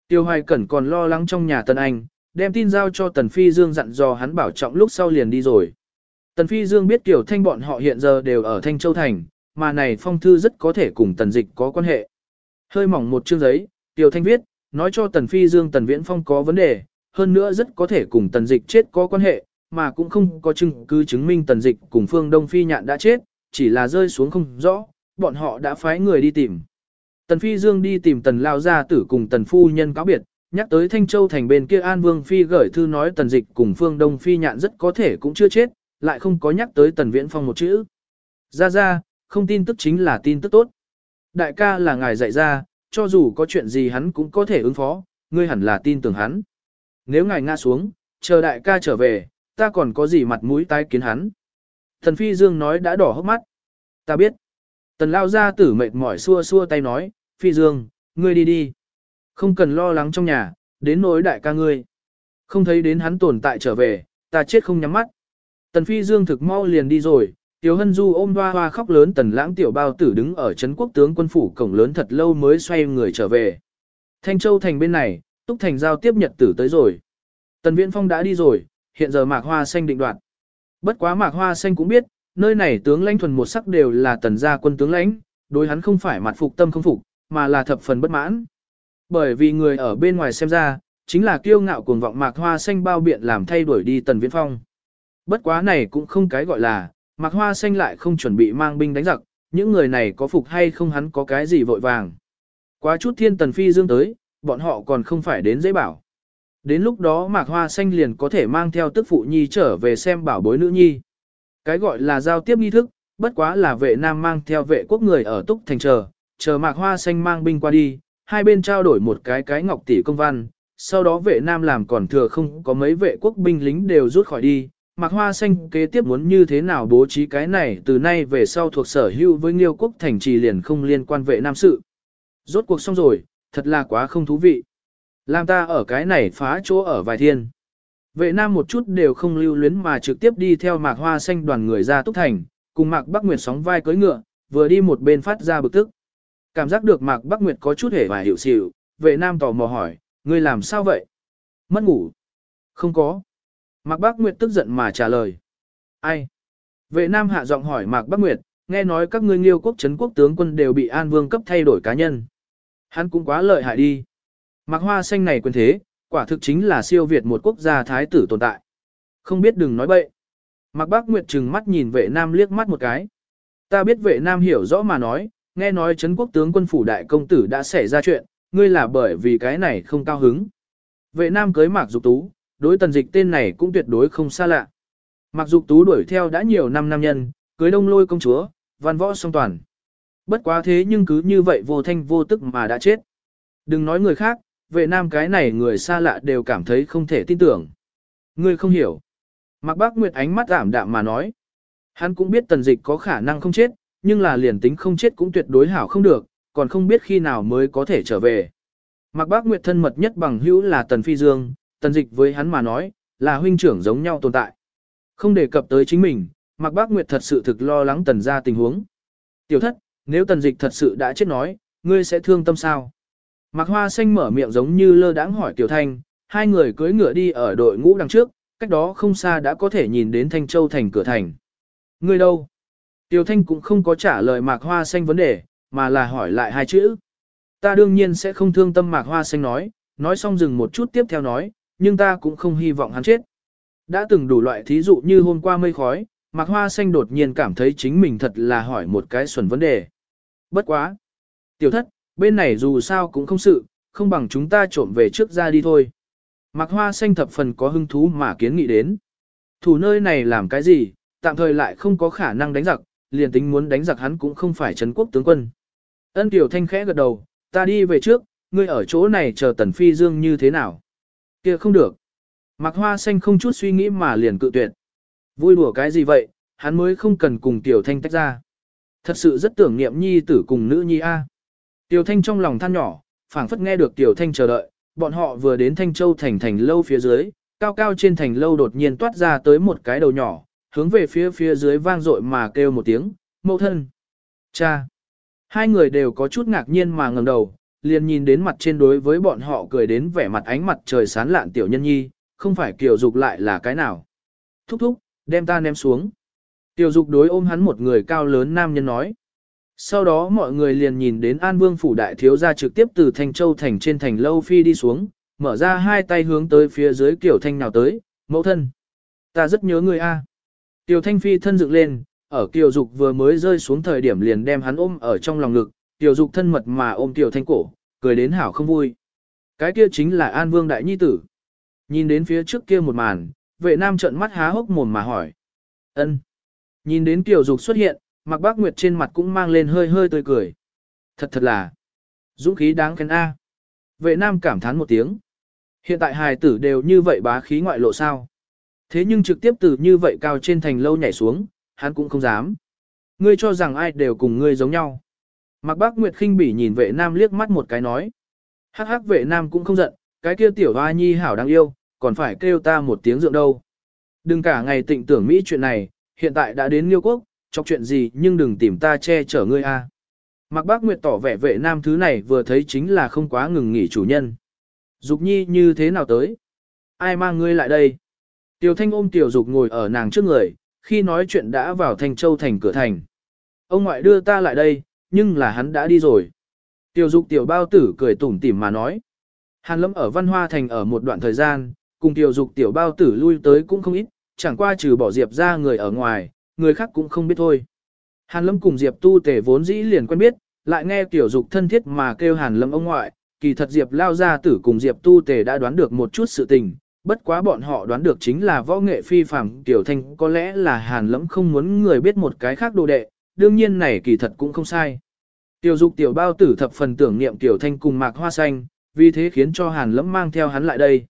Tiêu Hoài Cẩn còn lo lắng trong nhà Tần Anh, đem tin giao cho Tần Phi Dương dặn dò hắn bảo trọng lúc sau liền đi rồi. Tần Phi Dương biết Tiểu Thanh bọn họ hiện giờ đều ở Thanh Châu Thành, mà này phong thư rất có thể cùng Tần Dịch có quan hệ. Hơi mỏng một chương giấy, Tiểu Thanh viết, nói cho Tần Phi Dương Tần Viễn Phong có vấn đề, hơn nữa rất có thể cùng Tần Dịch chết có quan hệ, mà cũng không có chứng cứ chứng minh Tần Dịch cùng Phương Đông Phi nhạn đã chết, chỉ là rơi xuống không rõ, bọn họ đã phái người đi tìm. Tần Phi Dương đi tìm Tần Lao Gia Tử cùng Tần Phu Nhân cáo biệt, nhắc tới Thanh Châu thành bên kia An Vương Phi gửi thư nói Tần Dịch cùng Phương Đông Phi nhạn rất có thể cũng chưa chết, lại không có nhắc tới Tần Viễn Phong một chữ. Ra ra, không tin tức chính là tin tức tốt. Đại ca là ngài dạy ra, cho dù có chuyện gì hắn cũng có thể ứng phó, ngươi hẳn là tin tưởng hắn. Nếu ngài ngã xuống, chờ đại ca trở về, ta còn có gì mặt mũi tái kiến hắn. Thần Phi Dương nói đã đỏ hốc mắt. Ta biết. Tần lao ra tử mệt mỏi xua xua tay nói, Phi Dương, ngươi đi đi. Không cần lo lắng trong nhà, đến nỗi đại ca ngươi. Không thấy đến hắn tồn tại trở về, ta chết không nhắm mắt. Tần Phi Dương thực mau liền đi rồi, Tiểu Hân Du ôm hoa hoa khóc lớn tần lãng tiểu bao tử đứng ở Trấn quốc tướng quân phủ cổng lớn thật lâu mới xoay người trở về. Thanh Châu thành bên này, Túc Thành giao tiếp nhật tử tới rồi. Tần Viễn Phong đã đi rồi, hiện giờ Mạc Hoa Xanh định đoạt. Bất quá Mạc Hoa Xanh cũng biết, nơi này tướng lãnh thuần một sắc đều là tần gia quân tướng lãnh, đối hắn không phải mặt phục tâm không phục, mà là thập phần bất mãn. Bởi vì người ở bên ngoài xem ra, chính là kiêu ngạo cuồng vọng Mạc Hoa Xanh bao biện làm thay đổi đi tần Viễn Phong. Bất quá này cũng không cái gọi là, Mạc Hoa Xanh lại không chuẩn bị mang binh đánh giặc, những người này có phục hay không hắn có cái gì vội vàng. Quá chút thiên tần phi dương tới, bọn họ còn không phải đến dễ bảo. Đến lúc đó Mạc Hoa Xanh liền có thể mang theo tức phụ nhi trở về xem bảo bối nữ nhi. Cái gọi là giao tiếp nghi thức, bất quá là vệ nam mang theo vệ quốc người ở túc thành chờ, chờ Mạc Hoa Xanh mang binh qua đi, hai bên trao đổi một cái cái ngọc tỷ công văn, sau đó vệ nam làm còn thừa không có mấy vệ quốc binh lính đều rút khỏi đi, Mạc Hoa Xanh kế tiếp muốn như thế nào bố trí cái này từ nay về sau thuộc sở hữu với Nghiêu quốc thành trì liền không liên quan vệ nam sự. Rốt cuộc xong rồi, thật là quá không thú vị. Làm ta ở cái này phá chỗ ở vài thiên. Vệ nam một chút đều không lưu luyến mà trực tiếp đi theo Mạc Hoa Xanh đoàn người ra túc thành, cùng Mạc Bắc Nguyệt sóng vai cưỡi ngựa, vừa đi một bên phát ra bực tức. Cảm giác được Mạc Bắc Nguyệt có chút hề và hiểu xỉu, vệ nam tò mò hỏi, ngươi làm sao vậy? Mất ngủ? Không có. Mạc Bác Nguyệt tức giận mà trả lời. Ai? Vệ Nam hạ giọng hỏi Mạc Bác Nguyệt, nghe nói các ngươi nghiêu quốc chấn quốc tướng quân đều bị An Vương cấp thay đổi cá nhân. Hắn cũng quá lợi hại đi. Mạc Hoa Xanh này quyền thế, quả thực chính là siêu việt một quốc gia thái tử tồn tại. Không biết đừng nói bậy. Mạc Bác Nguyệt trừng mắt nhìn vệ Nam liếc mắt một cái. Ta biết vệ Nam hiểu rõ mà nói, nghe nói chấn quốc tướng quân phủ đại công tử đã xảy ra chuyện, ngươi là bởi vì cái này không cao hứng. Vệ Nam cưới Mạc Dục Tú, đối tần dịch tên này cũng tuyệt đối không xa lạ. Mặc dục tú đuổi theo đã nhiều năm nam nhân, cưới đông lôi công chúa, văn võ song toàn. Bất quá thế nhưng cứ như vậy vô thanh vô tức mà đã chết. Đừng nói người khác, vệ nam cái này người xa lạ đều cảm thấy không thể tin tưởng. Ngươi không hiểu. Mạc Bác Nguyệt ánh mắt ảm đạm mà nói. Hắn cũng biết tần dịch có khả năng không chết, nhưng là liền tính không chết cũng tuyệt đối hảo không được, còn không biết khi nào mới có thể trở về. Mạc Bác Nguyệt thân mật nhất bằng hữu là Tần Phi Dương, tần dịch với hắn mà nói, là huynh trưởng giống nhau tồn tại. Không đề cập tới chính mình, Mạc Bác Nguyệt thật sự thực lo lắng tần ra tình huống. Tiểu thất, nếu tần dịch thật sự đã chết nói, ngươi sẽ thương tâm sao? Mạc Hoa Xanh mở miệng giống như lơ đãng hỏi Tiểu Thanh, hai người cưỡi ngựa đi ở đội ngũ đằng trước, cách đó không xa đã có thể nhìn đến Thanh Châu thành cửa thành. Người đâu? Tiểu Thanh cũng không có trả lời Mạc Hoa Xanh vấn đề, mà là hỏi lại hai chữ. Ta đương nhiên sẽ không thương tâm Mạc Hoa Xanh nói, nói xong dừng một chút tiếp theo nói, nhưng ta cũng không hy vọng hắn chết. Đã từng đủ loại thí dụ như hôm qua mây khói, Mạc Hoa Xanh đột nhiên cảm thấy chính mình thật là hỏi một cái xuẩn vấn đề. Bất quá. Tiểu thất, bên này dù sao cũng không sự, không bằng chúng ta trộm về trước ra đi thôi. Mạc Hoa Xanh thập phần có hứng thú mà kiến nghị đến. Thủ nơi này làm cái gì, tạm thời lại không có khả năng đánh giặc, liền tính muốn đánh giặc hắn cũng không phải Trấn quốc tướng quân. Ân Tiểu Thanh khẽ gật đầu, ta đi về trước, ngươi ở chỗ này chờ Tần Phi Dương như thế nào kia không được. Mạc Hoa Xanh không chút suy nghĩ mà liền cự tuyệt. Vui đùa cái gì vậy, hắn mới không cần cùng Tiểu Thanh tách ra. Thật sự rất tưởng niệm nhi tử cùng nữ nhi A. Tiểu Thanh trong lòng than nhỏ, phảng phất nghe được Tiểu Thanh chờ đợi, bọn họ vừa đến Thanh Châu thành thành lâu phía dưới, cao cao trên thành lâu đột nhiên toát ra tới một cái đầu nhỏ, hướng về phía phía dưới vang dội mà kêu một tiếng, mẫu thân. Cha. Hai người đều có chút ngạc nhiên mà ngẩng đầu, liền nhìn đến mặt trên đối với bọn họ cười đến vẻ mặt ánh mặt trời sán lạn tiểu nhân nhi, không phải kiểu dục lại là cái nào. Thúc thúc, đem ta ném xuống. Tiểu dục đối ôm hắn một người cao lớn nam nhân nói. Sau đó mọi người liền nhìn đến An Vương phủ đại thiếu gia trực tiếp từ Thanh Châu thành trên thành lâu phi đi xuống, mở ra hai tay hướng tới phía dưới Kiều Thanh nào tới, mẫu thân. Ta rất nhớ người a. Kiều Thanh phi thân dựng lên, ở Kiều Dục vừa mới rơi xuống thời điểm liền đem hắn ôm ở trong lòng ngực, Kiều Dục thân mật mà ôm Kiều Thanh cổ, cười đến hảo không vui. Cái kia chính là An Vương đại nhi tử. Nhìn đến phía trước kia một màn, vệ nam trợn mắt há hốc mồm mà hỏi. ân. Nhìn đến Kiều Dục xuất hiện, Mạc Bác Nguyệt trên mặt cũng mang lên hơi hơi tươi cười. Thật thật là, dũng khí đáng khen A. Vệ nam cảm thán một tiếng. Hiện tại hài tử đều như vậy bá khí ngoại lộ sao. Thế nhưng trực tiếp từ như vậy cao trên thành lâu nhảy xuống, hắn cũng không dám. Ngươi cho rằng ai đều cùng ngươi giống nhau. Mạc Bác Nguyệt khinh bỉ nhìn vệ nam liếc mắt một cái nói. Hắc hắc vệ nam cũng không giận, cái kia tiểu hoa nhi hảo đáng yêu, còn phải kêu ta một tiếng dượng đâu. Đừng cả ngày tịnh tưởng Mỹ chuyện này, hiện tại đã đến Liêu Quốc, chọc chuyện gì nhưng đừng tìm ta che chở ngươi a. Mạc Bác Nguyệt tỏ vẻ vệ nam thứ này vừa thấy chính là không quá ngừng nghỉ chủ nhân. Dục nhi như thế nào tới? Ai mang ngươi lại đây? Tiểu thanh ôm tiểu dục ngồi ở nàng trước người, khi nói chuyện đã vào Thanh Châu thành cửa thành. Ông ngoại đưa ta lại đây, nhưng là hắn đã đi rồi. Tiểu dục tiểu bao tử cười tủm tỉm mà nói. Hàn lâm ở văn hoa thành ở một đoạn thời gian, cùng tiểu dục tiểu bao tử lui tới cũng không ít, chẳng qua trừ bỏ diệp ra người ở ngoài, người khác cũng không biết thôi. Hàn lâm cùng diệp tu Tề vốn dĩ liền quen biết, lại nghe tiểu dục thân thiết mà kêu hàn lâm ông ngoại, kỳ thật diệp lao gia tử cùng diệp tu Tề đã đoán được một chút sự tình, bất quá bọn họ đoán được chính là võ nghệ phi phàm tiểu thanh có lẽ là hàn lâm không muốn người biết một cái khác đồ đệ, đương nhiên này kỳ thật cũng không sai. Tiểu dục tiểu bao tử thập phần tưởng niệm tiểu thanh cùng mạc hoa xanh, vì thế khiến cho hàn lâm mang theo hắn lại đây.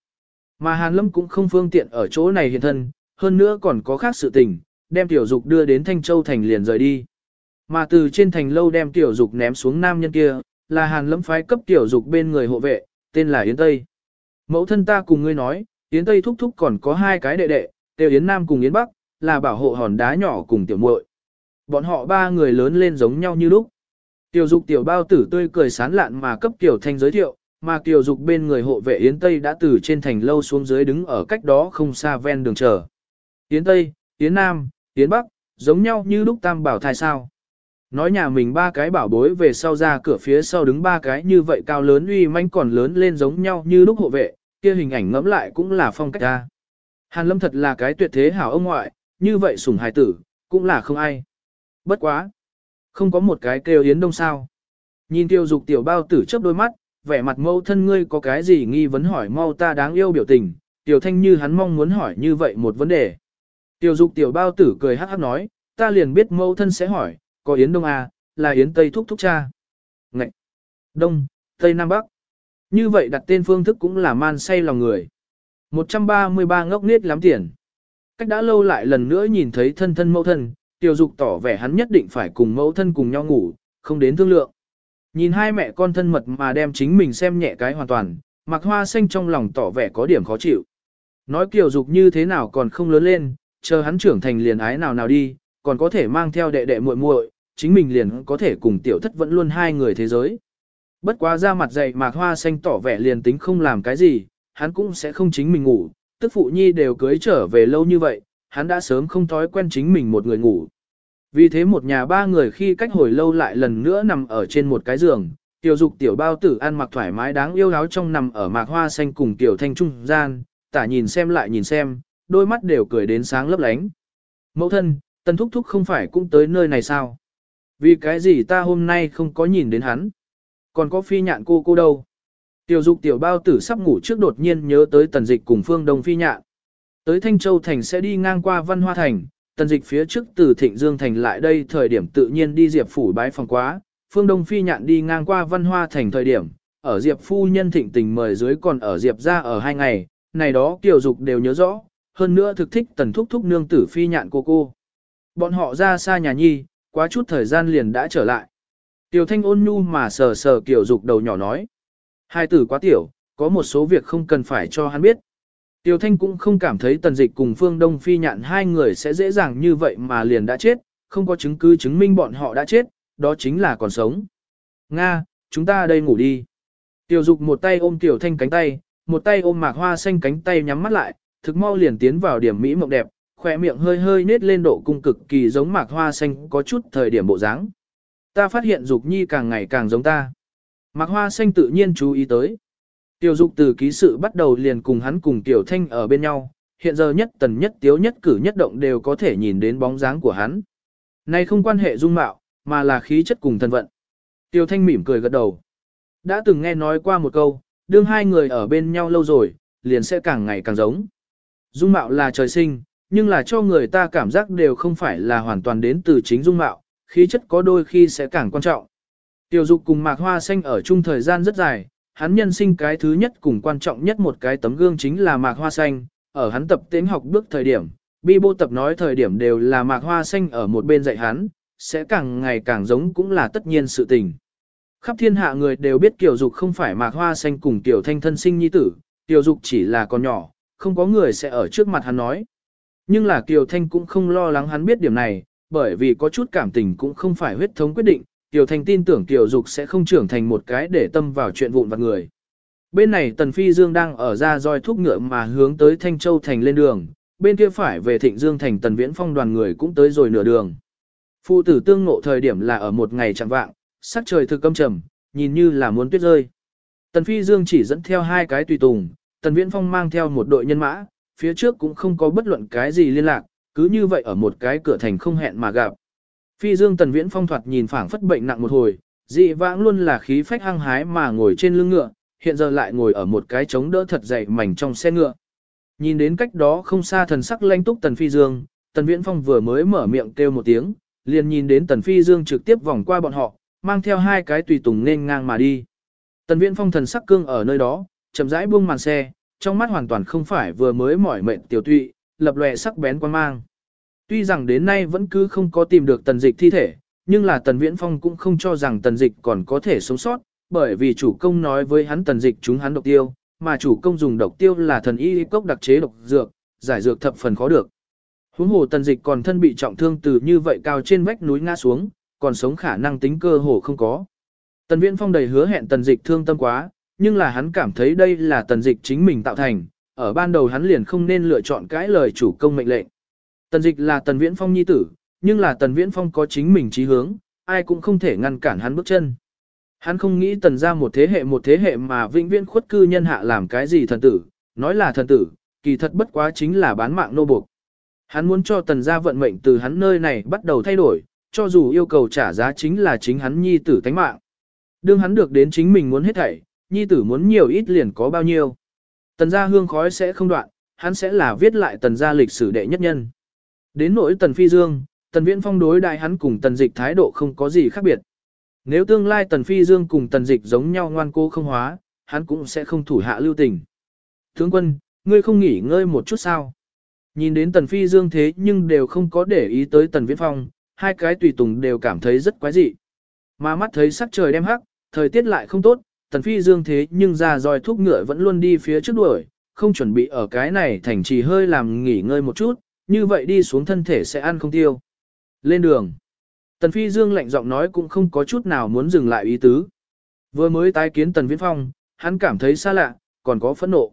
Mà hàn lâm cũng không phương tiện ở chỗ này hiện thân, hơn nữa còn có khác sự tình, đem tiểu dục đưa đến Thanh Châu thành liền rời đi. Mà từ trên thành lâu đem tiểu dục ném xuống nam nhân kia, là hàn lâm phái cấp tiểu dục bên người hộ vệ, tên là Yến Tây. Mẫu thân ta cùng ngươi nói, Yến Tây thúc thúc còn có hai cái đệ đệ, Tiêu Yến Nam cùng Yến Bắc, là bảo hộ hòn đá nhỏ cùng tiểu muội. Bọn họ ba người lớn lên giống nhau như lúc. Tiểu dục tiểu bao tử tươi cười sán lạn mà cấp tiểu thanh giới thiệu, mà tiểu dục bên người hộ vệ Yến Tây đã từ trên thành lâu xuống dưới đứng ở cách đó không xa ven đường chờ. Yến Tây, Yến Nam, Yến Bắc, giống nhau như lúc tam bảo thai sao. Nói nhà mình ba cái bảo bối về sau ra cửa phía sau đứng ba cái như vậy cao lớn uy manh còn lớn lên giống nhau như lúc hộ vệ, kia hình ảnh ngẫm lại cũng là phong cách ra. Hàn Lâm thật là cái tuyệt thế hảo ông ngoại, như vậy sủng hài tử, cũng là không ai. Bất quá. Không có một cái kêu Yến Đông sao. Nhìn tiêu dục tiểu bao tử chớp đôi mắt, vẻ mặt mâu thân ngươi có cái gì nghi vấn hỏi mau ta đáng yêu biểu tình, tiểu thanh như hắn mong muốn hỏi như vậy một vấn đề. Tiểu dục tiểu bao tử cười hắc hắc nói, ta liền biết mâu thân sẽ hỏi, có Yến Đông à, là Yến Tây thúc thúc cha. Ngậy! Đông, Tây Nam Bắc. Như vậy đặt tên phương thức cũng là man say lòng người. 133 ngốc nết lắm tiền. Cách đã lâu lại lần nữa nhìn thấy thân thân mẫu thân, tiểu dục tỏ vẻ hắn nhất định phải cùng mẫu thân cùng nhau ngủ, không đến thương lượng. Nhìn hai mẹ con thân mật mà đem chính mình xem nhẹ cái hoàn toàn, mặc hoa xanh trong lòng tỏ vẻ có điểm khó chịu. Nói kiểu dục như thế nào còn không lớn lên, chờ hắn trưởng thành liền ái nào nào đi, còn có thể mang theo đệ đệ muội muội, chính mình liền có thể cùng tiểu thất vẫn luôn hai người thế giới. Bất quá ra mặt dày mạc hoa xanh tỏ vẻ liền tính không làm cái gì, hắn cũng sẽ không chính mình ngủ, tức phụ nhi đều cưới trở về lâu như vậy, hắn đã sớm không thói quen chính mình một người ngủ. Vì thế một nhà ba người khi cách hồi lâu lại lần nữa nằm ở trên một cái giường, tiểu dục tiểu bao tử ăn mặc thoải mái đáng yêu áo trong nằm ở mạc hoa xanh cùng tiểu thanh trung gian, tả nhìn xem lại nhìn xem, đôi mắt đều cười đến sáng lấp lánh. Mẫu thân, Tần thúc thúc không phải cũng tới nơi này sao? Vì cái gì ta hôm nay không có nhìn đến hắn? Còn có phi nhạn cô cô đâu? Tiểu dục tiểu bao tử sắp ngủ trước đột nhiên nhớ tới tần dịch cùng phương đông phi nhạn. Tới Thanh Châu Thành sẽ đi ngang qua Văn Hoa Thành, tần dịch phía trước từ Thịnh Dương Thành lại đây thời điểm tự nhiên đi Diệp Phủ bái phòng quá, phương đông phi nhạn đi ngang qua Văn Hoa Thành thời điểm, ở Diệp Phu Nhân thịnh tình mời dưới còn ở Diệp ra ở hai ngày, này đó tiểu dục đều nhớ rõ, hơn nữa thực thích tần thúc thúc nương tử phi nhạn cô cô. Bọn họ ra xa nhà nhi, quá chút thời gian liền đã trở lại. Tiểu thanh ôn nhu mà sờ sờ kiểu dục đầu nhỏ nói. Hai tử quá tiểu, có một số việc không cần phải cho hắn biết. tiểu Thanh cũng không cảm thấy tần dịch cùng Phương Đông Phi nhạn hai người sẽ dễ dàng như vậy mà liền đã chết, không có chứng cứ chứng minh bọn họ đã chết, đó chính là còn sống. Nga, chúng ta đây ngủ đi. Tiểu Dục một tay ôm Tiểu Thanh cánh tay, một tay ôm mạc hoa xanh cánh tay nhắm mắt lại, thực mau liền tiến vào điểm mỹ mộng đẹp, khỏe miệng hơi hơi nết lên độ cung cực kỳ giống mạc hoa xanh có chút thời điểm bộ dáng. Ta phát hiện Dục Nhi càng ngày càng giống ta. Mạc hoa xanh tự nhiên chú ý tới. Tiểu Dục từ ký sự bắt đầu liền cùng hắn cùng Tiểu Thanh ở bên nhau, hiện giờ nhất tần nhất tiếu nhất cử nhất động đều có thể nhìn đến bóng dáng của hắn. Này không quan hệ dung mạo, mà là khí chất cùng thân vận. Tiểu Thanh mỉm cười gật đầu. Đã từng nghe nói qua một câu, đương hai người ở bên nhau lâu rồi, liền sẽ càng ngày càng giống. Dung mạo là trời sinh, nhưng là cho người ta cảm giác đều không phải là hoàn toàn đến từ chính dung mạo, khí chất có đôi khi sẽ càng quan trọng. Tiểu dục cùng mạc hoa xanh ở chung thời gian rất dài, hắn nhân sinh cái thứ nhất cùng quan trọng nhất một cái tấm gương chính là mạc hoa xanh, ở hắn tập tiến học bước thời điểm, bi bô tập nói thời điểm đều là mạc hoa xanh ở một bên dạy hắn, sẽ càng ngày càng giống cũng là tất nhiên sự tình. Khắp thiên hạ người đều biết Kiều Dục không phải mạc hoa xanh cùng Kiều Thanh thân sinh nhi tử, Kiều Dục chỉ là con nhỏ, không có người sẽ ở trước mặt hắn nói. Nhưng là Kiều Thanh cũng không lo lắng hắn biết điểm này, bởi vì có chút cảm tình cũng không phải huyết thống quyết định, Kiều Thanh tin tưởng Kiều Dục sẽ không trưởng thành một cái để tâm vào chuyện vụn vặt người. Bên này Tần Phi Dương đang ở ra roi thúc ngựa mà hướng tới Thanh Châu Thành lên đường, bên kia phải về Thịnh Dương Thành Tần Viễn Phong đoàn người cũng tới rồi nửa đường. Phụ tử tương ngộ thời điểm là ở một ngày chẳng vạng, sắc trời thực âm trầm, nhìn như là muốn tuyết rơi. Tần Phi Dương chỉ dẫn theo hai cái tùy tùng, Tần Viễn Phong mang theo một đội nhân mã, phía trước cũng không có bất luận cái gì liên lạc, cứ như vậy ở một cái cửa thành không hẹn mà gặp. Phi Dương Tần Viễn Phong thoạt nhìn phảng phất bệnh nặng một hồi, dị vãng luôn là khí phách hăng hái mà ngồi trên lưng ngựa, hiện giờ lại ngồi ở một cái chống đỡ thật dày mảnh trong xe ngựa. Nhìn đến cách đó không xa thần sắc lanh túc Tần Phi Dương, Tần Viễn Phong vừa mới mở miệng kêu một tiếng, liền nhìn đến Tần Phi Dương trực tiếp vòng qua bọn họ, mang theo hai cái tùy tùng nên ngang mà đi. Tần Viễn Phong thần sắc cương ở nơi đó, chậm rãi buông màn xe, trong mắt hoàn toàn không phải vừa mới mỏi mệt tiểu tụy, lập lòe sắc bén quan mang. Tuy rằng đến nay vẫn cứ không có tìm được tần dịch thi thể, nhưng là tần viễn phong cũng không cho rằng tần dịch còn có thể sống sót, bởi vì chủ công nói với hắn tần dịch chúng hắn độc tiêu, mà chủ công dùng độc tiêu là thần y cốc đặc chế độc dược, giải dược thập phần khó được. Huống hồ tần dịch còn thân bị trọng thương từ như vậy cao trên vách núi ngã xuống, còn sống khả năng tính cơ hồ không có. Tần Viễn Phong đầy hứa hẹn tần dịch thương tâm quá, nhưng là hắn cảm thấy đây là tần dịch chính mình tạo thành, ở ban đầu hắn liền không nên lựa chọn cái lời chủ công mệnh lệnh. Tần dịch là tần Viễn Phong nhi tử, nhưng là tần Viễn Phong có chính mình trí hướng, ai cũng không thể ngăn cản hắn bước chân. Hắn không nghĩ tần ra một thế hệ một thế hệ mà vĩnh viễn khuất cư nhân hạ làm cái gì thần tử, nói là thần tử, kỳ thật bất quá chính là bán mạng nô buộc. Hắn muốn cho tần gia vận mệnh từ hắn nơi này bắt đầu thay đổi, cho dù yêu cầu trả giá chính là chính hắn nhi tử tánh mạng. Đương hắn được đến chính mình muốn hết thảy, nhi tử muốn nhiều ít liền có bao nhiêu. Tần gia hương khói sẽ không đoạn, hắn sẽ là viết lại tần gia lịch sử đệ nhất nhân. Đến nỗi tần phi dương, tần viễn phong đối đại hắn cùng tần dịch thái độ không có gì khác biệt. Nếu tương lai tần phi dương cùng tần dịch giống nhau ngoan cố không hóa, hắn cũng sẽ không thủ hạ lưu tình. Thướng quân, ngươi không nghỉ ngơi một chút sao? Nhìn đến tần phi dương thế nhưng đều không có để ý tới tần viễn phong, hai cái tùy tùng đều cảm thấy rất quái dị. Mà mắt thấy sắc trời đem hắc, thời tiết lại không tốt, tần phi dương thế nhưng ra Roi thúc ngựa vẫn luôn đi phía trước đuổi, không chuẩn bị ở cái này thành trì hơi làm nghỉ ngơi một chút, như vậy đi xuống thân thể sẽ ăn không tiêu. Lên đường. Tần phi dương lạnh giọng nói cũng không có chút nào muốn dừng lại ý tứ. Vừa mới tái kiến tần viễn phong, hắn cảm thấy xa lạ, còn có phẫn nộ.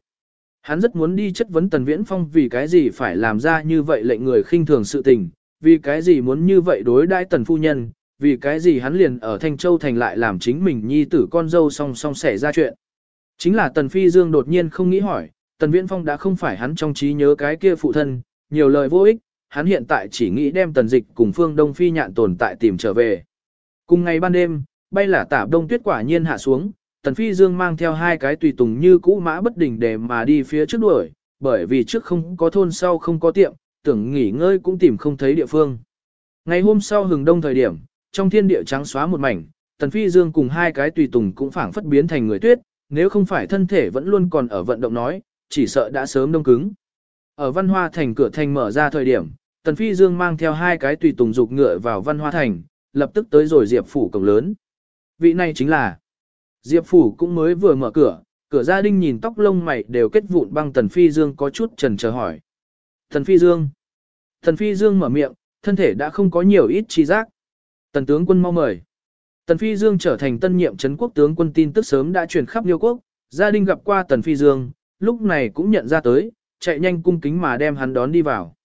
Hắn rất muốn đi chất vấn tần viễn phong vì cái gì phải làm ra như vậy lệnh người khinh thường sự tình, vì cái gì muốn như vậy đối đãi tần phu nhân, vì cái gì hắn liền ở Thanh Châu Thành lại làm chính mình nhi tử con dâu song song xảy ra chuyện. Chính là Tần Phi Dương đột nhiên không nghĩ hỏi, Tần Viễn Phong đã không phải hắn trong trí nhớ cái kia phụ thân, nhiều lời vô ích, hắn hiện tại chỉ nghĩ đem Tần Dịch cùng Phương Đông Phi nhạn tồn tại tìm trở về. Cùng ngày ban đêm, bay là tả đông tuyết quả nhiên hạ xuống, Tần Phi Dương mang theo hai cái tùy tùng như cũ mã bất đình để mà đi phía trước đuổi, bởi vì trước không có thôn sau không có tiệm, tưởng nghỉ ngơi cũng tìm không thấy địa phương. Ngày hôm sau hừng đông thời điểm, trong thiên địa trắng xóa một mảnh, Tần Phi Dương cùng hai cái tùy tùng cũng phảng phất biến thành người tuyết, nếu không phải thân thể vẫn luôn còn ở vận động nói, chỉ sợ đã sớm đông cứng. Ở Văn Hoa Thành cửa thành mở ra thời điểm, Tần Phi Dương mang theo hai cái tùy tùng dục ngựa vào Văn Hoa Thành, lập tức tới rồi Diệp Phủ cổng lớn. Vị này chính là Diệp Phủ cũng mới vừa mở cửa, Cửa gia đình nhìn tóc lông mày đều kết vụn băng Tần Phi Dương có chút chần chờ hỏi. Tần Phi Dương. Tần Phi Dương mở miệng, thân thể đã không có nhiều ít chi giác. Tần tướng quân mau mời. Tần Phi Dương trở thành tân nhiệm trấn quốc tướng quân tin tức sớm đã truyền khắp Liêu quốc, gia đình gặp qua Tần Phi Dương, lúc này cũng nhận ra tới, chạy nhanh cung kính mà đem hắn đón đi vào.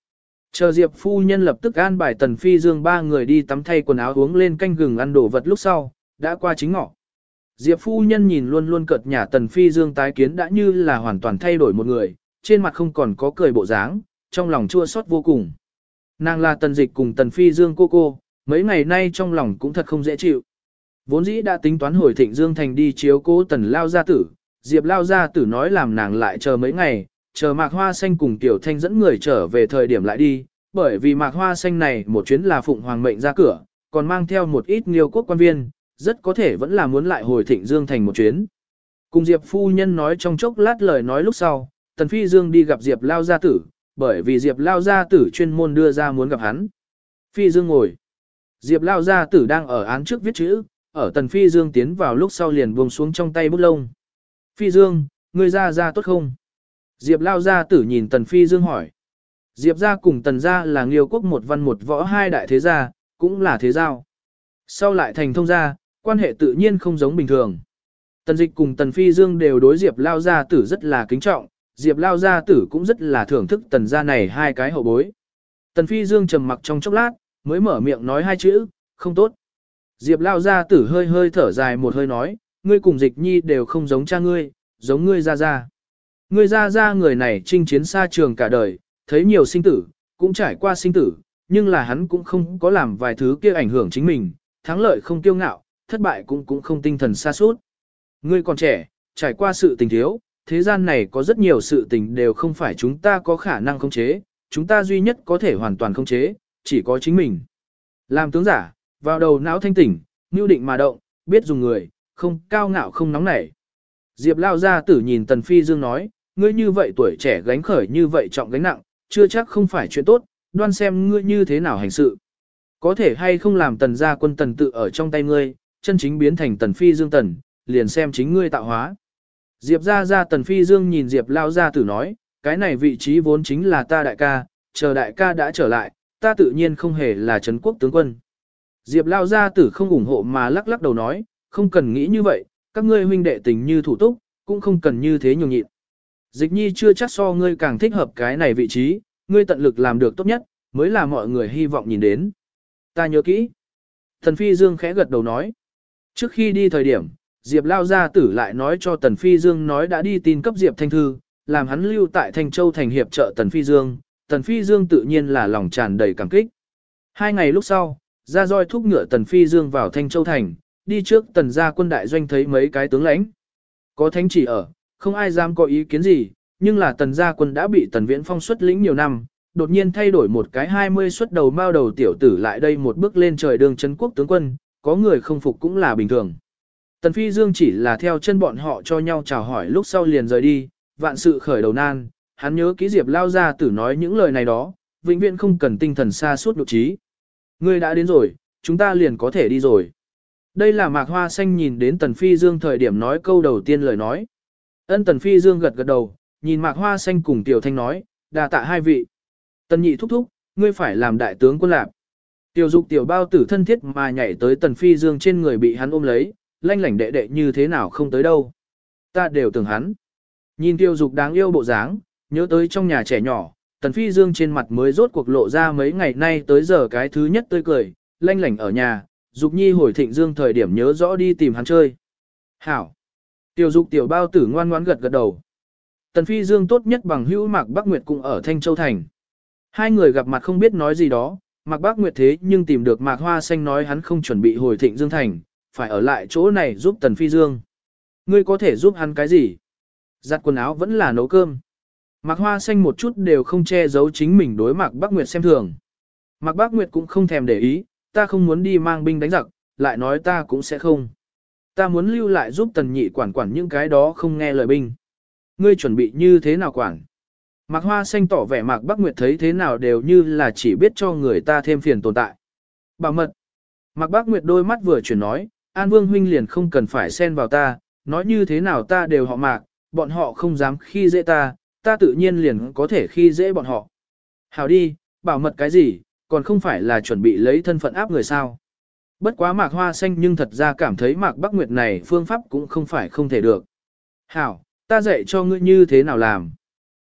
Chờ Diệp phu nhân lập tức an bài Tần Phi Dương ba người đi tắm thay quần áo uống lên canh gừng ăn đồ vật lúc sau, đã qua chính ngọ. Diệp phu nhân nhìn luôn luôn cợt nhả Tần Phi Dương tái kiến đã như là hoàn toàn thay đổi một người, trên mặt không còn có cười bộ dáng, trong lòng chua xót vô cùng. Nàng là Tần Dịch cùng Tần Phi Dương cô cô, mấy ngày nay trong lòng cũng thật không dễ chịu. Vốn dĩ đã tính toán hồi thịnh Dương Thành đi chiếu cố Tần Lao Gia Tử, Diệp Lao Gia Tử nói làm nàng lại chờ mấy ngày, chờ Mạc Hoa Xanh cùng Tiểu Thanh dẫn người trở về thời điểm lại đi, bởi vì Mạc Hoa Xanh này một chuyến là Phụng Hoàng mệnh ra cửa, còn mang theo một ít nghiêu quốc quan viên, rất có thể vẫn là muốn lại hồi thịnh Dương Thành một chuyến. Cùng Diệp Phu Nhân nói trong chốc lát lời nói lúc sau, Tần Phi Dương đi gặp Diệp Lao Gia Tử, bởi vì Diệp Lao Gia Tử chuyên môn đưa ra muốn gặp hắn. Phi Dương ngồi. Diệp Lao Gia Tử đang ở án trước viết chữ, ở Tần Phi Dương tiến vào lúc sau liền buông xuống trong tay bút lông. Phi Dương, ngươi ra ra tốt không? Diệp Lao Gia Tử nhìn Tần Phi Dương hỏi. Diệp gia cùng Tần gia là nghiêu quốc một văn một võ hai đại thế gia, cũng là thế giao. Sau lại thành thông gia, quan hệ tự nhiên không giống bình thường. Tần dịch cùng Tần Phi Dương đều đối Diệp Lao Gia Tử rất là kính trọng, Diệp Lao Gia Tử cũng rất là thưởng thức Tần gia này hai cái hậu bối. Tần Phi Dương trầm mặc trong chốc lát, mới mở miệng nói hai chữ, không tốt. Diệp Lao Gia Tử hơi hơi thở dài một hơi nói, ngươi cùng dịch nhi đều không giống cha ngươi, giống ngươi ra ra. Ngươi ra ra người này chinh chiến xa trường cả đời, thấy nhiều sinh tử, cũng trải qua sinh tử, nhưng là hắn cũng không có làm vài thứ kia ảnh hưởng chính mình, thắng lợi không kiêu ngạo, thất bại cũng cũng không tinh thần xa suốt. Ngươi còn trẻ, trải qua sự tình thiếu, thế gian này có rất nhiều sự tình đều không phải chúng ta có khả năng khống chế, chúng ta duy nhất có thể hoàn toàn khống chế, chỉ có chính mình. Làm tướng giả, vào đầu não thanh tỉnh, nưu định mà động, biết dùng người, không cao ngạo không nóng nảy. Diệp lao ra tử nhìn Tần Phi Dương nói, ngươi như vậy tuổi trẻ gánh khởi như vậy trọng gánh nặng, chưa chắc không phải chuyện tốt, đoan xem ngươi như thế nào hành sự. Có thể hay không làm tần gia quân tần tự ở trong tay ngươi, chân chính biến thành tần phi dương tần, liền xem chính ngươi tạo hóa. Diệp ra ra tần phi dương nhìn Diệp lao ra tử nói, cái này vị trí vốn chính là ta đại ca, chờ đại ca đã trở lại, ta tự nhiên không hề là Trấn quốc tướng quân. Diệp lao ra tử không ủng hộ mà lắc lắc đầu nói, không cần nghĩ như vậy, các ngươi huynh đệ tình như thủ túc, cũng không cần như thế nhường nhịn. Dịch nhi chưa chắc so ngươi càng thích hợp cái này vị trí, ngươi tận lực làm được tốt nhất, mới là mọi người hy vọng nhìn đến. Ta nhớ kỹ. Thần Phi Dương khẽ gật đầu nói. Trước khi đi thời điểm, Diệp Lao Gia Tử lại nói cho Tần Phi Dương nói đã đi tin cấp Diệp Thanh Thư, làm hắn lưu tại Thanh Châu thành hiệp trợ Tần Phi Dương. Tần Phi Dương tự nhiên là lòng tràn đầy cảm kích. Hai ngày lúc sau, ra roi thúc ngựa Tần Phi Dương vào Thanh Châu thành, đi trước Tần gia quân đại doanh thấy mấy cái tướng lãnh. Có thánh chỉ ở, không ai dám có ý kiến gì, nhưng là tần gia quân đã bị tần viễn phong xuất lĩnh nhiều năm, đột nhiên thay đổi một cái 20 xuất đầu mao đầu tiểu tử lại đây một bước lên trời đường chân quốc tướng quân, có người không phục cũng là bình thường. Tần Phi Dương chỉ là theo chân bọn họ cho nhau chào hỏi lúc sau liền rời đi, vạn sự khởi đầu nan, hắn nhớ ký Diệp lao ra tử nói những lời này đó, vĩnh viễn không cần tinh thần xa suốt nội trí. Ngươi đã đến rồi, chúng ta liền có thể đi rồi. Đây là mạc hoa xanh nhìn đến Tần Phi Dương thời điểm nói câu đầu tiên lời nói. Ân Tần Phi Dương gật gật đầu, nhìn mạc hoa xanh cùng Tiểu Thanh nói, đà tạ hai vị. Tần nhị thúc thúc, ngươi phải làm đại tướng quân lạc. Tiểu dục tiểu bao tử thân thiết mà nhảy tới Tần Phi Dương trên người bị hắn ôm lấy, lanh lảnh đệ đệ như thế nào không tới đâu. Ta đều tưởng hắn. Nhìn Tiêu dục đáng yêu bộ dáng, nhớ tới trong nhà trẻ nhỏ, Tần Phi Dương trên mặt mới rốt cuộc lộ ra mấy ngày nay tới giờ cái thứ nhất tươi cười, lanh lảnh ở nhà, Dục Nhi hồi Thịnh Dương thời điểm nhớ rõ đi tìm hắn chơi. Hảo. Tiểu Dục tiểu bao tử ngoan ngoãn gật gật đầu. Tần Phi Dương tốt nhất bằng hữu Mạc Bắc Nguyệt cũng ở Thanh Châu Thành. Hai người gặp mặt không biết nói gì đó, Mạc Bắc Nguyệt thế nhưng tìm được Mạc Hoa Xanh nói hắn không chuẩn bị hồi Thịnh Dương Thành, phải ở lại chỗ này giúp Tần Phi Dương. Ngươi có thể giúp hắn cái gì? Giặt quần áo vẫn là nấu cơm. Mạc Hoa Xanh một chút đều không che giấu chính mình đối Mạc Bắc Nguyệt xem thường. Mạc Bắc Nguyệt cũng không thèm để ý, ta không muốn đi mang binh đánh giặc, lại nói ta cũng sẽ không. Ta muốn lưu lại giúp tần nhị quản quản những cái đó không nghe lời binh. Ngươi chuẩn bị như thế nào quản? Mạc Hoa Xanh tỏ vẻ Mạc Bắc Nguyệt thấy thế nào đều như là chỉ biết cho người ta thêm phiền tồn tại. Bảo mật. Mạc Bắc Nguyệt đôi mắt vừa chuyển nói, An Vương huynh liền không cần phải xen vào ta, nói như thế nào ta đều họ Mạc, bọn họ không dám khi dễ ta, ta tự nhiên liền có thể khi dễ bọn họ. Hảo đi, bảo mật cái gì, còn không phải là chuẩn bị lấy thân phận áp người sao. Bất quá mạc hoa xanh nhưng thật ra cảm thấy mạc bắc nguyệt này phương pháp cũng không phải không thể được. Hảo, ta dạy cho ngươi như thế nào làm.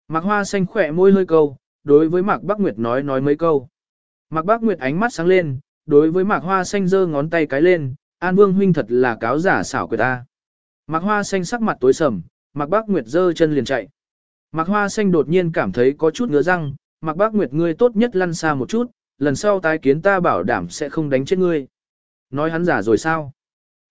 Mạc hoa xanh khỏe môi hơi câu, đối với mạc bắc nguyệt nói nói mấy câu. Mạc bắc nguyệt ánh mắt sáng lên, đối với mạc hoa xanh giơ ngón tay cái lên, an vương huynh thật là cáo giả xảo quyệt ta. Mạc hoa xanh sắc mặt tối sầm, mạc bắc nguyệt giơ chân liền chạy. Mạc hoa xanh đột nhiên cảm thấy có chút ngứa răng, mạc Bác nguyệt ngươi tốt nhất lăn xa một chút, lần sau tái kiến ta bảo đảm sẽ không đánh chết ngươi. Nói hắn giả rồi sao?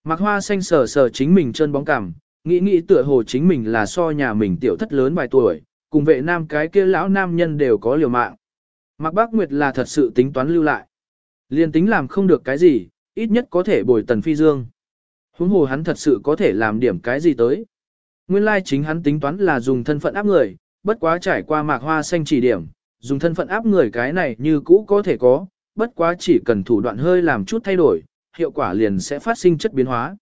Mạc hoa xanh sờ sờ chính mình chân bóng cảm, nghĩ nghĩ tựa hồ chính mình là so nhà mình tiểu thất lớn vài tuổi, cùng vệ nam cái kia lão nam nhân đều có liều mạng. Mạc Bác Nguyệt là thật sự tính toán lưu lại. Liên tính làm không được cái gì, ít nhất có thể bồi tần phi dương. Huống hồ hắn thật sự có thể làm điểm cái gì tới. Nguyên lai chính hắn tính toán là dùng thân phận áp người, bất quá trải qua mạc hoa xanh chỉ điểm, dùng thân phận áp người cái này như cũ có thể có, bất quá chỉ cần thủ đoạn hơi làm chút thay đổi, hiệu quả liền sẽ phát sinh chất biến hóa.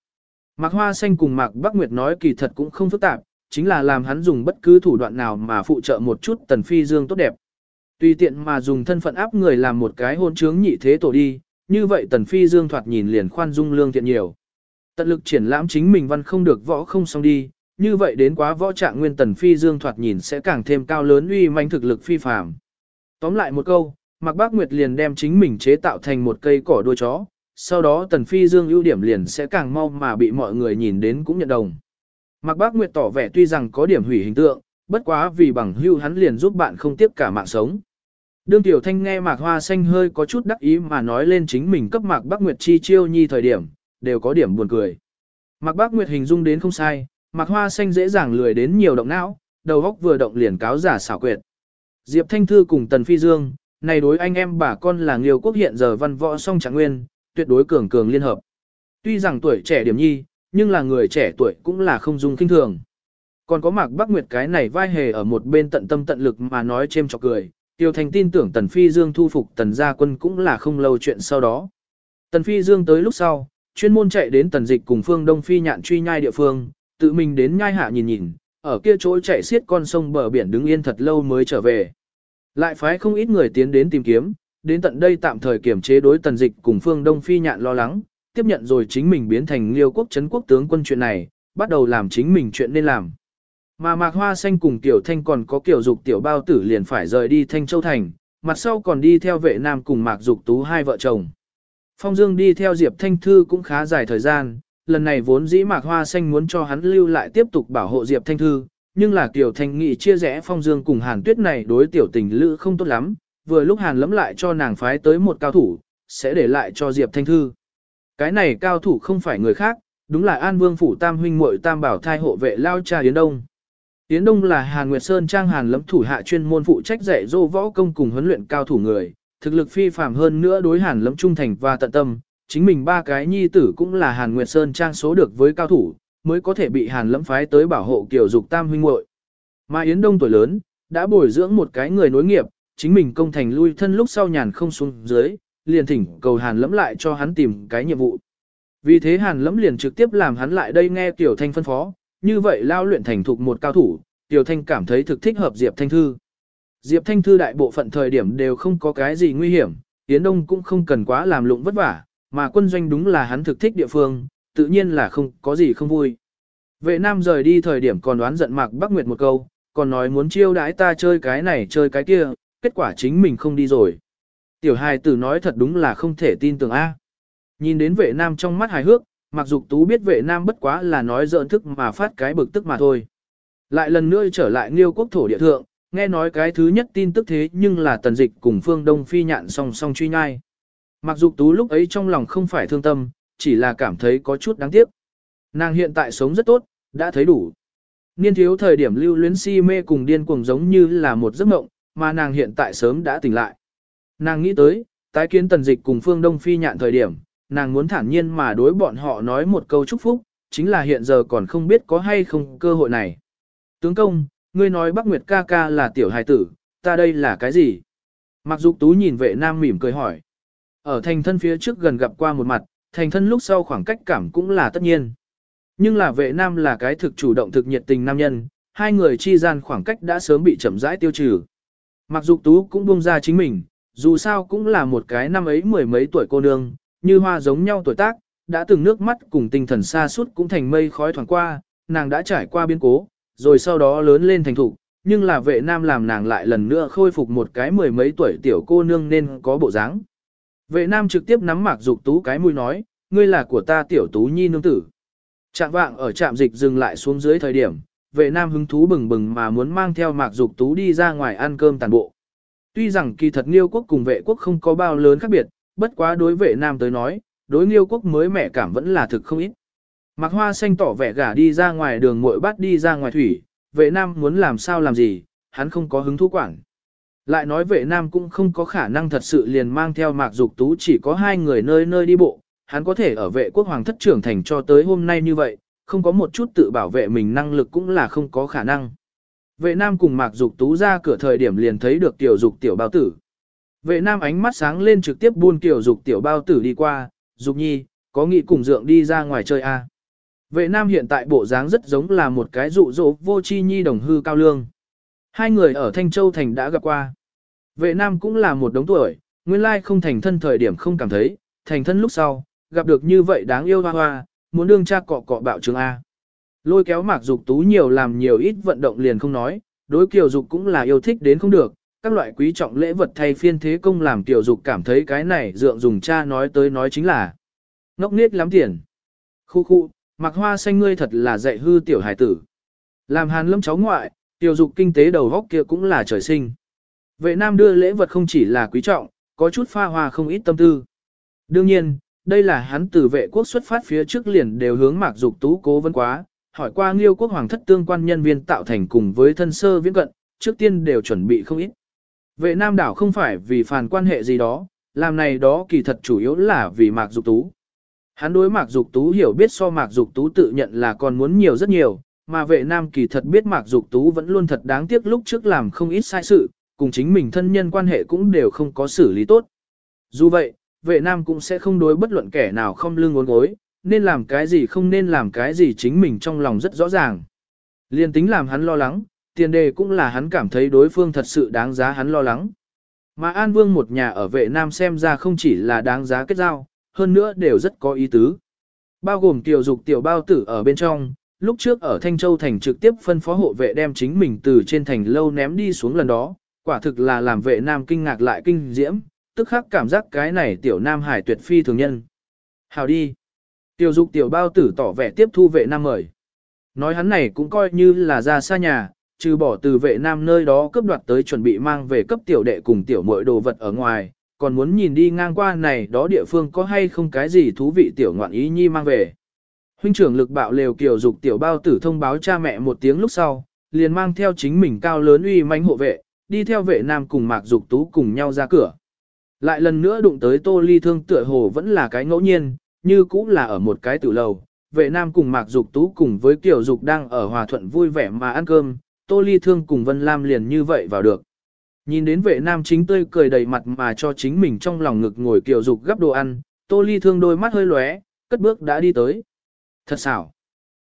Mạc Hoa Xanh cùng Mạc Bắc Nguyệt nói kỳ thật cũng không phức tạp, chính là làm hắn dùng bất cứ thủ đoạn nào mà phụ trợ một chút Tần Phi Dương tốt đẹp. Tùy tiện mà dùng thân phận áp người làm một cái hôn chướng nhị thế tổ đi, như vậy Tần Phi Dương thoạt nhìn liền khoan dung lương thiện nhiều. Tận lực triển lãm chính mình văn không được võ không xong đi, như vậy đến quá võ trạng nguyên Tần Phi Dương thoạt nhìn sẽ càng thêm cao lớn uy manh thực lực phi phàm. Tóm lại một câu, Mạc Bác Nguyệt liền đem chính mình chế tạo thành một cây cỏ đuôi chó, sau đó Tần Phi Dương ưu điểm liền sẽ càng mau mà bị mọi người nhìn đến cũng nhận đồng. Mạc Bác Nguyệt tỏ vẻ tuy rằng có điểm hủy hình tượng, bất quá vì bằng hưu hắn liền giúp bạn không tiếp cả mạng sống. Đương Tiểu Thanh nghe Mạc Hoa Xanh hơi có chút đắc ý mà nói lên chính mình cấp Mạc Bác Nguyệt chi chiêu nhi thời điểm, đều có điểm buồn cười. Mạc Bác Nguyệt hình dung đến không sai, Mạc Hoa Xanh dễ dàng lười đến nhiều động não, đầu óc vừa động liền cáo giả xảo quyệt. Diệp Thanh Thư cùng Tần Phi Dương, này đối anh em bà con là Nghiêu Quốc hiện giờ văn võ song trạng nguyên, tuyệt đối cường cường liên hợp. Tuy rằng tuổi trẻ điểm nhi, nhưng là người trẻ tuổi cũng là không dung kinh thường. Còn có Mạc Bắc Nguyệt cái này vai hề ở một bên tận tâm tận lực mà nói chêm chọc cười, Tiêu Thành tin tưởng Tần Phi Dương thu phục Tần gia quân cũng là không lâu chuyện sau đó. Tần Phi Dương tới lúc sau, chuyên môn chạy đến Tần Dịch cùng Phương Đông Phi nhạn truy nhai địa phương, tự mình đến nhai hạ nhìn nhìn, ở kia chỗ chạy xiết con sông bờ biển đứng yên thật lâu mới trở về. Lại phái không ít người tiến đến tìm kiếm, đến tận đây tạm thời kiểm chế đối tần dịch cùng phương Đông Phi nhạn lo lắng, tiếp nhận rồi chính mình biến thành liêu quốc chấn quốc tướng quân chuyện này, bắt đầu làm chính mình chuyện nên làm. Mà Mạc Hoa Xanh cùng Tiểu Thanh còn có kiểu dục Tiểu Bao Tử liền phải rời đi Thanh Châu Thành, mặt sau còn đi theo vệ nam cùng Mạc Dục Tú hai vợ chồng. Phong Dương đi theo Diệp Thanh Thư cũng khá dài thời gian, lần này vốn dĩ Mạc Hoa Xanh muốn cho hắn lưu lại tiếp tục bảo hộ Diệp Thanh Thư, nhưng là Tiểu Thanh nghị chia rẽ Phong Dương cùng Hàn Tuyết này đối tiểu tình lữ không tốt lắm, vừa lúc Hàn lẫm lại cho nàng phái tới một cao thủ, sẽ để lại cho Diệp Thanh Thư. Cái này cao thủ không phải người khác, đúng là An Vương Phủ Tam Huynh muội Tam Bảo thai hộ vệ Lao Cha Yến Đông. Yến Đông là Hàn Nguyệt Sơn Trang Hàn lẫm thủ hạ chuyên môn phụ trách dạy dỗ võ công cùng huấn luyện cao thủ người, thực lực phi phàm hơn nữa đối Hàn lẫm trung thành và tận tâm, chính mình ba cái nhi tử cũng là Hàn Nguyệt Sơn Trang số được với cao thủ, mới có thể bị Hàn lẫm phái tới bảo hộ kiểu dục Tam Huynh muội. Mà Yến Đông tuổi lớn, đã bồi dưỡng một cái người nối nghiệp, chính mình công thành lui thân lúc sau nhàn không xuống dưới, liền thỉnh cầu Hàn Lẫm lại cho hắn tìm cái nhiệm vụ. Vì thế Hàn Lẫm liền trực tiếp làm hắn lại đây nghe Tiểu Thanh phân phó, như vậy lao luyện thành thục một cao thủ, Tiểu Thanh cảm thấy thực thích hợp Diệp Thanh Thư. Diệp Thanh Thư đại bộ phận thời điểm đều không có cái gì nguy hiểm, Yến Đông cũng không cần quá làm lụng vất vả, mà quân doanh đúng là hắn thực thích địa phương, tự nhiên là không có gì không vui. Vệ Nam rời đi thời điểm còn đoán giận Mạc Bắc Nguyệt một câu, còn nói muốn chiêu đãi ta chơi cái này chơi cái kia, kết quả chính mình không đi rồi. Tiểu hài tử nói thật đúng là không thể tin tưởng A. Nhìn đến vệ nam trong mắt hài hước, mặc dục tú biết vệ nam bất quá là nói giỡn thức mà phát cái bực tức mà thôi. Lại lần nữa trở lại nghiêu quốc thổ địa thượng, nghe nói cái thứ nhất tin tức thế nhưng là tần dịch cùng phương đông phi nhạn song song truy nhai. Mặc dục tú lúc ấy trong lòng không phải thương tâm, chỉ là cảm thấy có chút đáng tiếc. Nàng hiện tại sống rất tốt, đã thấy đủ. Niên thiếu thời điểm lưu luyến si mê cùng điên cuồng giống như là một giấc mộng, mà nàng hiện tại sớm đã tỉnh lại. Nàng nghĩ tới, tái kiến tần dịch cùng phương Đông Phi nhạn thời điểm, nàng muốn thản nhiên mà đối bọn họ nói một câu chúc phúc, chính là hiện giờ còn không biết có hay không cơ hội này. Tướng công, ngươi nói Bắc Nguyệt ca ca là tiểu hài tử, ta đây là cái gì? Mặc dục tú nhìn vệ nam mỉm cười hỏi. Ở thành thân phía trước gần gặp qua một mặt, thành thân lúc sau khoảng cách cảm cũng là tất nhiên. Nhưng là vệ nam là cái thực chủ động thực nhiệt tình nam nhân, hai người chi gian khoảng cách đã sớm bị chậm rãi tiêu trừ. Mặc dục tú cũng buông ra chính mình, dù sao cũng là một cái năm ấy mười mấy tuổi cô nương, như hoa giống nhau tuổi tác, đã từng nước mắt cùng tinh thần xa suốt cũng thành mây khói thoảng qua, nàng đã trải qua biến cố, rồi sau đó lớn lên thành thục, nhưng là vệ nam làm nàng lại lần nữa khôi phục một cái mười mấy tuổi tiểu cô nương nên có bộ dáng. Vệ nam trực tiếp nắm mạc dục tú cái mũi nói, ngươi là của ta tiểu tú nhi nương tử. Trạm vạng ở trạm dịch dừng lại xuống dưới thời điểm, vệ nam hứng thú bừng bừng mà muốn mang theo mạc dục tú đi ra ngoài ăn cơm tàn bộ. Tuy rằng kỳ thật Nghiêu quốc cùng vệ quốc không có bao lớn khác biệt, bất quá đối vệ nam tới nói, đối Nghiêu quốc mới mẻ cảm vẫn là thực không ít. Mạc hoa xanh tỏ vẻ gả đi ra ngoài đường muội bắt đi ra ngoài thủy, vệ nam muốn làm sao làm gì, hắn không có hứng thú quảng. Lại nói vệ nam cũng không có khả năng thật sự liền mang theo mạc dục tú chỉ có hai người nơi nơi đi bộ, hắn có thể ở vệ quốc hoàng thất trưởng thành cho tới hôm nay như vậy, không có một chút tự bảo vệ mình năng lực cũng là không có khả năng. Vệ nam cùng mạc dục tú ra cửa thời điểm liền thấy được tiểu dục tiểu bao tử. Vệ nam ánh mắt sáng lên trực tiếp buôn tiểu dục tiểu bao tử đi qua, dục nhi, có nghị cùng dượng đi ra ngoài chơi a à? Vệ nam hiện tại bộ dáng rất giống là một cái dụ dỗ vô chi nhi đồng hư cao lương. Hai người ở Thanh Châu Thành đã gặp qua. Vệ nam cũng là một đống tuổi, nguyên lai không thành thân thời điểm không cảm thấy, thành thân lúc sau, gặp được như vậy đáng yêu hoa hoa, muốn đương cha cọ cọ bạo trường A. Lôi kéo mạc dục tú nhiều làm nhiều ít vận động liền không nói, đối kiều dục cũng là yêu thích đến không được, các loại quý trọng lễ vật thay phiên thế công làm kiều dục cảm thấy cái này dượng dùng cha nói tới nói chính là ngốc nết lắm tiền. Khu khu, mặc hoa xanh ngươi thật là dạy hư tiểu hải tử. Làm hàn lâm cháu ngoại, tiểu dục kinh tế đầu góc kia cũng là trời sinh. Vệ nam đưa lễ vật không chỉ là quý trọng, có chút pha hoa không ít tâm tư. Đương nhiên, đây là hắn từ vệ quốc xuất phát phía trước liền đều hướng mạc dục tú cố vấn quá, hỏi qua nghiêu quốc hoàng thất tương quan nhân viên tạo thành cùng với thân sơ viễn cận, trước tiên đều chuẩn bị không ít. Vệ nam đảo không phải vì phản quan hệ gì đó, làm này đó kỳ thật chủ yếu là vì mạc dục tú. Hắn đối mạc dục tú hiểu biết so mạc dục tú tự nhận là còn muốn nhiều rất nhiều, mà vệ nam kỳ thật biết mạc dục tú vẫn luôn thật đáng tiếc lúc trước làm không ít sai sự, cùng chính mình thân nhân quan hệ cũng đều không có xử lý tốt. Dù vậy, vệ nam cũng sẽ không đối bất luận kẻ nào không lưng uốn gối, nên làm cái gì không nên làm cái gì chính mình trong lòng rất rõ ràng. Liên tính làm hắn lo lắng, tiền đề cũng là hắn cảm thấy đối phương thật sự đáng giá hắn lo lắng. Mà An Vương một nhà ở vệ nam xem ra không chỉ là đáng giá kết giao, hơn nữa đều rất có ý tứ. Bao gồm tiểu dục tiểu bao tử ở bên trong, lúc trước ở Thanh Châu Thành trực tiếp phân phó hộ vệ đem chính mình từ trên thành lâu ném đi xuống lần đó, quả thực là làm vệ nam kinh ngạc lại kinh diễm, tức khắc cảm giác cái này tiểu nam hải tuyệt phi thường nhân. Hào đi. Tiểu dục tiểu bao tử tỏ vẻ tiếp thu vệ nam mời. Nói hắn này cũng coi như là ra xa nhà, trừ bỏ từ vệ nam nơi đó cướp đoạt tới chuẩn bị mang về cấp tiểu đệ cùng tiểu muội đồ vật ở ngoài, còn muốn nhìn đi ngang qua này đó địa phương có hay không cái gì thú vị tiểu ngoạn ý nhi mang về. Huynh trưởng lực bạo lều kiều dục tiểu bao tử thông báo cha mẹ một tiếng lúc sau, liền mang theo chính mình cao lớn uy manh hộ vệ, đi theo vệ nam cùng mạc dục tú cùng nhau ra cửa. Lại lần nữa đụng tới tô ly thương tựa hồ vẫn là cái ngẫu nhiên, như cũng là ở một cái tử lầu. Vệ nam cùng mạc dục tú cùng với kiểu dục đang ở hòa thuận vui vẻ mà ăn cơm, tô ly thương cùng Vân Lam liền như vậy vào được. Nhìn đến vệ nam chính tươi cười đầy mặt mà cho chính mình trong lòng ngực ngồi kiểu dục gấp đồ ăn, tô ly thương đôi mắt hơi lóe, cất bước đã đi tới. Thật xảo.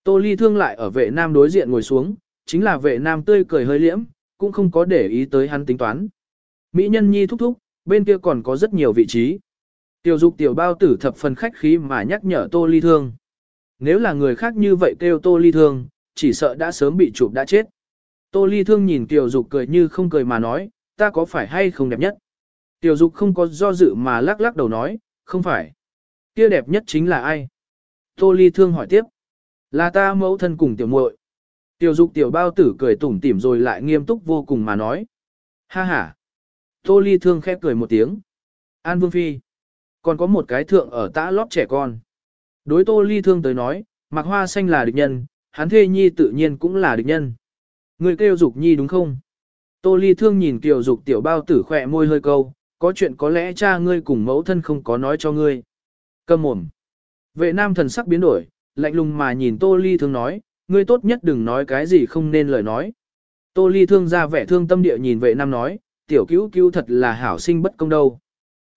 Tô ly thương lại ở vệ nam đối diện ngồi xuống, chính là vệ nam tươi cười hơi liễm, cũng không có để ý tới hắn tính toán. Mỹ nhân nhi thúc thúc, bên kia còn có rất nhiều vị trí. Tiểu dục tiểu bao tử thập phần khách khí mà nhắc nhở tô ly thương. Nếu là người khác như vậy kêu tô ly thương, chỉ sợ đã sớm bị chụp đã chết. Tô ly thương nhìn tiểu dục cười như không cười mà nói, ta có phải hay không đẹp nhất? Tiểu dục không có do dự mà lắc lắc đầu nói, không phải. Kia đẹp nhất chính là ai? Tô ly thương hỏi tiếp. Là ta mẫu thân cùng tiểu muội. Tiểu dục tiểu bao tử cười tủm tỉm rồi lại nghiêm túc vô cùng mà nói. Ha ha. Tô ly thương khép cười một tiếng. An Vương Phi. Còn có một cái thượng ở tã lót trẻ con. Đối tô ly thương tới nói, mặc hoa xanh là địch nhân, hắn thê nhi tự nhiên cũng là địch nhân. Người kêu dục nhi đúng không? Tô ly thương nhìn Tiểu dục tiểu bao tử khỏe môi hơi câu, có chuyện có lẽ cha ngươi cùng mẫu thân không có nói cho ngươi. Cầm mồm. Vệ nam thần sắc biến đổi, lạnh lùng mà nhìn tô ly thương nói, ngươi tốt nhất đừng nói cái gì không nên lời nói. Tô ly thương ra vẻ thương tâm địa nhìn vệ nam nói, tiểu cứu cứu thật là hảo sinh bất công đâu.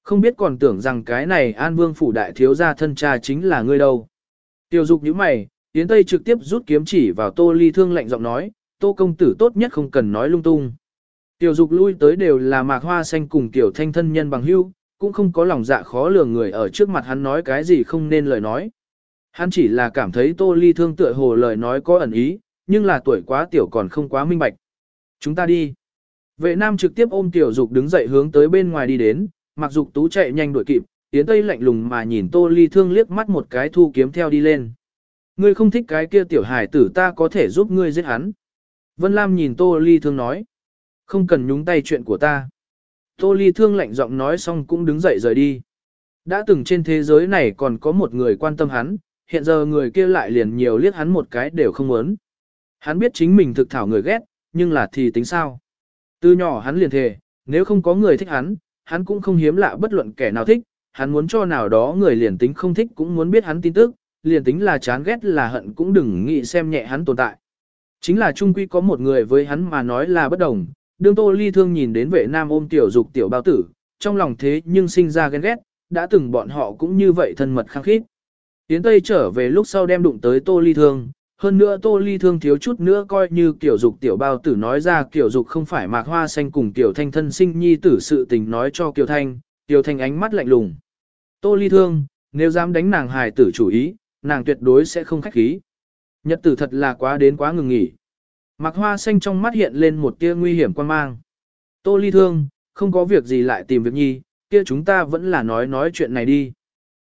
Không biết còn tưởng rằng cái này an vương phủ đại thiếu gia thân cha chính là ngươi đâu. Tiểu dục như mày, Yến Tây trực tiếp rút kiếm chỉ vào tô ly thương lạnh giọng nói, tô công tử tốt nhất không cần nói lung tung. Tiểu dục lui tới đều là mạc hoa xanh cùng tiểu thanh thân nhân bằng hữu, cũng không có lòng dạ khó lường người ở trước mặt hắn nói cái gì không nên lời nói. Hắn chỉ là cảm thấy tô ly thương tựa hồ lời nói có ẩn ý, nhưng là tuổi quá tiểu còn không quá minh bạch. Chúng ta đi. Vệ nam trực tiếp ôm tiểu dục đứng dậy hướng tới bên ngoài đi đến, mặc dục tú chạy nhanh đuổi kịp, tiến tây lạnh lùng mà nhìn tô ly thương liếc mắt một cái thu kiếm theo đi lên. Ngươi không thích cái kia tiểu hài tử ta có thể giúp ngươi giết hắn. Vân Lam nhìn tô ly thương nói. Không cần nhúng tay chuyện của ta. Tô ly thương lạnh giọng nói xong cũng đứng dậy rời đi. Đã từng trên thế giới này còn có một người quan tâm hắn, hiện giờ người kia lại liền nhiều liếc hắn một cái đều không muốn. Hắn biết chính mình thực thảo người ghét, nhưng là thì tính sao? Từ nhỏ hắn liền thề, nếu không có người thích hắn, hắn cũng không hiếm lạ bất luận kẻ nào thích, hắn muốn cho nào đó người liền tính không thích cũng muốn biết hắn tin tức, liền tính là chán ghét là hận cũng đừng nghĩ xem nhẹ hắn tồn tại. Chính là trung quy có một người với hắn mà nói là bất đồng, đương tô ly thương nhìn đến vệ nam ôm tiểu dục tiểu bao tử, trong lòng thế nhưng sinh ra ghen ghét, đã từng bọn họ cũng như vậy thân mật khăng khít. Tiến Tây trở về lúc sau đem đụng tới tô ly thương, hơn nữa tô ly thương thiếu chút nữa coi như kiểu dục tiểu bao tử nói ra kiểu dục không phải mạc hoa xanh cùng tiểu thanh thân sinh nhi tử sự tình nói cho kiểu thanh, tiểu thanh ánh mắt lạnh lùng. Tô ly thương, nếu dám đánh nàng hài tử chủ ý, nàng tuyệt đối sẽ không khách khí. Nhật tử thật là quá đến quá ngừng nghỉ. Mạc hoa xanh trong mắt hiện lên một tia nguy hiểm quan mang. Tô ly thương, không có việc gì lại tìm việc nhi, kia chúng ta vẫn là nói nói chuyện này đi.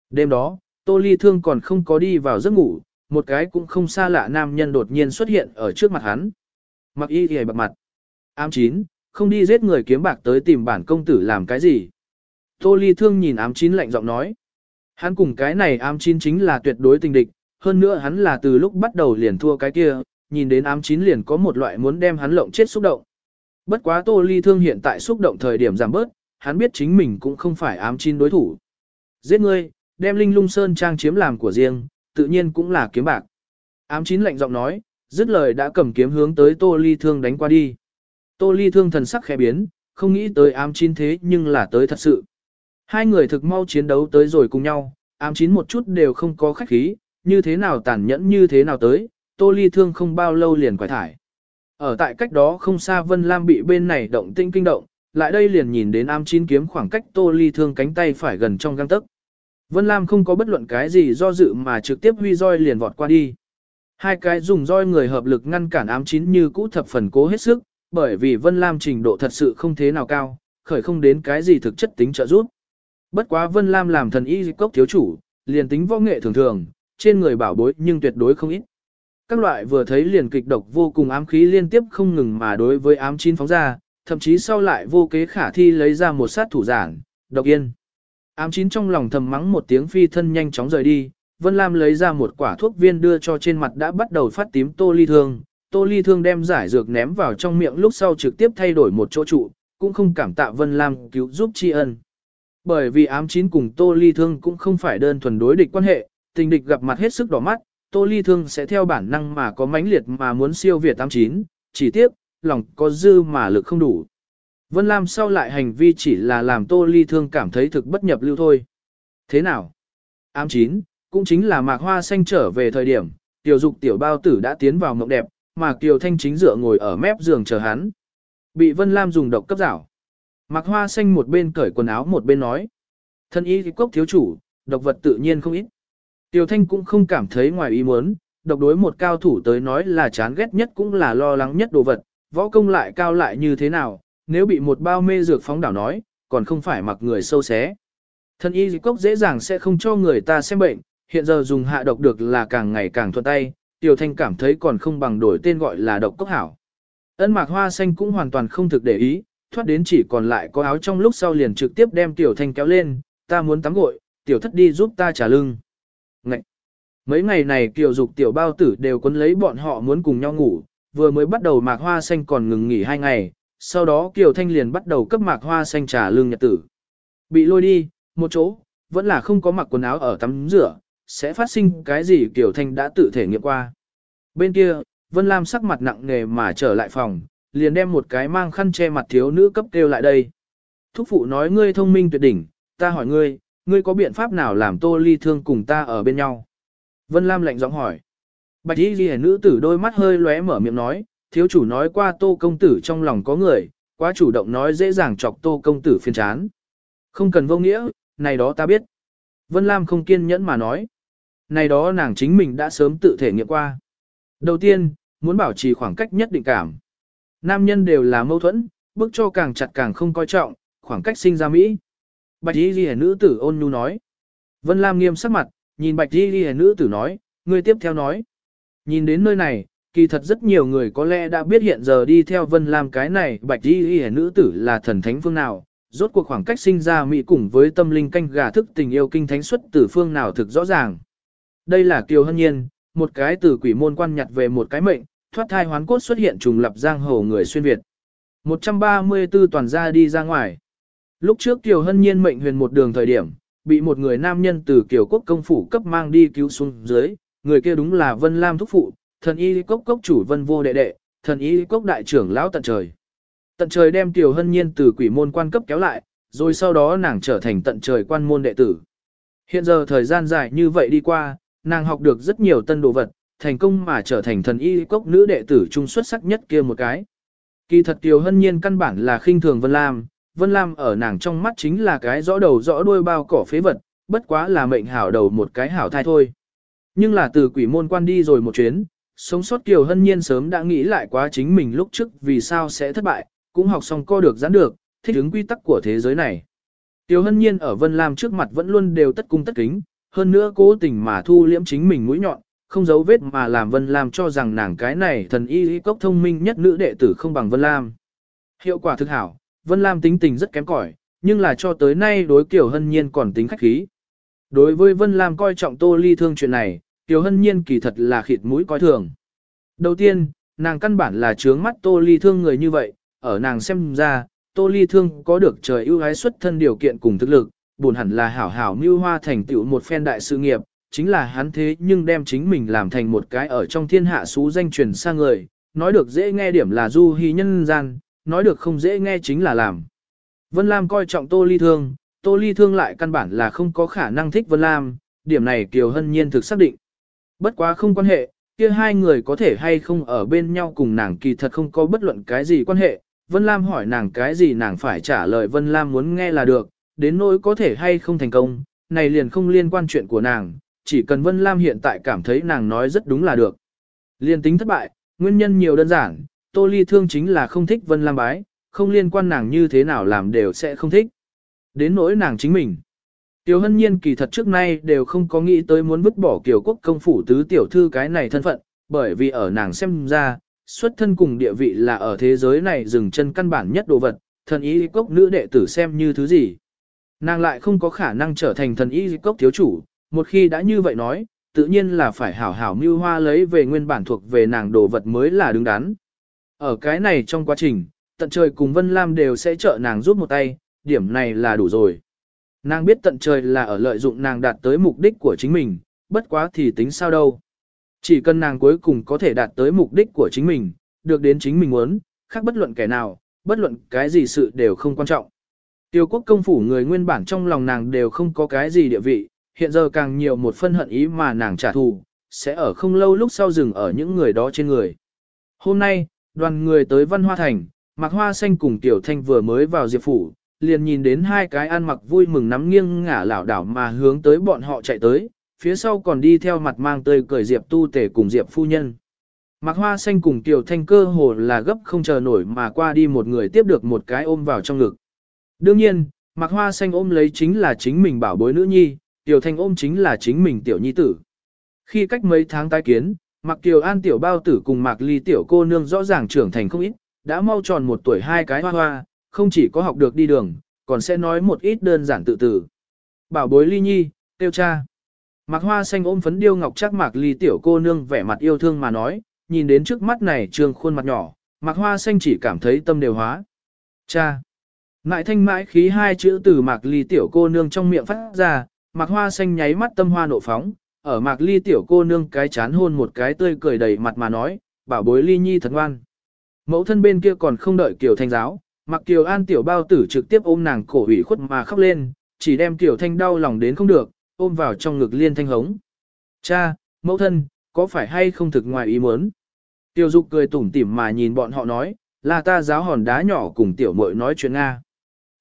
Đêm đó, Tô ly thương còn không có đi vào giấc ngủ, một cái cũng không xa lạ nam nhân đột nhiên xuất hiện ở trước mặt hắn. Mặc y thì bạc mặt. Ám chín, không đi giết người kiếm bạc tới tìm bản công tử làm cái gì. Tô ly thương nhìn ám chín lạnh giọng nói. Hắn cùng cái này ám chín chính là tuyệt đối tình địch, hơn nữa hắn là từ lúc bắt đầu liền thua cái kia, nhìn đến ám chín liền có một loại muốn đem hắn lộng chết xúc động. Bất quá tô ly thương hiện tại xúc động thời điểm giảm bớt, hắn biết chính mình cũng không phải ám chín đối thủ. Giết ngươi, đem linh lung sơn trang chiếm làm của riêng, tự nhiên cũng là kiếm bạc. Ám chín lạnh giọng nói, dứt lời đã cầm kiếm hướng tới tô ly thương đánh qua đi. Tô ly thương thần sắc khẽ biến, không nghĩ tới ám chín thế nhưng là tới thật sự. Hai người thực mau chiến đấu tới rồi cùng nhau, ám chín một chút đều không có khách khí, như thế nào tàn nhẫn như thế nào tới, tô ly thương không bao lâu liền quải thải. Ở tại cách đó không xa Vân Lam bị bên này động tinh kinh động, lại đây liền nhìn đến ám chín kiếm khoảng cách tô ly thương cánh tay phải gần trong găng tấc. Vân Lam không có bất luận cái gì do dự mà trực tiếp huy roi liền vọt qua đi. Hai cái dùng roi người hợp lực ngăn cản ám chín như cũ thập phần cố hết sức, bởi vì Vân Lam trình độ thật sự không thế nào cao, khởi không đến cái gì thực chất tính trợ giúp. Bất quá Vân Lam làm thần y cốc thiếu chủ, liền tính võ nghệ thường thường, trên người bảo bối nhưng tuyệt đối không ít. Các loại vừa thấy liền kịch độc vô cùng ám khí liên tiếp không ngừng mà đối với ám chín phóng ra, thậm chí sau lại vô kế khả thi lấy ra một sát thủ giảng, độc yên. Ám chín trong lòng thầm mắng một tiếng phi thân nhanh chóng rời đi, Vân Lam lấy ra một quả thuốc viên đưa cho trên mặt đã bắt đầu phát tím tô ly thương. Tô ly thương đem giải dược ném vào trong miệng lúc sau trực tiếp thay đổi một chỗ trụ, cũng không cảm tạ Vân Lam cứu giúp tri ân. Bởi vì ám chín cùng tô ly thương cũng không phải đơn thuần đối địch quan hệ, tình địch gặp mặt hết sức đỏ mắt, tô ly thương sẽ theo bản năng mà có mãnh liệt mà muốn siêu việt ám chín, chỉ tiếc, lòng có dư mà lực không đủ. Vân Lam sau lại hành vi chỉ là làm Tô Ly Thương cảm thấy thực bất nhập lưu thôi. Thế nào? Ám chín, cũng chính là mạc hoa xanh trở về thời điểm, tiểu dục tiểu bao tử đã tiến vào mộng đẹp, mà Kiều Thanh chính dựa ngồi ở mép giường chờ hắn. Bị Vân Lam dùng độc cấp rảo. Mạc hoa xanh một bên cởi quần áo một bên nói. Thân y thì cốc thiếu chủ, độc vật tự nhiên không ít. Tiểu Thanh cũng không cảm thấy ngoài ý muốn, độc đối một cao thủ tới nói là chán ghét nhất cũng là lo lắng nhất đồ vật, võ công lại cao lại như thế nào, nếu bị một bao mê dược phóng đảo nói, còn không phải mặc người sâu xé. Thân y dịch cốc dễ dàng sẽ không cho người ta xem bệnh, hiện giờ dùng hạ độc được là càng ngày càng thuận tay, Tiểu Thanh cảm thấy còn không bằng đổi tên gọi là độc cốc hảo. Ân mạc hoa xanh cũng hoàn toàn không thực để ý, thoát đến chỉ còn lại có áo trong lúc sau liền trực tiếp đem Tiểu Thanh kéo lên, ta muốn tắm gội, Tiểu thất đi giúp ta trả lưng. Ngậy! Mấy ngày này Kiều Dục Tiểu Bao Tử đều quấn lấy bọn họ muốn cùng nhau ngủ, vừa mới bắt đầu mạc hoa xanh còn ngừng nghỉ hai ngày, sau đó Kiều Thanh liền bắt đầu cấp mạc hoa xanh trà lương nhật tử. Bị lôi đi, một chỗ, vẫn là không có mặc quần áo ở tắm rửa, sẽ phát sinh cái gì Kiều Thanh đã tự thể nghiệm qua. Bên kia, Vân Lam sắc mặt nặng nề mà trở lại phòng, liền đem một cái mang khăn che mặt thiếu nữ cấp kêu lại đây. Thúc phụ nói ngươi thông minh tuyệt đỉnh, ta hỏi ngươi, ngươi có biện pháp nào làm tô ly thương cùng ta ở bên nhau? Vân Lam lạnh giọng hỏi. Bạch y ghi nữ tử đôi mắt hơi lóe mở miệng nói, thiếu chủ nói qua tô công tử trong lòng có người, quá chủ động nói dễ dàng chọc tô công tử phiền chán. Không cần vô nghĩa, này đó ta biết. Vân Lam không kiên nhẫn mà nói. Này đó nàng chính mình đã sớm tự thể nghiệm qua. Đầu tiên, muốn bảo trì khoảng cách nhất định cảm. Nam nhân đều là mâu thuẫn, bước cho càng chặt càng không coi trọng, khoảng cách sinh ra Mỹ. Bạch y ghi nữ tử ôn nhu nói. Vân Lam nghiêm sắc mặt, nhìn bạch y ghi nữ tử nói, người tiếp theo nói. Nhìn đến nơi này, kỳ thật rất nhiều người có lẽ đã biết hiện giờ đi theo Vân Lam cái này bạch y ghi nữ tử là thần thánh phương nào. Rốt cuộc khoảng cách sinh ra Mỹ cùng với tâm linh canh gà thức tình yêu kinh thánh xuất tử phương nào thực rõ ràng. Đây là Kiều Hân Nhiên, một cái từ quỷ môn quan nhặt về một cái mệnh, thoát thai hoán cốt xuất hiện trùng lập giang hồ người xuyên Việt. 134 toàn gia đi ra ngoài. Lúc trước Kiều Hân Nhiên mệnh huyền một đường thời điểm, bị một người nam nhân từ Kiều Quốc công phủ cấp mang đi cứu xuống dưới, người kia đúng là Vân Lam thúc phụ, thần y cốc cốc chủ Vân Vô đệ đệ, thần y cốc đại trưởng lão tận trời. Tận trời đem Kiều Hân Nhiên từ quỷ môn quan cấp kéo lại, rồi sau đó nàng trở thành tận trời quan môn đệ tử. Hiện giờ thời gian dài như vậy đi qua, nàng học được rất nhiều tân đồ vật, thành công mà trở thành thần y cốc nữ đệ tử trung xuất sắc nhất kia một cái. Kỳ thật Kiều Hân Nhiên căn bản là khinh thường Vân Lam, Vân Lam ở nàng trong mắt chính là cái rõ đầu rõ đuôi bao cỏ phế vật, bất quá là mệnh hảo đầu một cái hảo thai thôi. Nhưng là từ quỷ môn quan đi rồi một chuyến, sống sót Kiều Hân Nhiên sớm đã nghĩ lại quá chính mình lúc trước vì sao sẽ thất bại, cũng học xong co được giãn được, thích ứng quy tắc của thế giới này. Kiều Hân Nhiên ở Vân Lam trước mặt vẫn luôn đều tất cung tất kính, hơn nữa cố tình mà thu liễm chính mình mũi nhọn, không giấu vết mà làm Vân Lam cho rằng nàng cái này thần y y cốc thông minh nhất nữ đệ tử không bằng Vân Lam. Hiệu quả thực hảo, Vân Lam tính tình rất kém cỏi, nhưng là cho tới nay đối Kiều Hân Nhiên còn tính khách khí. Đối với Vân Lam coi trọng Tô Ly Thương chuyện này, Kiều Hân Nhiên kỳ thật là khịt mũi coi thường. Đầu tiên, nàng căn bản là trướng mắt Tô Ly Thương người như vậy, ở nàng xem ra, Tô Ly Thương có được trời ưu ái xuất thân điều kiện cùng thực lực, buồn hẳn là hảo hảo mưu hoa thành tựu một phen đại sự nghiệp, chính là hắn thế nhưng đem chính mình làm thành một cái ở trong thiên hạ xú danh truyền sang người, nói được dễ nghe điểm là du hy nhân gian, nói được không dễ nghe chính là làm. Vân Lam coi trọng Tô Ly Thương, Tô Ly Thương lại căn bản là không có khả năng thích Vân Lam, điểm này Kiều Hân Nhiên thực xác định. Bất quá không quan hệ, kia hai người có thể hay không ở bên nhau cùng nàng kỳ thật không có bất luận cái gì quan hệ. Vân Lam hỏi nàng cái gì nàng phải trả lời Vân Lam muốn nghe là được, đến nỗi có thể hay không thành công, này liền không liên quan chuyện của nàng, chỉ cần Vân Lam hiện tại cảm thấy nàng nói rất đúng là được. Liên tính thất bại, nguyên nhân nhiều đơn giản, Tô Ly Thương chính là không thích Vân Lam bái, không liên quan nàng như thế nào làm đều sẽ không thích. Đến nỗi nàng chính mình. Tiểu hân nhiên kỳ thật trước nay đều không có nghĩ tới muốn vứt bỏ kiều quốc công phủ tứ tiểu thư cái này thân phận, bởi vì ở nàng xem ra, xuất thân cùng địa vị là ở thế giới này dừng chân căn bản nhất đồ vật, thần ý cốc nữ đệ tử xem như thứ gì. Nàng lại không có khả năng trở thành thần y cốc thiếu chủ, một khi đã như vậy nói, tự nhiên là phải hảo hảo mưu hoa lấy về nguyên bản thuộc về nàng đồ vật mới là đứng đắn. Ở cái này trong quá trình, tận trời cùng Vân Lam đều sẽ trợ nàng giúp một tay, điểm này là đủ rồi. Nàng biết tận trời là ở lợi dụng nàng đạt tới mục đích của chính mình, bất quá thì tính sao đâu. Chỉ cần nàng cuối cùng có thể đạt tới mục đích của chính mình, được đến chính mình muốn, khác bất luận kẻ nào, bất luận cái gì sự đều không quan trọng. Tiêu quốc công phủ người nguyên bản trong lòng nàng đều không có cái gì địa vị, hiện giờ càng nhiều một phân hận ý mà nàng trả thù, sẽ ở không lâu lúc sau dừng ở những người đó trên người. Hôm nay, đoàn người tới Văn Hoa Thành, Mạc Hoa Xanh cùng Tiểu Thanh vừa mới vào Diệp Phủ, liền nhìn đến hai cái ăn mặc vui mừng nắm nghiêng ngả lảo đảo mà hướng tới bọn họ chạy tới, phía sau còn đi theo mặt mang tươi cười Diệp Tu Tể cùng Diệp Phu Nhân. Mạc Hoa Xanh cùng Tiểu Thanh cơ hồ là gấp không chờ nổi mà qua đi một người tiếp được một cái ôm vào trong ngực. Đương nhiên, Mạc Hoa Xanh ôm lấy chính là chính mình bảo bối nữ nhi, Tiểu Thanh ôm chính là chính mình tiểu nhi tử. Khi cách mấy tháng tái kiến, Mạc Kiều An tiểu bao tử cùng Mạc Ly tiểu cô nương rõ ràng trưởng thành không ít, đã mau tròn một tuổi hai cái hoa hoa, không chỉ có học được đi đường, còn sẽ nói một ít đơn giản tự tử. Bảo bối Ly Nhi, tiêu cha. Mạc Hoa xanh ôm phấn điêu ngọc chắc Mạc Ly tiểu cô nương vẻ mặt yêu thương mà nói, nhìn đến trước mắt này trương khuôn mặt nhỏ, Mạc Hoa xanh chỉ cảm thấy tâm đều hóa. Cha. Ngại thanh mãi khí hai chữ từ Mạc Ly tiểu cô nương trong miệng phát ra, Mạc Hoa xanh nháy mắt tâm hoa nộ phóng, ở Mạc Ly tiểu cô nương cái chán hôn một cái tươi cười đầy mặt mà nói, bảo bối Ly Nhi thật ngoan. Mẫu thân bên kia còn không đợi Kiều Thanh giáo, mặc Kiều An tiểu bao tử trực tiếp ôm nàng cổ ủy khuất mà khóc lên, chỉ đem Kiều Thanh đau lòng đến không được, ôm vào trong ngực liên thanh hống. Cha, mẫu thân, có phải hay không thực ngoài ý muốn? Tiểu Dục cười tủm tỉm mà nhìn bọn họ nói, là ta giáo hòn đá nhỏ cùng tiểu muội nói chuyện Nga.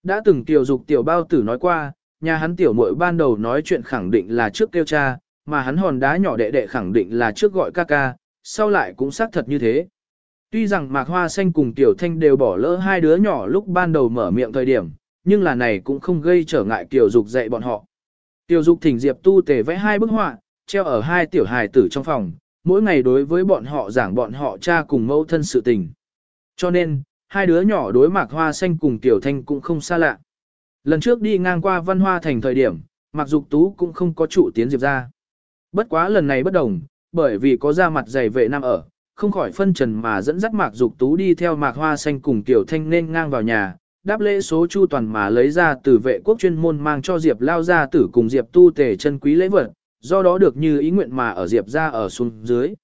Đã từng Tiểu Dục tiểu bao tử nói qua, nhà hắn tiểu muội ban đầu nói chuyện khẳng định là trước kêu cha, mà hắn hòn đá nhỏ đệ đệ khẳng định là trước gọi ca ca, sau lại cũng xác thật như thế. Tuy rằng Mạc Hoa Xanh cùng Tiểu Thanh đều bỏ lỡ hai đứa nhỏ lúc ban đầu mở miệng thời điểm, nhưng là này cũng không gây trở ngại Tiểu Dục dạy bọn họ. Tiểu Dục thỉnh Diệp Tu tề vẽ hai bức họa, treo ở hai tiểu hài tử trong phòng, mỗi ngày đối với bọn họ giảng bọn họ cha cùng mẫu thân sự tình. Cho nên, hai đứa nhỏ đối Mạc Hoa Xanh cùng Tiểu Thanh cũng không xa lạ. Lần trước đi ngang qua Văn Hoa thành thời điểm, Mạc Dục Tú cũng không có chủ tiến Diệp ra. Bất quá lần này bất đồng, bởi vì có ra mặt dày vệ nam ở, không khỏi phân trần mà dẫn dắt Mạc Dục Tú đi theo Mạc Hoa Xanh cùng Tiểu Thanh nên ngang vào nhà, đáp lễ số chu toàn mà lấy ra từ vệ quốc chuyên môn mang cho Diệp lao ra tử cùng Diệp tu tề chân quý lễ vật, do đó được như ý nguyện mà ở Diệp ra ở xuống dưới.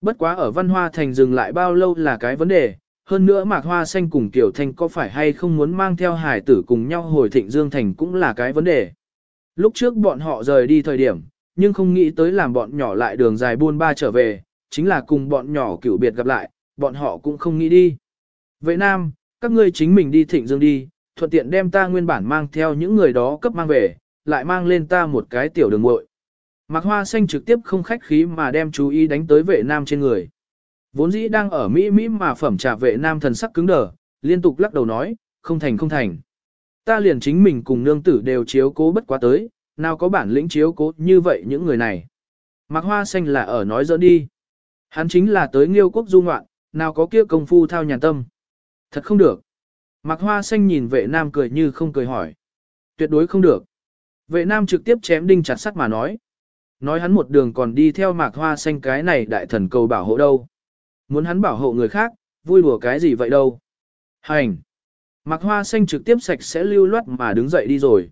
Bất quá ở Văn Hoa Thành dừng lại bao lâu là cái vấn đề, hơn nữa Mạc Hoa Xanh cùng Tiểu Thanh có phải hay không muốn mang theo hải tử cùng nhau hồi Thịnh Dương Thành cũng là cái vấn đề. Lúc trước bọn họ rời đi thời điểm, nhưng không nghĩ tới làm bọn nhỏ lại đường dài buôn ba trở về, chính là cùng bọn nhỏ cửu biệt gặp lại, bọn họ cũng không nghĩ đi. vệ Nam, các ngươi chính mình đi Thịnh Dương đi, thuận tiện đem ta nguyên bản mang theo những người đó cấp mang về, lại mang lên ta một cái tiểu đường muội. Mạc Hoa Xanh trực tiếp không khách khí mà đem chú ý đánh tới vệ nam trên người. Vốn dĩ đang ở Mỹ Mỹ mà phẩm trà vệ nam thần sắc cứng đờ, liên tục lắc đầu nói, không thành không thành. Ta liền chính mình cùng nương tử đều chiếu cố bất quá tới, nào có bản lĩnh chiếu cố như vậy những người này. Mạc Hoa Xanh là ở nói dỡ đi. Hắn chính là tới nghiêu quốc du ngoạn, nào có kia công phu thao nhàn tâm. Thật không được. Mạc Hoa Xanh nhìn vệ nam cười như không cười hỏi. Tuyệt đối không được. Vệ nam trực tiếp chém đinh chặt sắt mà nói. Nói hắn một đường còn đi theo Mạc Hoa Xanh cái này đại thần cầu bảo hộ đâu. Muốn hắn bảo hộ người khác, vui đùa cái gì vậy đâu. Hành. Mạc Hoa Xanh trực tiếp sạch sẽ lưu loát mà đứng dậy đi rồi.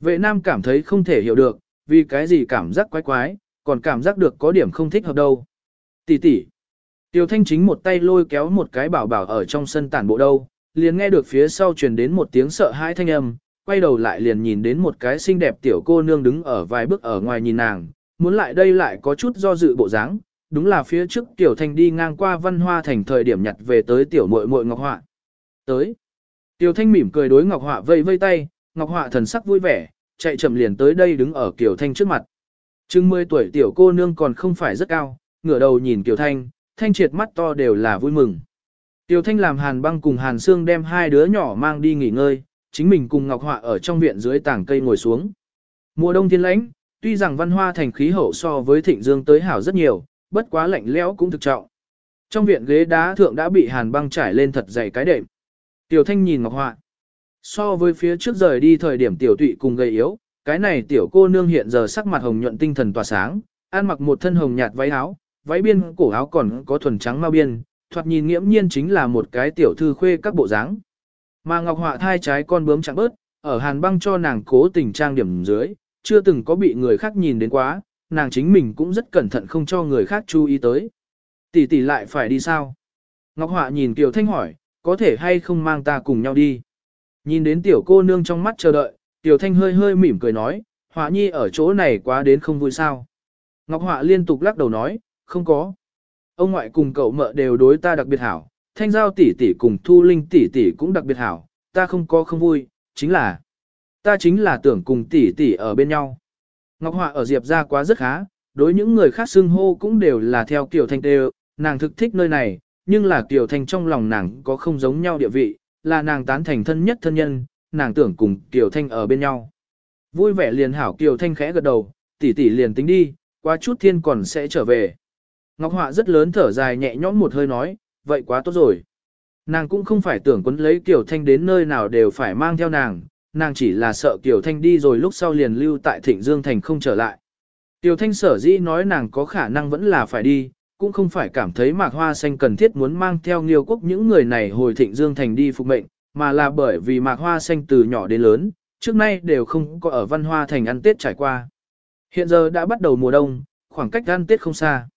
Vệ nam cảm thấy không thể hiểu được, vì cái gì cảm giác quái quái, còn cảm giác được có điểm không thích hợp đâu. Tỷ tỷ. Tiêu Thanh chính một tay lôi kéo một cái bảo bảo ở trong sân tản bộ đâu, liền nghe được phía sau truyền đến một tiếng sợ hãi thanh âm, quay đầu lại liền nhìn đến một cái xinh đẹp tiểu cô nương đứng ở vài bước ở ngoài nhìn nàng, muốn lại đây lại có chút do dự bộ dáng, đúng là phía trước tiểu thanh đi ngang qua văn hoa thành thời điểm nhặt về tới tiểu muội muội ngọc họa. Tới. Tiểu thanh mỉm cười đối ngọc họa vây vây tay, ngọc họa thần sắc vui vẻ, chạy chậm liền tới đây đứng ở tiểu thanh trước mặt. Trưng 10 tuổi tiểu cô nương còn không phải rất cao, ngửa đầu nhìn tiểu thanh, thanh triệt mắt to đều là vui mừng. Tiểu thanh làm hàn băng cùng hàn xương đem hai đứa nhỏ mang đi nghỉ ngơi, chính mình cùng ngọc họa ở trong viện dưới tảng cây ngồi xuống. Mùa đông thiên lãnh, tuy rằng văn hoa thành khí hậu so với thịnh dương tới hảo rất nhiều, bất quá lạnh lẽo cũng thực trọng. Trong viện ghế đá thượng đã bị hàn băng trải lên thật dày cái đệm. Tiểu thanh nhìn ngọc họa. So với phía trước rời đi thời điểm tiểu tụy cùng gầy yếu, cái này tiểu cô nương hiện giờ sắc mặt hồng nhuận tinh thần tỏa sáng, ăn mặc một thân hồng nhạt váy áo, váy biên cổ áo còn có thuần trắng mao biên, thoạt nhìn nghiễm nhiên chính là một cái tiểu thư khuê các bộ dáng. Mà Ngọc Họa thai trái con bướm chẳng bớt, ở hàn băng cho nàng cố tình trang điểm dưới, chưa từng có bị người khác nhìn đến quá, nàng chính mình cũng rất cẩn thận không cho người khác chú ý tới. Tỷ tỷ lại phải đi sao? Ngọc Họa nhìn Kiều Thanh hỏi, có thể hay không mang ta cùng nhau đi? Nhìn đến tiểu cô nương trong mắt chờ đợi, Tiểu Thanh hơi hơi mỉm cười nói, Họa nhi ở chỗ này quá đến không vui sao. Ngọc Họa liên tục lắc đầu nói, không có. Ông ngoại cùng cậu mợ đều đối ta đặc biệt hảo, Thanh Giao tỷ tỷ cùng Thu Linh tỷ tỷ cũng đặc biệt hảo, ta không có không vui, chính là ta chính là tưởng cùng tỷ tỷ ở bên nhau. Ngọc Họa ở Diệp ra quá rất khá, đối những người khác xưng hô cũng đều là theo tiểu Thanh tê nàng thực thích nơi này, nhưng là tiểu Thanh trong lòng nàng có không giống nhau địa vị, là nàng tán thành thân nhất thân nhân, nàng tưởng cùng Kiều Thanh ở bên nhau. Vui vẻ liền hảo Kiều Thanh khẽ gật đầu, tỷ tỷ liền tính đi, qua chút thiên còn sẽ trở về. Ngọc Họa rất lớn thở dài nhẹ nhõm một hơi nói, vậy quá tốt rồi. Nàng cũng không phải tưởng quấn lấy Kiều Thanh đến nơi nào đều phải mang theo nàng, nàng chỉ là sợ Kiều Thanh đi rồi lúc sau liền lưu tại Thịnh Dương Thành không trở lại. Kiều Thanh sở dĩ nói nàng có khả năng vẫn là phải đi, cũng không phải cảm thấy mạc hoa xanh cần thiết muốn mang theo nghiêu quốc những người này hồi Thịnh Dương Thành đi phục mệnh, mà là bởi vì mạc hoa xanh từ nhỏ đến lớn, trước nay đều không có ở văn hoa thành ăn Tết trải qua. Hiện giờ đã bắt đầu mùa đông, khoảng cách ăn Tết không xa.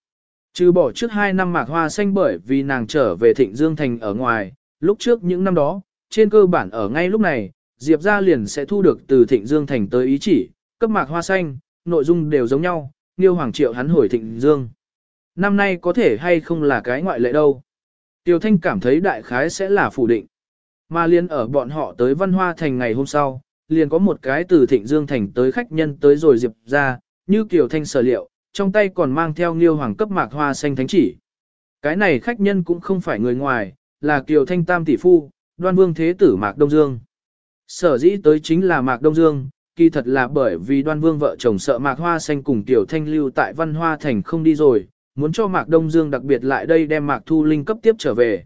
Trừ bỏ trước 2 năm mạc hoa xanh bởi vì nàng trở về Thịnh Dương Thành ở ngoài, lúc trước những năm đó, trên cơ bản ở ngay lúc này, Diệp ra liền sẽ thu được từ Thịnh Dương Thành tới ý chỉ, cấp mạc hoa xanh, nội dung đều giống nhau, Niêu Hoàng Triệu hắn hồi Thịnh Dương năm nay có thể hay không là cái ngoại lệ đâu. Tiêu Thanh cảm thấy đại khái sẽ là phủ định. Mà liên ở bọn họ tới văn hoa thành ngày hôm sau, liền có một cái từ thịnh dương thành tới khách nhân tới rồi diệp ra, như Kiều Thanh sở liệu, trong tay còn mang theo nghiêu hoàng cấp mạc hoa xanh thánh chỉ. Cái này khách nhân cũng không phải người ngoài, là Kiều Thanh Tam tỷ phu, đoan vương thế tử Mạc Đông Dương. Sở dĩ tới chính là Mạc Đông Dương, kỳ thật là bởi vì đoan vương vợ chồng sợ Mạc Hoa Xanh cùng Kiều Thanh lưu tại văn hoa thành không đi rồi, muốn cho Mạc Đông Dương đặc biệt lại đây đem Mạc Thu Linh cấp tiếp trở về.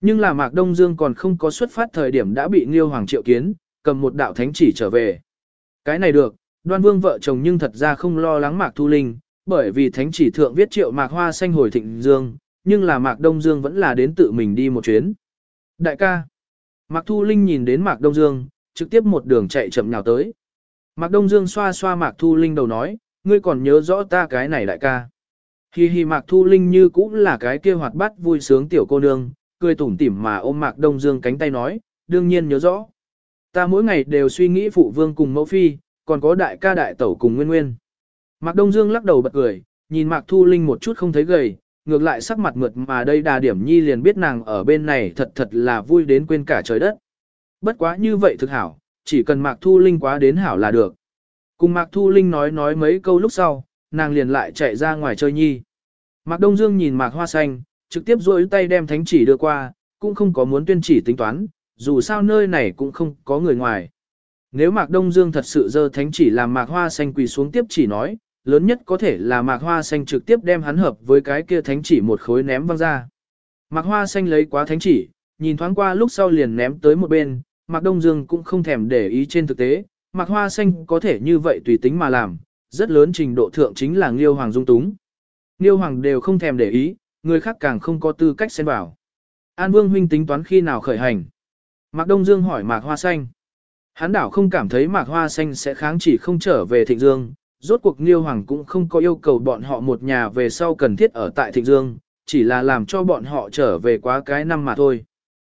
Nhưng là Mạc Đông Dương còn không có xuất phát thời điểm đã bị Nghiêu Hoàng triệu kiến, cầm một đạo thánh chỉ trở về. Cái này được, đoan vương vợ chồng nhưng thật ra không lo lắng Mạc Thu Linh, bởi vì thánh chỉ thượng viết triệu Mạc Hoa Xanh hồi thịnh dương, nhưng là Mạc Đông Dương vẫn là đến tự mình đi một chuyến. Đại ca, Mạc Thu Linh nhìn đến Mạc Đông Dương, trực tiếp một đường chạy chậm nhào tới. Mạc Đông Dương xoa xoa Mạc Thu Linh đầu nói, ngươi còn nhớ rõ ta cái này đại ca. Hi hi Mạc Thu Linh như cũng là cái kia hoạt bát vui sướng tiểu cô nương, cười tủm tỉm mà ôm Mạc Đông Dương cánh tay nói, đương nhiên nhớ rõ. Ta mỗi ngày đều suy nghĩ phụ vương cùng mẫu phi, còn có đại ca đại tẩu cùng nguyên nguyên. Mạc Đông Dương lắc đầu bật cười, nhìn Mạc Thu Linh một chút không thấy gầy, ngược lại sắc mặt mượt mà đây đà điểm nhi liền biết nàng ở bên này thật thật là vui đến quên cả trời đất. Bất quá như vậy thực hảo, chỉ cần Mạc Thu Linh quá đến hảo là được. Cùng Mạc Thu Linh nói nói mấy câu lúc sau, nàng liền lại chạy ra ngoài chơi nhi. Mạc Đông Dương nhìn Mạc Hoa Xanh, trực tiếp duỗi tay đem thánh chỉ đưa qua, cũng không có muốn tuyên chỉ tính toán, dù sao nơi này cũng không có người ngoài. Nếu Mạc Đông Dương thật sự dơ thánh chỉ làm Mạc Hoa Xanh quỳ xuống tiếp chỉ nói, lớn nhất có thể là Mạc Hoa Xanh trực tiếp đem hắn hợp với cái kia thánh chỉ một khối ném văng ra. Mạc Hoa Xanh lấy quá thánh chỉ, nhìn thoáng qua lúc sau liền ném tới một bên, Mạc Đông Dương cũng không thèm để ý trên thực tế, Mạc Hoa Xanh có thể như vậy tùy tính mà làm, rất lớn trình độ thượng chính là Nghiêu Hoàng dung túng. Nghiêu Hoàng đều không thèm để ý, người khác càng không có tư cách xen vào. An Vương huynh tính toán khi nào khởi hành. Mạc Đông Dương hỏi Mạc Hoa Xanh. Hắn đảo không cảm thấy Mạc Hoa Xanh sẽ kháng chỉ không trở về Thịnh Dương, rốt cuộc Nghiêu Hoàng cũng không có yêu cầu bọn họ một nhà về sau cần thiết ở tại Thịnh Dương, chỉ là làm cho bọn họ trở về quá cái năm mà thôi.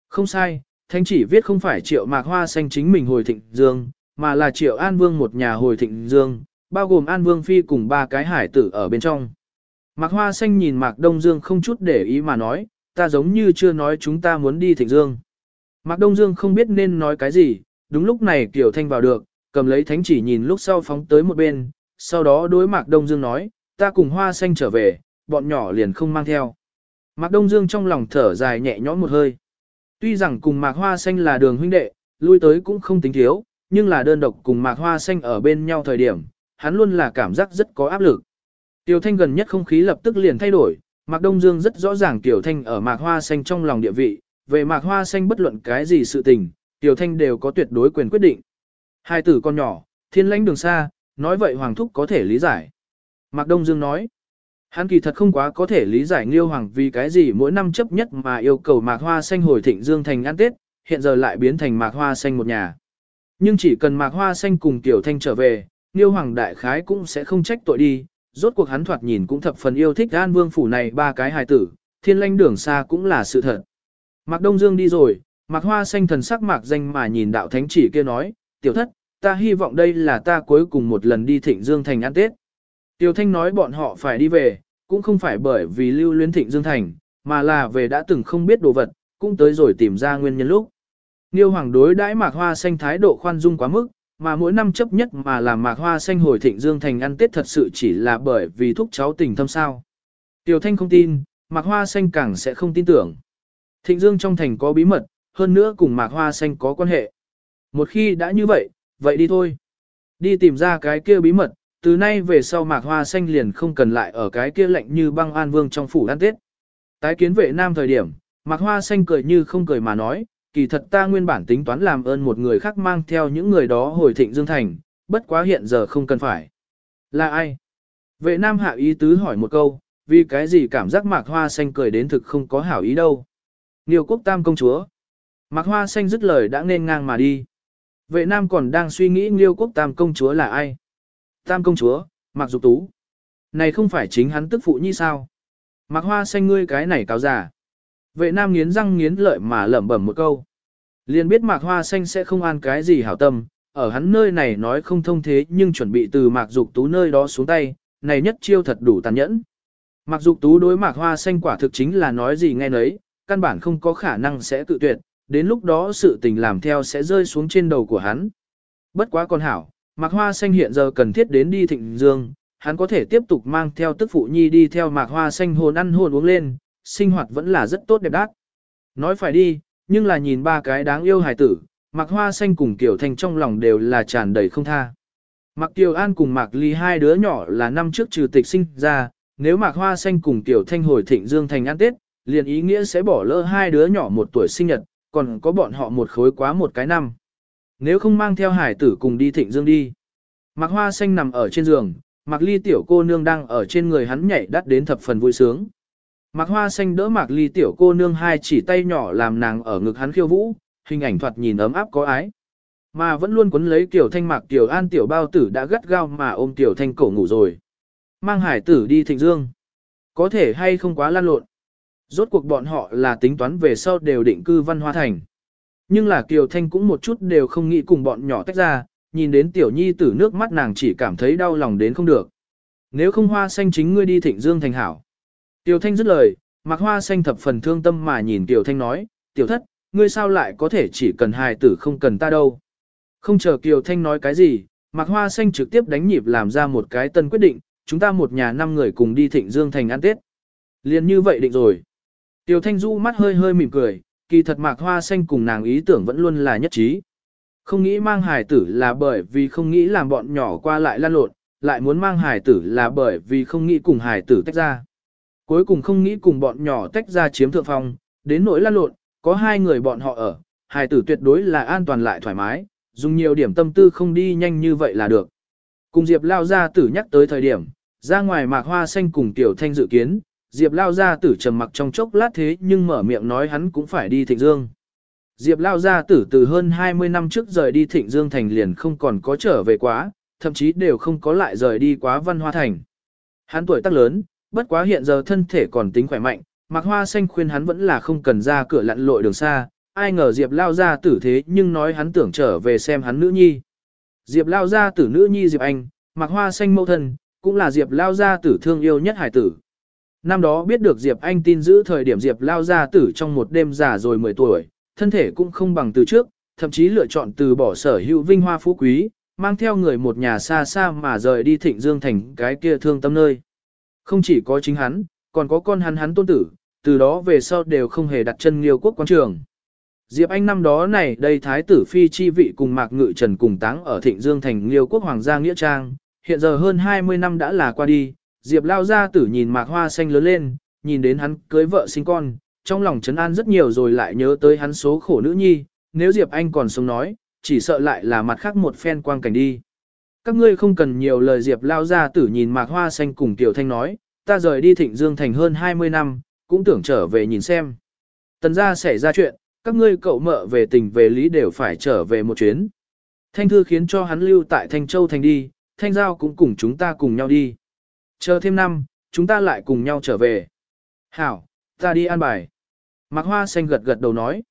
Không sai, Thánh chỉ viết không phải triệu Mạc Hoa Xanh chính mình hồi Thịnh Dương, mà là triệu An Vương một nhà hồi Thịnh Dương, bao gồm An Vương Phi cùng ba cái hải tử ở bên trong. Mạc Hoa Xanh nhìn Mạc Đông Dương không chút để ý mà nói, ta giống như chưa nói chúng ta muốn đi Thịnh Dương. Mạc Đông Dương không biết nên nói cái gì, đúng lúc này Kiều Thanh vào được, cầm lấy thánh chỉ nhìn lúc sau phóng tới một bên, sau đó đối Mạc Đông Dương nói, ta cùng Hoa Xanh trở về, bọn nhỏ liền không mang theo. Mạc Đông Dương trong lòng thở dài nhẹ nhõm một hơi. Tuy rằng cùng Mạc Hoa Xanh là đường huynh đệ, lui tới cũng không tính thiếu, nhưng là đơn độc cùng Mạc Hoa Xanh ở bên nhau thời điểm, hắn luôn là cảm giác rất có áp lực. Tiểu Thanh gần nhất không khí lập tức liền thay đổi, Mạc Đông Dương rất rõ ràng Tiểu Thanh ở Mạc Hoa Xanh trong lòng địa vị, về Mạc Hoa Xanh bất luận cái gì sự tình, Tiểu Thanh đều có tuyệt đối quyền quyết định. Hai tử con nhỏ, thiên lãnh đường xa, nói vậy Hoàng Thúc có thể lý giải. Mạc Đông Dương nói, hắn kỳ thật không quá có thể lý giải Nghiêu Hoàng vì cái gì mỗi năm chấp nhất mà yêu cầu Mạc Hoa Xanh hồi thịnh Dương thành ăn Tết, hiện giờ lại biến thành Mạc Hoa Xanh một nhà. Nhưng chỉ cần Mạc Hoa Xanh cùng Tiểu Thanh trở về, Niêu Hoàng Đại Khái cũng sẽ không trách tội đi, rốt cuộc hắn thoạt nhìn cũng thập phần yêu thích An Vương phủ này ba cái hài tử, thiên lanh đường xa cũng là sự thật. Mạc Đông Dương đi rồi, Mạc Hoa Xanh thần sắc mạc danh mà nhìn đạo thánh chỉ kia nói, tiểu thất, ta hy vọng đây là ta cuối cùng một lần đi thịnh Dương Thành ăn Tết. Tiểu Thanh nói bọn họ phải đi về, cũng không phải bởi vì lưu luyến thịnh Dương Thành, mà là về đã từng không biết đồ vật, cũng tới rồi tìm ra nguyên nhân lúc. Niêu Hoàng đối đãi Mạc Hoa Xanh thái độ khoan dung quá mức, mà mỗi năm chấp nhất mà làm Mạc Hoa Xanh hồi thịnh Dương Thành ăn Tết thật sự chỉ là bởi vì thúc cháu tình thâm sao. Tiểu Thanh không tin, Mạc Hoa Xanh càng sẽ không tin tưởng. Thịnh Dương trong thành có bí mật, hơn nữa cùng Mạc Hoa Xanh có quan hệ. Một khi đã như vậy, vậy đi thôi. Đi tìm ra cái kia bí mật, từ nay về sau Mạc Hoa Xanh liền không cần lại ở cái kia lạnh như băng an vương trong phủ ăn tết. Tái kiến vệ nam thời điểm, Mạc Hoa Xanh cười như không cười mà nói, kỳ thật ta nguyên bản tính toán làm ơn một người khác mang theo những người đó hồi thịnh Dương Thành, bất quá hiện giờ không cần phải. Là ai? Vệ nam hạ ý tứ hỏi một câu, vì cái gì cảm giác Mạc Hoa Xanh cười đến thực không có hảo ý đâu. Nhiều quốc tam công chúa. Mạc Hoa Xanh dứt lời đã nên ngang mà đi. Vệ nam còn đang suy nghĩ liêu quốc tam công chúa là ai. Tam công chúa, Mạc Dục Tú. Này không phải chính hắn tức phụ như sao. Mạc Hoa Xanh ngươi cái này cáo giả. Vệ nam nghiến răng nghiến lợi mà lẩm bẩm một câu. Liền biết Mạc Hoa Xanh sẽ không an cái gì hảo tâm, ở hắn nơi này nói không thông thế nhưng chuẩn bị từ Mạc Dục Tú nơi đó xuống tay, này nhất chiêu thật đủ tàn nhẫn. mạc dục tú đối mạc hoa xanh quả thực chính là nói gì nghe nấy, căn bản không có khả năng sẽ tự tuyệt, đến lúc đó sự tình làm theo sẽ rơi xuống trên đầu của hắn. Bất quá con hảo, mạc hoa xanh hiện giờ cần thiết đến đi thịnh dương, hắn có thể tiếp tục mang theo tức phụ nhi đi theo mạc hoa xanh hồn ăn hồn uống lên, sinh hoạt vẫn là rất tốt đẹp đắt. Nói phải đi, nhưng là nhìn ba cái đáng yêu hài tử, mạc hoa xanh cùng Kiều Thanh trong lòng đều là tràn đầy không tha. Mạc Kiều An cùng Mạc Ly hai đứa nhỏ là năm trước trừ tịch sinh ra, nếu Mạc Hoa Xanh cùng Kiều Thanh hồi thịnh Dương thành ăn Tết, liền ý nghĩa sẽ bỏ lỡ hai đứa nhỏ một tuổi sinh nhật, còn có bọn họ một khối quá một cái năm. Nếu không mang theo hải tử cùng đi thịnh Dương đi. Mạc Hoa Xanh nằm ở trên giường, Mạc Ly tiểu cô nương đang ở trên người hắn nhảy đắt đến thập phần vui sướng. Mạc Hoa Xanh đỡ Mạc Ly tiểu cô nương hai chỉ tay nhỏ làm nàng ở ngực hắn khiêu vũ, hình ảnh thoạt nhìn ấm áp có ái. Mà vẫn luôn quấn lấy Tiểu Thanh Mạc Tiểu An Tiểu Bao Tử đã gắt gao mà ôm Tiểu Thanh cổ ngủ rồi. Mang hải tử đi thịnh dương. Có thể hay không quá lan lộn. Rốt cuộc bọn họ là tính toán về sau đều định cư văn hoa thành. Nhưng là Kiều Thanh cũng một chút đều không nghĩ cùng bọn nhỏ tách ra, nhìn đến tiểu nhi tử nước mắt nàng chỉ cảm thấy đau lòng đến không được. Nếu không hoa xanh chính ngươi đi thịnh dương thành hảo. Tiểu Thanh dứt lời, mặc hoa xanh thập phần thương tâm mà nhìn Tiểu Thanh nói, tiểu thất, ngươi sao lại có thể chỉ cần hài tử không cần ta đâu. Không chờ Kiều Thanh nói cái gì, mặc hoa xanh trực tiếp đánh nhịp làm ra một cái tân quyết định, chúng ta một nhà năm người cùng đi thịnh dương thành ăn Tết. Liên như vậy định rồi. Tiểu Thanh Du mắt hơi hơi mỉm cười, kỳ thật mạc hoa xanh cùng nàng ý tưởng vẫn luôn là nhất trí. Không nghĩ mang hài tử là bởi vì không nghĩ làm bọn nhỏ qua lại lan lộn, lại muốn mang hài tử là bởi vì không nghĩ cùng hài tử tách ra. Cuối cùng không nghĩ cùng bọn nhỏ tách ra chiếm thượng phong, đến nỗi lan lộn, có hai người bọn họ ở, hài tử tuyệt đối là an toàn lại thoải mái, dùng nhiều điểm tâm tư không đi nhanh như vậy là được. Cùng Diệp lao gia tử nhắc tới thời điểm, ra ngoài mạc hoa xanh cùng tiểu thanh dự kiến, Diệp lao gia tử trầm mặc trong chốc lát thế nhưng mở miệng nói hắn cũng phải đi thịnh dương. Diệp lao gia tử từ hơn 20 năm trước rời đi thịnh dương thành liền không còn có trở về quá, thậm chí đều không có lại rời đi quá văn hoa thành. Hắn tuổi tác lớn, bất quá hiện giờ thân thể còn tính khỏe mạnh, Mạc Hoa Xanh khuyên hắn vẫn là không cần ra cửa lặn lội đường xa, ai ngờ Diệp lao ra tử thế nhưng nói hắn tưởng trở về xem hắn nữ nhi. Diệp lao ra tử nữ nhi Diệp Anh, Mạc Hoa Xanh mẫu thân, cũng là Diệp lao gia tử thương yêu nhất hải tử. Năm đó biết được Diệp Anh tin giữ thời điểm Diệp lao gia tử trong một đêm già rồi 10 tuổi, thân thể cũng không bằng từ trước, thậm chí lựa chọn từ bỏ sở hữu vinh hoa phú quý, mang theo người một nhà xa xa mà rời đi thịnh dương thành cái kia thương tâm nơi. Không chỉ có chính hắn, còn có con hắn hắn tôn tử, từ đó về sau đều không hề đặt chân liêu quốc quan trường. Diệp Anh năm đó này đây thái tử phi chi vị cùng Mạc Ngự Trần cùng táng ở Thịnh Dương thành Liêu quốc hoàng gia nghĩa trang, hiện giờ hơn 20 năm đã là qua đi, Diệp lao gia tử nhìn Mạc Hoa xanh lớn lên, nhìn đến hắn cưới vợ sinh con, trong lòng trấn an rất nhiều rồi lại nhớ tới hắn số khổ nữ nhi, nếu Diệp Anh còn sống nói, chỉ sợ lại là mặt khác một phen quang cảnh đi. Các ngươi không cần nhiều lời Diệp lao gia tử nhìn Mạc Hoa xanh cùng Tiểu Thanh nói, ta rời đi Thịnh Dương thành hơn 20 năm, cũng tưởng trở về nhìn xem. Tần gia xảy ra chuyện, các ngươi cậu mợ về tình về lý đều phải trở về một chuyến. Thanh thư khiến cho hắn lưu tại Thanh Châu thành đi, Thanh Giao cũng cùng chúng ta cùng nhau đi. Chờ thêm năm, chúng ta lại cùng nhau trở về. Hảo, ta đi an bài. Mạc Hoa Xanh gật gật đầu nói.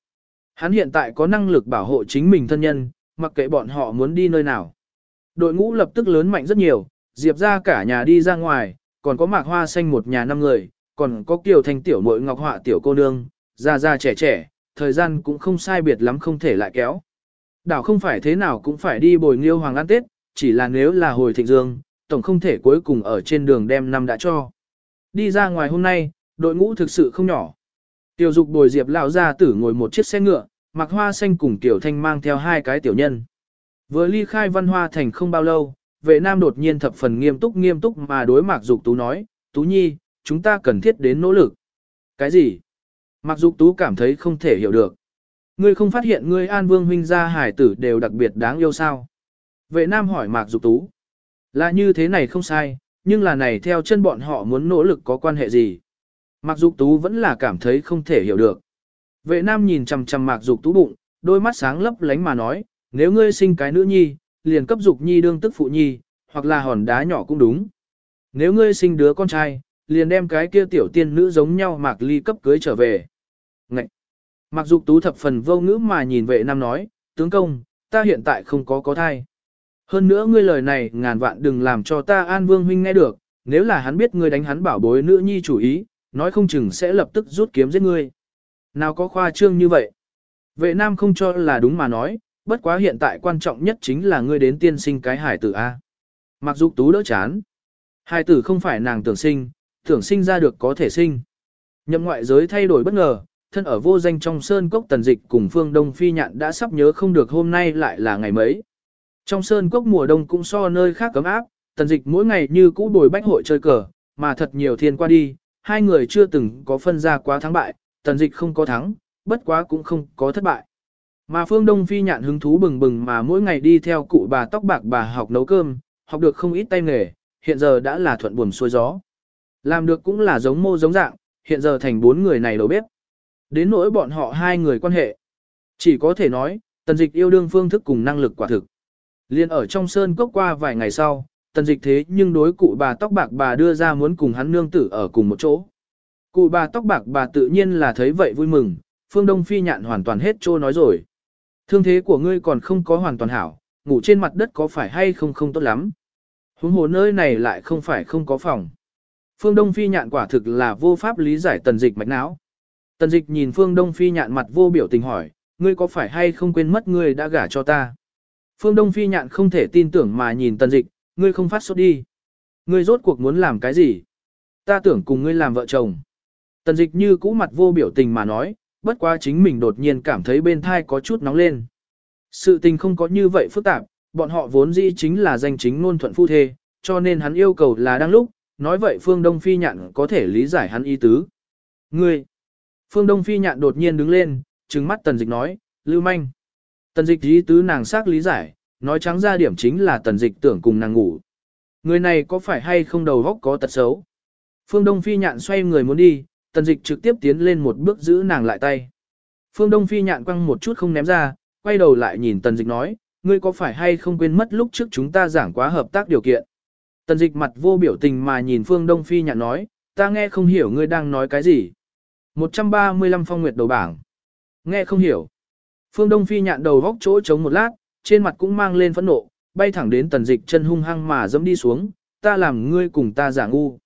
Hắn hiện tại có năng lực bảo hộ chính mình thân nhân, mặc kệ bọn họ muốn đi nơi nào. Đội ngũ lập tức lớn mạnh rất nhiều, Diệp ra cả nhà đi ra ngoài, còn có Mạc Hoa Xanh một nhà năm người, còn có Kiều Thanh tiểu mội ngọc họa tiểu cô nương, già già trẻ trẻ, thời gian cũng không sai biệt lắm không thể lại kéo. Đảo không phải thế nào cũng phải đi bồi nghiêu hoàng ăn tết, chỉ là nếu là hồi thịnh dương, tổng không thể cuối cùng ở trên đường đem năm đã cho. Đi ra ngoài hôm nay, đội ngũ thực sự không nhỏ. Tiểu dục bồi diệp lão gia tử ngồi một chiếc xe ngựa, mặc hoa xanh cùng tiểu thanh mang theo hai cái tiểu nhân. Vừa ly khai văn hoa thành không bao lâu, vệ nam đột nhiên thập phần nghiêm túc nghiêm túc mà đối mạc dục tú nói, tú nhi, chúng ta cần thiết đến nỗ lực. Cái gì? Mạc dục tú cảm thấy không thể hiểu được. Ngươi không phát hiện ngươi an vương huynh gia hải tử đều đặc biệt đáng yêu sao? Vệ nam hỏi Mạc Dục Tú. Là như thế này không sai, nhưng là này theo chân bọn họ muốn nỗ lực có quan hệ gì? Mạc Dục Tú vẫn là cảm thấy không thể hiểu được. Vệ nam nhìn chằm chằm Mạc Dục Tú bụng, đôi mắt sáng lấp lánh mà nói, nếu ngươi sinh cái nữ nhi, liền cấp Dục Nhi đương tức phụ nhi, hoặc là hòn đá nhỏ cũng đúng. Nếu ngươi sinh đứa con trai, liền đem cái kia tiểu tiên nữ giống nhau Mạc Ly cấp cưới trở về. Ngậy! Mạc Dục Tú thập phần vô ngữ mà nhìn vệ nam nói, tướng công, ta hiện tại không có có thai. Hơn nữa ngươi lời này ngàn vạn đừng làm cho ta An Vương huynh nghe được, nếu là hắn biết ngươi đánh hắn bảo bối nữ nhi chủ ý, nói không chừng sẽ lập tức rút kiếm giết ngươi. Nào có khoa trương như vậy? Vệ nam không cho là đúng mà nói, bất quá hiện tại quan trọng nhất chính là ngươi đến tiên sinh cái hải tử A. Mặc dục tú đỡ chán. Hải tử không phải nàng tưởng sinh, tưởng sinh ra được có thể sinh. Nhậm ngoại giới thay đổi bất ngờ, thân ở vô danh trong sơn cốc tần dịch cùng phương đông phi nhạn đã sắp nhớ không được hôm nay lại là ngày mấy. Trong sơn cốc mùa đông cũng so nơi khác cấm áp, tần dịch mỗi ngày như cũ bồi bách hội chơi cờ, mà thật nhiều thiên qua đi, hai người chưa từng có phân ra quá thắng bại, tần dịch không có thắng, bất quá cũng không có thất bại. Mà phương đông phi nhạn hứng thú bừng bừng mà mỗi ngày đi theo cụ bà tóc bạc bà học nấu cơm, học được không ít tay nghề, hiện giờ đã là thuận buồm xuôi gió. Làm được cũng là giống mô giống dạng, hiện giờ thành bốn người này đầu bếp. Đến nỗi bọn họ hai người quan hệ. Chỉ có thể nói, tần dịch yêu đương phương thức cùng năng lực quả thực. Liên ở trong sơn cốc qua vài ngày sau, tần dịch thế nhưng đối cụ bà tóc bạc bà đưa ra muốn cùng hắn nương tử ở cùng một chỗ. Cụ bà tóc bạc bà tự nhiên là thấy vậy vui mừng, phương đông phi nhạn hoàn toàn hết trô nói rồi. Thương thế của ngươi còn không có hoàn toàn hảo, ngủ trên mặt đất có phải hay không không tốt lắm. Huống hồ nơi này lại không phải không có phòng. Phương Đông Phi nhạn quả thực là vô pháp lý giải tần dịch mạch não. Tần dịch nhìn Phương Đông Phi nhạn mặt vô biểu tình hỏi, ngươi có phải hay không quên mất ngươi đã gả cho ta? Phương Đông Phi nhạn không thể tin tưởng mà nhìn tần dịch, ngươi không phát sốt đi. Ngươi rốt cuộc muốn làm cái gì? Ta tưởng cùng ngươi làm vợ chồng. Tần dịch như cũ mặt vô biểu tình mà nói, bất quá chính mình đột nhiên cảm thấy bên thai có chút nóng lên. Sự tình không có như vậy phức tạp, bọn họ vốn dĩ chính là danh chính ngôn thuận phu thê, cho nên hắn yêu cầu là đang lúc, nói vậy Phương Đông Phi nhạn có thể lý giải hắn ý tứ. Ngươi! Phương Đông Phi nhạn đột nhiên đứng lên, trừng mắt tần dịch nói, lưu manh. Tần dịch ý tứ nàng xác lý giải, nói trắng ra điểm chính là tần dịch tưởng cùng nàng ngủ. Người này có phải hay không đầu góc có tật xấu? Phương Đông Phi nhạn xoay người muốn đi, tần dịch trực tiếp tiến lên một bước giữ nàng lại tay. Phương Đông Phi nhạn quăng một chút không ném ra, quay đầu lại nhìn tần dịch nói, ngươi có phải hay không quên mất lúc trước chúng ta giảng quá hợp tác điều kiện. Tần dịch mặt vô biểu tình mà nhìn Phương Đông Phi nhạn nói, ta nghe không hiểu ngươi đang nói cái gì. 135 phong nguyệt đầu bảng. Nghe không hiểu. Phương Đông Phi nhạn đầu góc chỗ chống một lát, trên mặt cũng mang lên phẫn nộ, bay thẳng đến tần dịch chân hung hăng mà dẫm đi xuống, ta làm ngươi cùng ta giả ngu.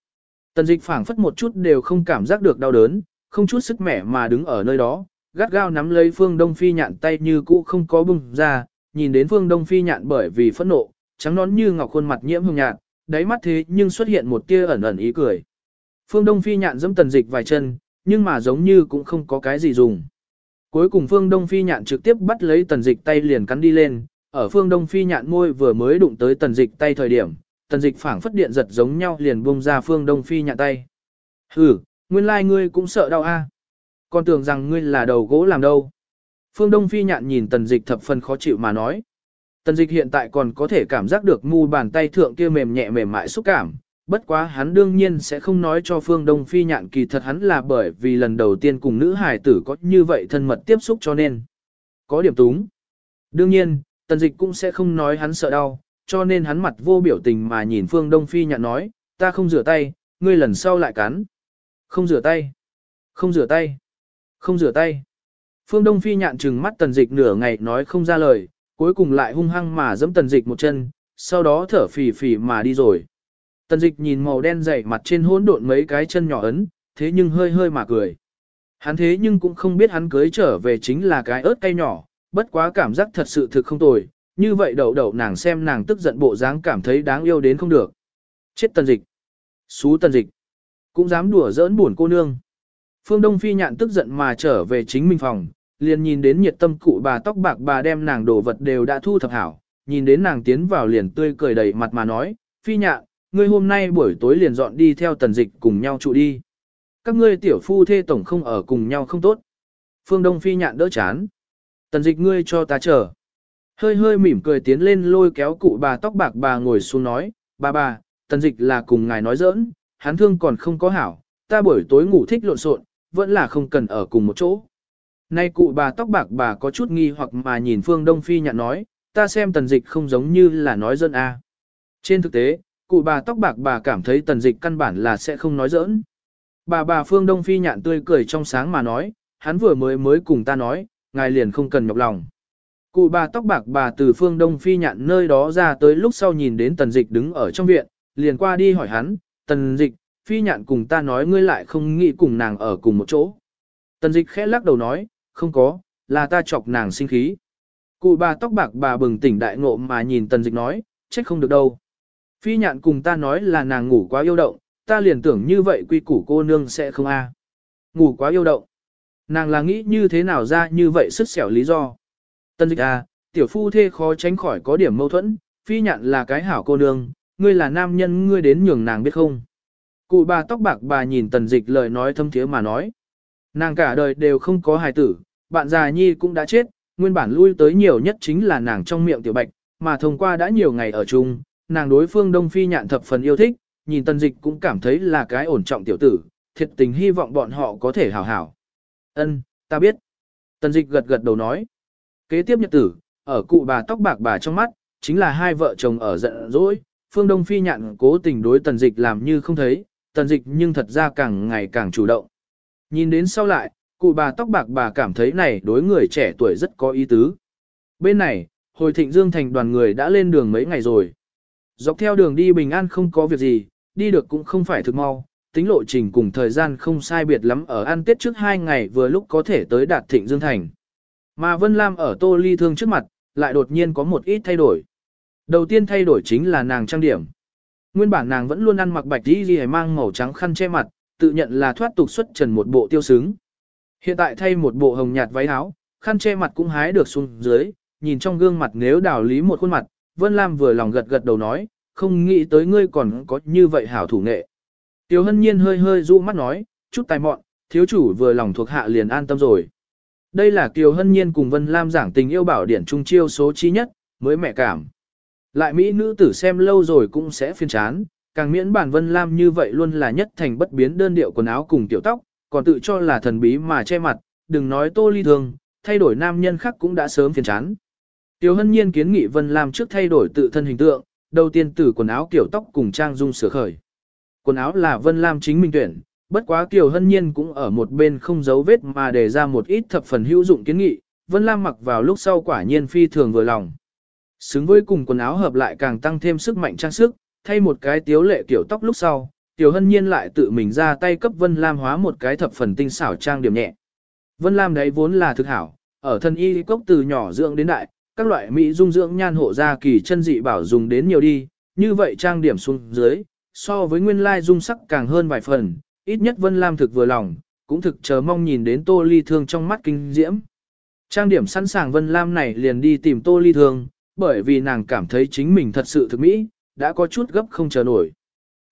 Tần dịch phảng phất một chút đều không cảm giác được đau đớn, không chút sức mẻ mà đứng ở nơi đó, gắt gao nắm lấy phương đông phi nhạn tay như cũ không có bung ra, nhìn đến phương đông phi nhạn bởi vì phẫn nộ, trắng nón như ngọc khuôn mặt nhiễm hồng nhạt, đáy mắt thế nhưng xuất hiện một tia ẩn ẩn ý cười. Phương đông phi nhạn dẫm tần dịch vài chân, nhưng mà giống như cũng không có cái gì dùng. Cuối cùng phương đông phi nhạn trực tiếp bắt lấy tần dịch tay liền cắn đi lên, ở phương đông phi nhạn môi vừa mới đụng tới tần dịch tay thời điểm, tần dịch phảng phất điện giật giống nhau liền bung ra phương đông phi nhạn tay. Hừ, nguyên lai like ngươi cũng sợ đau a? Còn tưởng rằng ngươi là đầu gỗ làm đâu. Phương Đông Phi nhạn nhìn tần dịch thập phần khó chịu mà nói. Tần dịch hiện tại còn có thể cảm giác được mu bàn tay thượng kia mềm nhẹ mềm mại xúc cảm, bất quá hắn đương nhiên sẽ không nói cho Phương Đông Phi nhạn kỳ thật hắn là bởi vì lần đầu tiên cùng nữ hài tử có như vậy thân mật tiếp xúc cho nên. Có điểm túng. Đương nhiên, tần dịch cũng sẽ không nói hắn sợ đau, cho nên hắn mặt vô biểu tình mà nhìn Phương Đông Phi nhạn nói, ta không rửa tay, ngươi lần sau lại cắn. Không rửa tay. Không rửa tay. Không rửa tay. Phương Đông Phi nhạn trừng mắt tần dịch nửa ngày nói không ra lời, cuối cùng lại hung hăng mà giẫm tần dịch một chân, sau đó thở phì phì mà đi rồi. Tần dịch nhìn màu đen dày mặt trên hỗn độn mấy cái chân nhỏ ấn, thế nhưng hơi hơi mà cười. Hắn thế nhưng cũng không biết hắn cưới trở về chính là cái ớt cay nhỏ, bất quá cảm giác thật sự thực không tồi, như vậy đậu đậu nàng xem nàng tức giận bộ dáng cảm thấy đáng yêu đến không được. Chết tần dịch. Xú tần dịch. Cũng dám đùa giỡn buồn cô nương. Phương Đông Phi nhạn tức giận mà trở về chính mình phòng, liền nhìn đến nhiệt tâm cụ bà tóc bạc bà đem nàng đồ vật đều đã thu thập hảo, nhìn đến nàng tiến vào liền tươi cười đầy mặt mà nói, Phi nhạn, ngươi hôm nay buổi tối liền dọn đi theo tần dịch cùng nhau trụ đi. Các ngươi tiểu phu thê tổng không ở cùng nhau không tốt. Phương Đông Phi nhạn đỡ chán. Tần dịch ngươi cho ta chờ. Hơi hơi mỉm cười tiến lên lôi kéo cụ bà tóc bạc bà ngồi xuống nói, bà bà, tần dịch là cùng ngài nói giỡn, hắn thương còn không có hảo, ta buổi tối ngủ thích lộn xộn, vẫn là không cần ở cùng một chỗ. Nay cụ bà tóc bạc bà có chút nghi hoặc mà nhìn Phương Đông Phi nhạn nói, ta xem tần dịch không giống như là nói dân a. À. Trên thực tế, cụ bà tóc bạc bà cảm thấy tần dịch căn bản là sẽ không nói giỡn. Bà bà Phương Đông Phi nhạn tươi cười trong sáng mà nói, hắn vừa mới mới cùng ta nói, ngài liền không cần nhọc lòng. Cụ bà tóc bạc bà từ Phương Đông Phi nhạn nơi đó ra tới lúc sau nhìn đến tần dịch đứng ở trong viện, liền qua đi hỏi hắn, tần dịch, phi nhạn cùng ta nói ngươi lại không nghĩ cùng nàng ở cùng một chỗ. Tần dịch khẽ lắc đầu nói, không có, là ta chọc nàng sinh khí. Cụ bà tóc bạc bà bừng tỉnh đại ngộ mà nhìn tần dịch nói, trách không được đâu. Phi nhạn cùng ta nói là nàng ngủ quá yêu động, ta liền tưởng như vậy quy củ cô nương sẽ không a. Ngủ quá yêu động. Nàng là nghĩ như thế nào ra như vậy sức xẻo lý do. Tân dịch a, tiểu phu thê khó tránh khỏi có điểm mâu thuẫn, phi nhạn là cái hảo cô nương, ngươi là nam nhân ngươi đến nhường nàng biết không. Cụ bà tóc bạc bà nhìn tần dịch lời nói thâm thiế mà nói. Nàng cả đời đều không có hài tử, bạn già nhi cũng đã chết, nguyên bản lui tới nhiều nhất chính là nàng trong miệng tiểu bạch, mà thông qua đã nhiều ngày ở chung, nàng đối phương Đông Phi nhạn thập phần yêu thích, nhìn tần dịch cũng cảm thấy là cái ổn trọng tiểu tử, thiệt tình hy vọng bọn họ có thể hảo hảo. Ân, ta biết. Tần dịch gật gật đầu nói. Kế tiếp nhật tử, ở cụ bà tóc bạc bà trong mắt, chính là hai vợ chồng ở giận dỗi, phương Đông Phi nhạn cố tình đối tần dịch làm như không thấy, tần dịch nhưng thật ra càng ngày càng chủ động. Nhìn đến sau lại, cụ bà tóc bạc bà cảm thấy này đối người trẻ tuổi rất có ý tứ. Bên này, hồi thịnh dương thành đoàn người đã lên đường mấy ngày rồi. Dọc theo đường đi bình an không có việc gì, đi được cũng không phải thực mau, tính lộ trình cùng thời gian không sai biệt lắm ở ăn tết trước hai ngày vừa lúc có thể tới đạt thịnh dương thành. Mà Vân Lam ở tô ly thương trước mặt, lại đột nhiên có một ít thay đổi. Đầu tiên thay đổi chính là nàng trang điểm. Nguyên bản nàng vẫn luôn ăn mặc bạch đi ghi mang màu trắng khăn che mặt, tự nhận là thoát tục xuất trần một bộ tiêu sướng. Hiện tại thay một bộ hồng nhạt váy áo, khăn che mặt cũng hái được xuống dưới, nhìn trong gương mặt nếu đào lý một khuôn mặt, Vân Lam vừa lòng gật gật đầu nói, không nghĩ tới ngươi còn có như vậy hảo thủ nghệ. Tiêu hân nhiên hơi hơi dụ mắt nói, chút tài mọn, thiếu chủ vừa lòng thuộc hạ liền an tâm rồi. Đây là Kiều Hân Nhiên cùng Vân Lam giảng tình yêu bảo điển trung chiêu số chi nhất, mới mẹ cảm. Lại Mỹ nữ tử xem lâu rồi cũng sẽ phiên chán, càng miễn bản Vân Lam như vậy luôn là nhất thành bất biến đơn điệu quần áo cùng tiểu tóc, còn tự cho là thần bí mà che mặt, đừng nói tô ly thường, thay đổi nam nhân khác cũng đã sớm phiền chán. Tiểu Hân Nhiên kiến nghị Vân Lam trước thay đổi tự thân hình tượng, đầu tiên từ quần áo kiểu tóc cùng trang dung sửa khởi. Quần áo là Vân Lam chính mình tuyển, bất quá Kiều Hân Nhiên cũng ở một bên không giấu vết mà đề ra một ít thập phần hữu dụng kiến nghị, Vân Lam mặc vào lúc sau quả nhiên phi thường vừa lòng. Xứng với cùng quần áo hợp lại càng tăng thêm sức mạnh trang sức, thay một cái tiếu lệ kiểu tóc lúc sau, Tiểu Hân Nhiên lại tự mình ra tay cấp Vân Lam hóa một cái thập phần tinh xảo trang điểm nhẹ. Vân Lam đấy vốn là thực hảo, ở thân y cốc từ nhỏ dưỡng đến đại, các loại mỹ dung dưỡng nhan hộ gia kỳ chân dị bảo dùng đến nhiều đi, như vậy trang điểm xuống dưới, so với nguyên lai dung sắc càng hơn vài phần, ít nhất Vân Lam thực vừa lòng, cũng thực chờ mong nhìn đến Tô Ly Thương trong mắt kinh diễm. Trang điểm sẵn sàng Vân Lam này liền đi tìm Tô Ly Thương, bởi vì nàng cảm thấy chính mình thật sự thực mỹ, đã có chút gấp không chờ nổi.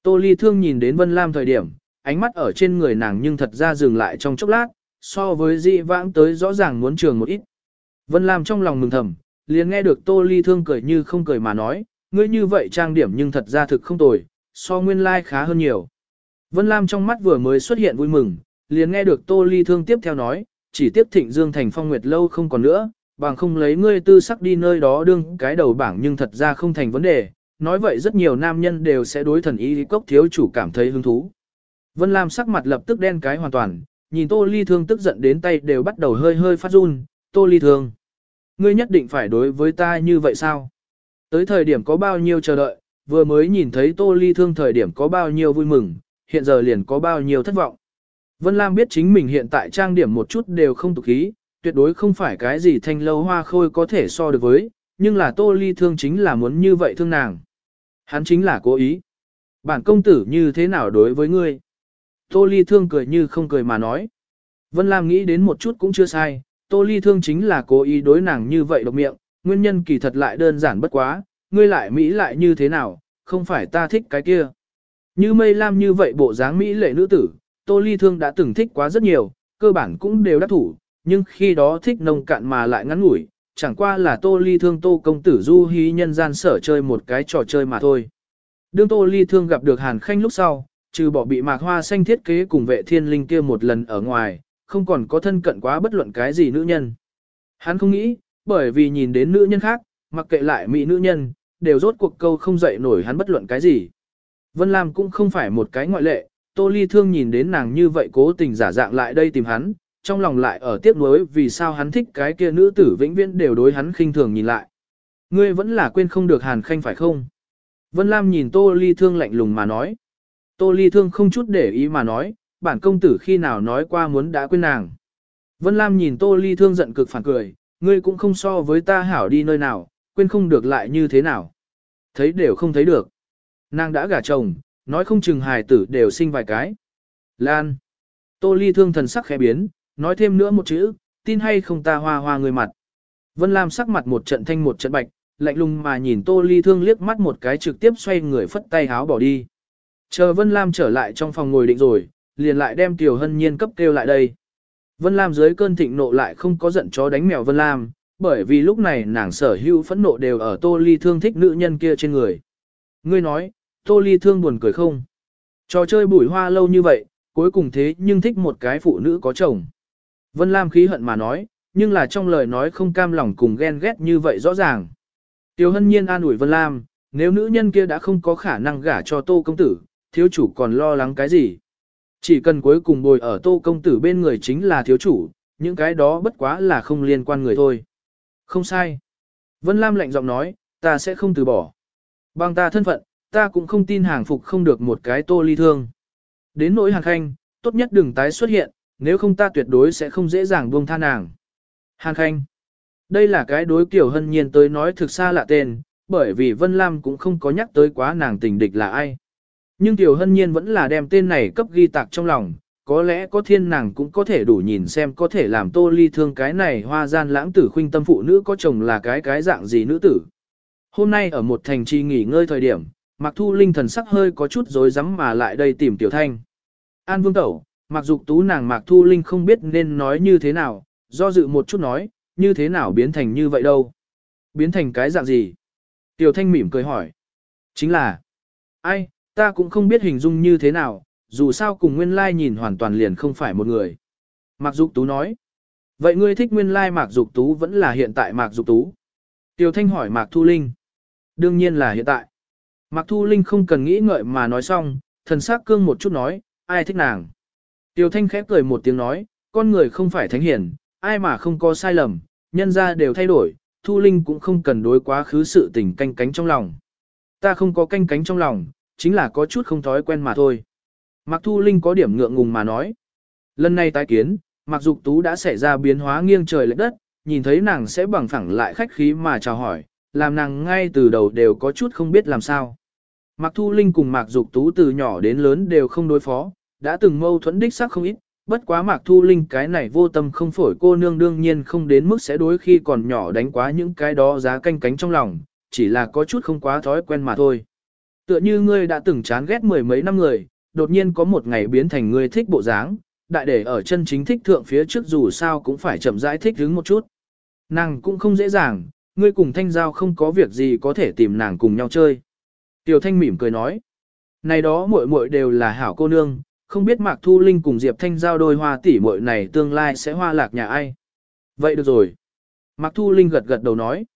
Tô Ly Thương nhìn đến Vân Lam thời điểm, ánh mắt ở trên người nàng nhưng thật ra dừng lại trong chốc lát, so với dị vãng tới rõ ràng muốn trường một ít. Vân Lam trong lòng mừng thầm, liền nghe được Tô Ly Thương cười như không cười mà nói, ngươi như vậy trang điểm nhưng thật ra thực không tồi, so nguyên lai like khá hơn nhiều. Vân Lam trong mắt vừa mới xuất hiện vui mừng, liền nghe được Tô Ly Thương tiếp theo nói, chỉ tiếp thịnh Dương thành phong nguyệt lâu không còn nữa, bằng không lấy ngươi tư sắc đi nơi đó đương cái đầu bảng nhưng thật ra không thành vấn đề, nói vậy rất nhiều nam nhân đều sẽ đối thần y cốc thiếu chủ cảm thấy hứng thú. Vân Lam sắc mặt lập tức đen cái hoàn toàn, nhìn Tô Ly Thương tức giận đến tay đều bắt đầu hơi hơi phát run, Tô Ly Thương. Ngươi nhất định phải đối với ta như vậy sao? Tới thời điểm có bao nhiêu chờ đợi, vừa mới nhìn thấy Tô Ly Thương thời điểm có bao nhiêu vui mừng, hiện giờ liền có bao nhiêu thất vọng. Vân Lam biết chính mình hiện tại trang điểm một chút đều không tục khí, tuyệt đối không phải cái gì thanh lâu hoa khôi có thể so được với, nhưng là Tô Ly Thương chính là muốn như vậy thương nàng. Hắn chính là cố ý. Bản công tử như thế nào đối với ngươi? Tô Ly Thương cười như không cười mà nói. Vân Lam nghĩ đến một chút cũng chưa sai, Tô Ly Thương chính là cố ý đối nàng như vậy độc miệng, nguyên nhân kỳ thật lại đơn giản bất quá, ngươi lại Mỹ lại như thế nào, không phải ta thích cái kia. Như mây lam như vậy bộ dáng Mỹ lệ nữ tử, Tô Ly Thương đã từng thích quá rất nhiều, cơ bản cũng đều đắc thủ, nhưng khi đó thích nông cạn mà lại ngắn ngủi, chẳng qua là Tô Ly Thương Tô công tử du hí nhân gian sở chơi một cái trò chơi mà thôi. Đương Tô Ly Thương gặp được Hàn Khanh lúc sau, trừ bỏ bị mạc hoa xanh thiết kế cùng vệ thiên linh kia một lần ở ngoài, không còn có thân cận quá bất luận cái gì nữ nhân. Hắn không nghĩ, bởi vì nhìn đến nữ nhân khác, mặc kệ lại mỹ nữ nhân, đều rốt cuộc câu không dậy nổi hắn bất luận cái gì. Vân Lam cũng không phải một cái ngoại lệ, Tô Ly Thương nhìn đến nàng như vậy cố tình giả dạng lại đây tìm hắn, trong lòng lại ở tiếc nuối vì sao hắn thích cái kia nữ tử vĩnh viễn đều đối hắn khinh thường nhìn lại. Ngươi vẫn là quên không được Hàn Khanh phải không? Vân Lam nhìn Tô Ly Thương lạnh lùng mà nói. Tô Ly Thương không chút để ý mà nói, bản công tử khi nào nói qua muốn đã quên nàng. Vân Lam nhìn Tô Ly Thương giận cực phản cười, ngươi cũng không so với ta hảo đi nơi nào, quên không được lại như thế nào. Thấy đều không thấy được. Nàng đã gả chồng, nói không chừng hài tử đều sinh vài cái. Lan. Tô Ly Thương thần sắc khẽ biến, nói thêm nữa một chữ, tin hay không ta hoa hoa người mặt. Vân Lam sắc mặt một trận thanh một trận bạch, lạnh lùng mà nhìn Tô Ly Thương liếc mắt một cái trực tiếp xoay người phất tay háo bỏ đi. Chờ Vân Lam trở lại trong phòng ngồi định rồi, liền lại đem Tiểu Hân Nhiên cấp kêu lại đây. Vân Lam dưới cơn thịnh nộ lại không có giận chó đánh mèo Vân Lam, bởi vì lúc này nàng sở hữu phẫn nộ đều ở Tô Ly Thương thích nữ nhân kia trên người. Ngươi nói, Tô Ly Thương buồn cười không? Trò chơi bùi hoa lâu như vậy, cuối cùng thế nhưng thích một cái phụ nữ có chồng. Vân Lam khí hận mà nói, nhưng là trong lời nói không cam lòng cùng ghen ghét như vậy rõ ràng. Tiêu hân nhiên an ủi Vân Lam, nếu nữ nhân kia đã không có khả năng gả cho tô công tử, thiếu chủ còn lo lắng cái gì? Chỉ cần cuối cùng bồi ở tô công tử bên người chính là thiếu chủ, những cái đó bất quá là không liên quan người thôi. Không sai. Vân Lam lạnh giọng nói, ta sẽ không từ bỏ. Bằng ta thân phận, ta cũng không tin hàng phục không được một cái tô ly thương. Đến nỗi hàng khanh, tốt nhất đừng tái xuất hiện, nếu không ta tuyệt đối sẽ không dễ dàng buông tha nàng. Hàng khanh. Đây là cái đối kiểu hân nhiên tới nói thực xa lạ tên, bởi vì Vân Lam cũng không có nhắc tới quá nàng tình địch là ai. Nhưng Tiểu Hân Nhiên vẫn là đem tên này cấp ghi tạc trong lòng, có lẽ có thiên nàng cũng có thể đủ nhìn xem có thể làm tô ly thương cái này hoa gian lãng tử khuynh tâm phụ nữ có chồng là cái cái dạng gì nữ tử. Hôm nay ở một thành trì nghỉ ngơi thời điểm, Mạc Thu Linh thần sắc hơi có chút rối rắm mà lại đây tìm Tiểu Thanh. An Vương Tẩu, Mạc Dục Tú nàng Mạc Thu Linh không biết nên nói như thế nào, do dự một chút nói, như thế nào biến thành như vậy đâu. Biến thành cái dạng gì? Tiểu Thanh mỉm cười hỏi. Chính là, ai, ta cũng không biết hình dung như thế nào, dù sao cùng nguyên lai nhìn hoàn toàn liền không phải một người. Mạc Dục Tú nói. Vậy ngươi thích nguyên lai Mạc Dục Tú vẫn là hiện tại Mạc Dục Tú? Tiểu Thanh hỏi Mạc Thu Linh. Đương nhiên là hiện tại. Mạc Thu Linh không cần nghĩ ngợi mà nói xong, thần sắc cương một chút nói, ai thích nàng. Tiêu Thanh khép cười một tiếng nói, con người không phải thánh hiển, ai mà không có sai lầm, nhân ra đều thay đổi, Thu Linh cũng không cần đối quá khứ sự tình canh cánh trong lòng. Ta không có canh cánh trong lòng, chính là có chút không thói quen mà thôi. Mạc Thu Linh có điểm ngượng ngùng mà nói. Lần này tái kiến, Mạc Dục Tú đã xảy ra biến hóa nghiêng trời lệch đất, nhìn thấy nàng sẽ bằng phẳng lại khách khí mà chào hỏi, làm nàng ngay từ đầu đều có chút không biết làm sao. Mạc Thu Linh cùng Mạc Dục Tú từ nhỏ đến lớn đều không đối phó, đã từng mâu thuẫn đích xác không ít, bất quá Mạc Thu Linh cái này vô tâm không phổi cô nương đương nhiên không đến mức sẽ đối khi còn nhỏ đánh quá những cái đó giá canh cánh trong lòng, chỉ là có chút không quá thói quen mà thôi. Tựa như ngươi đã từng chán ghét mười mấy năm người, đột nhiên có một ngày biến thành ngươi thích bộ dáng, đại để ở chân chính thích thượng phía trước dù sao cũng phải chậm rãi thích hứng một chút. Nàng cũng không dễ dàng, ngươi cùng thanh giao không có việc gì có thể tìm nàng cùng nhau chơi. Tiểu thanh mỉm cười nói, này đó muội muội đều là hảo cô nương, không biết Mạc Thu Linh cùng Diệp Thanh giao đôi hoa tỷ muội này tương lai sẽ hoa lạc nhà ai. Vậy được rồi. Mạc Thu Linh gật gật đầu nói.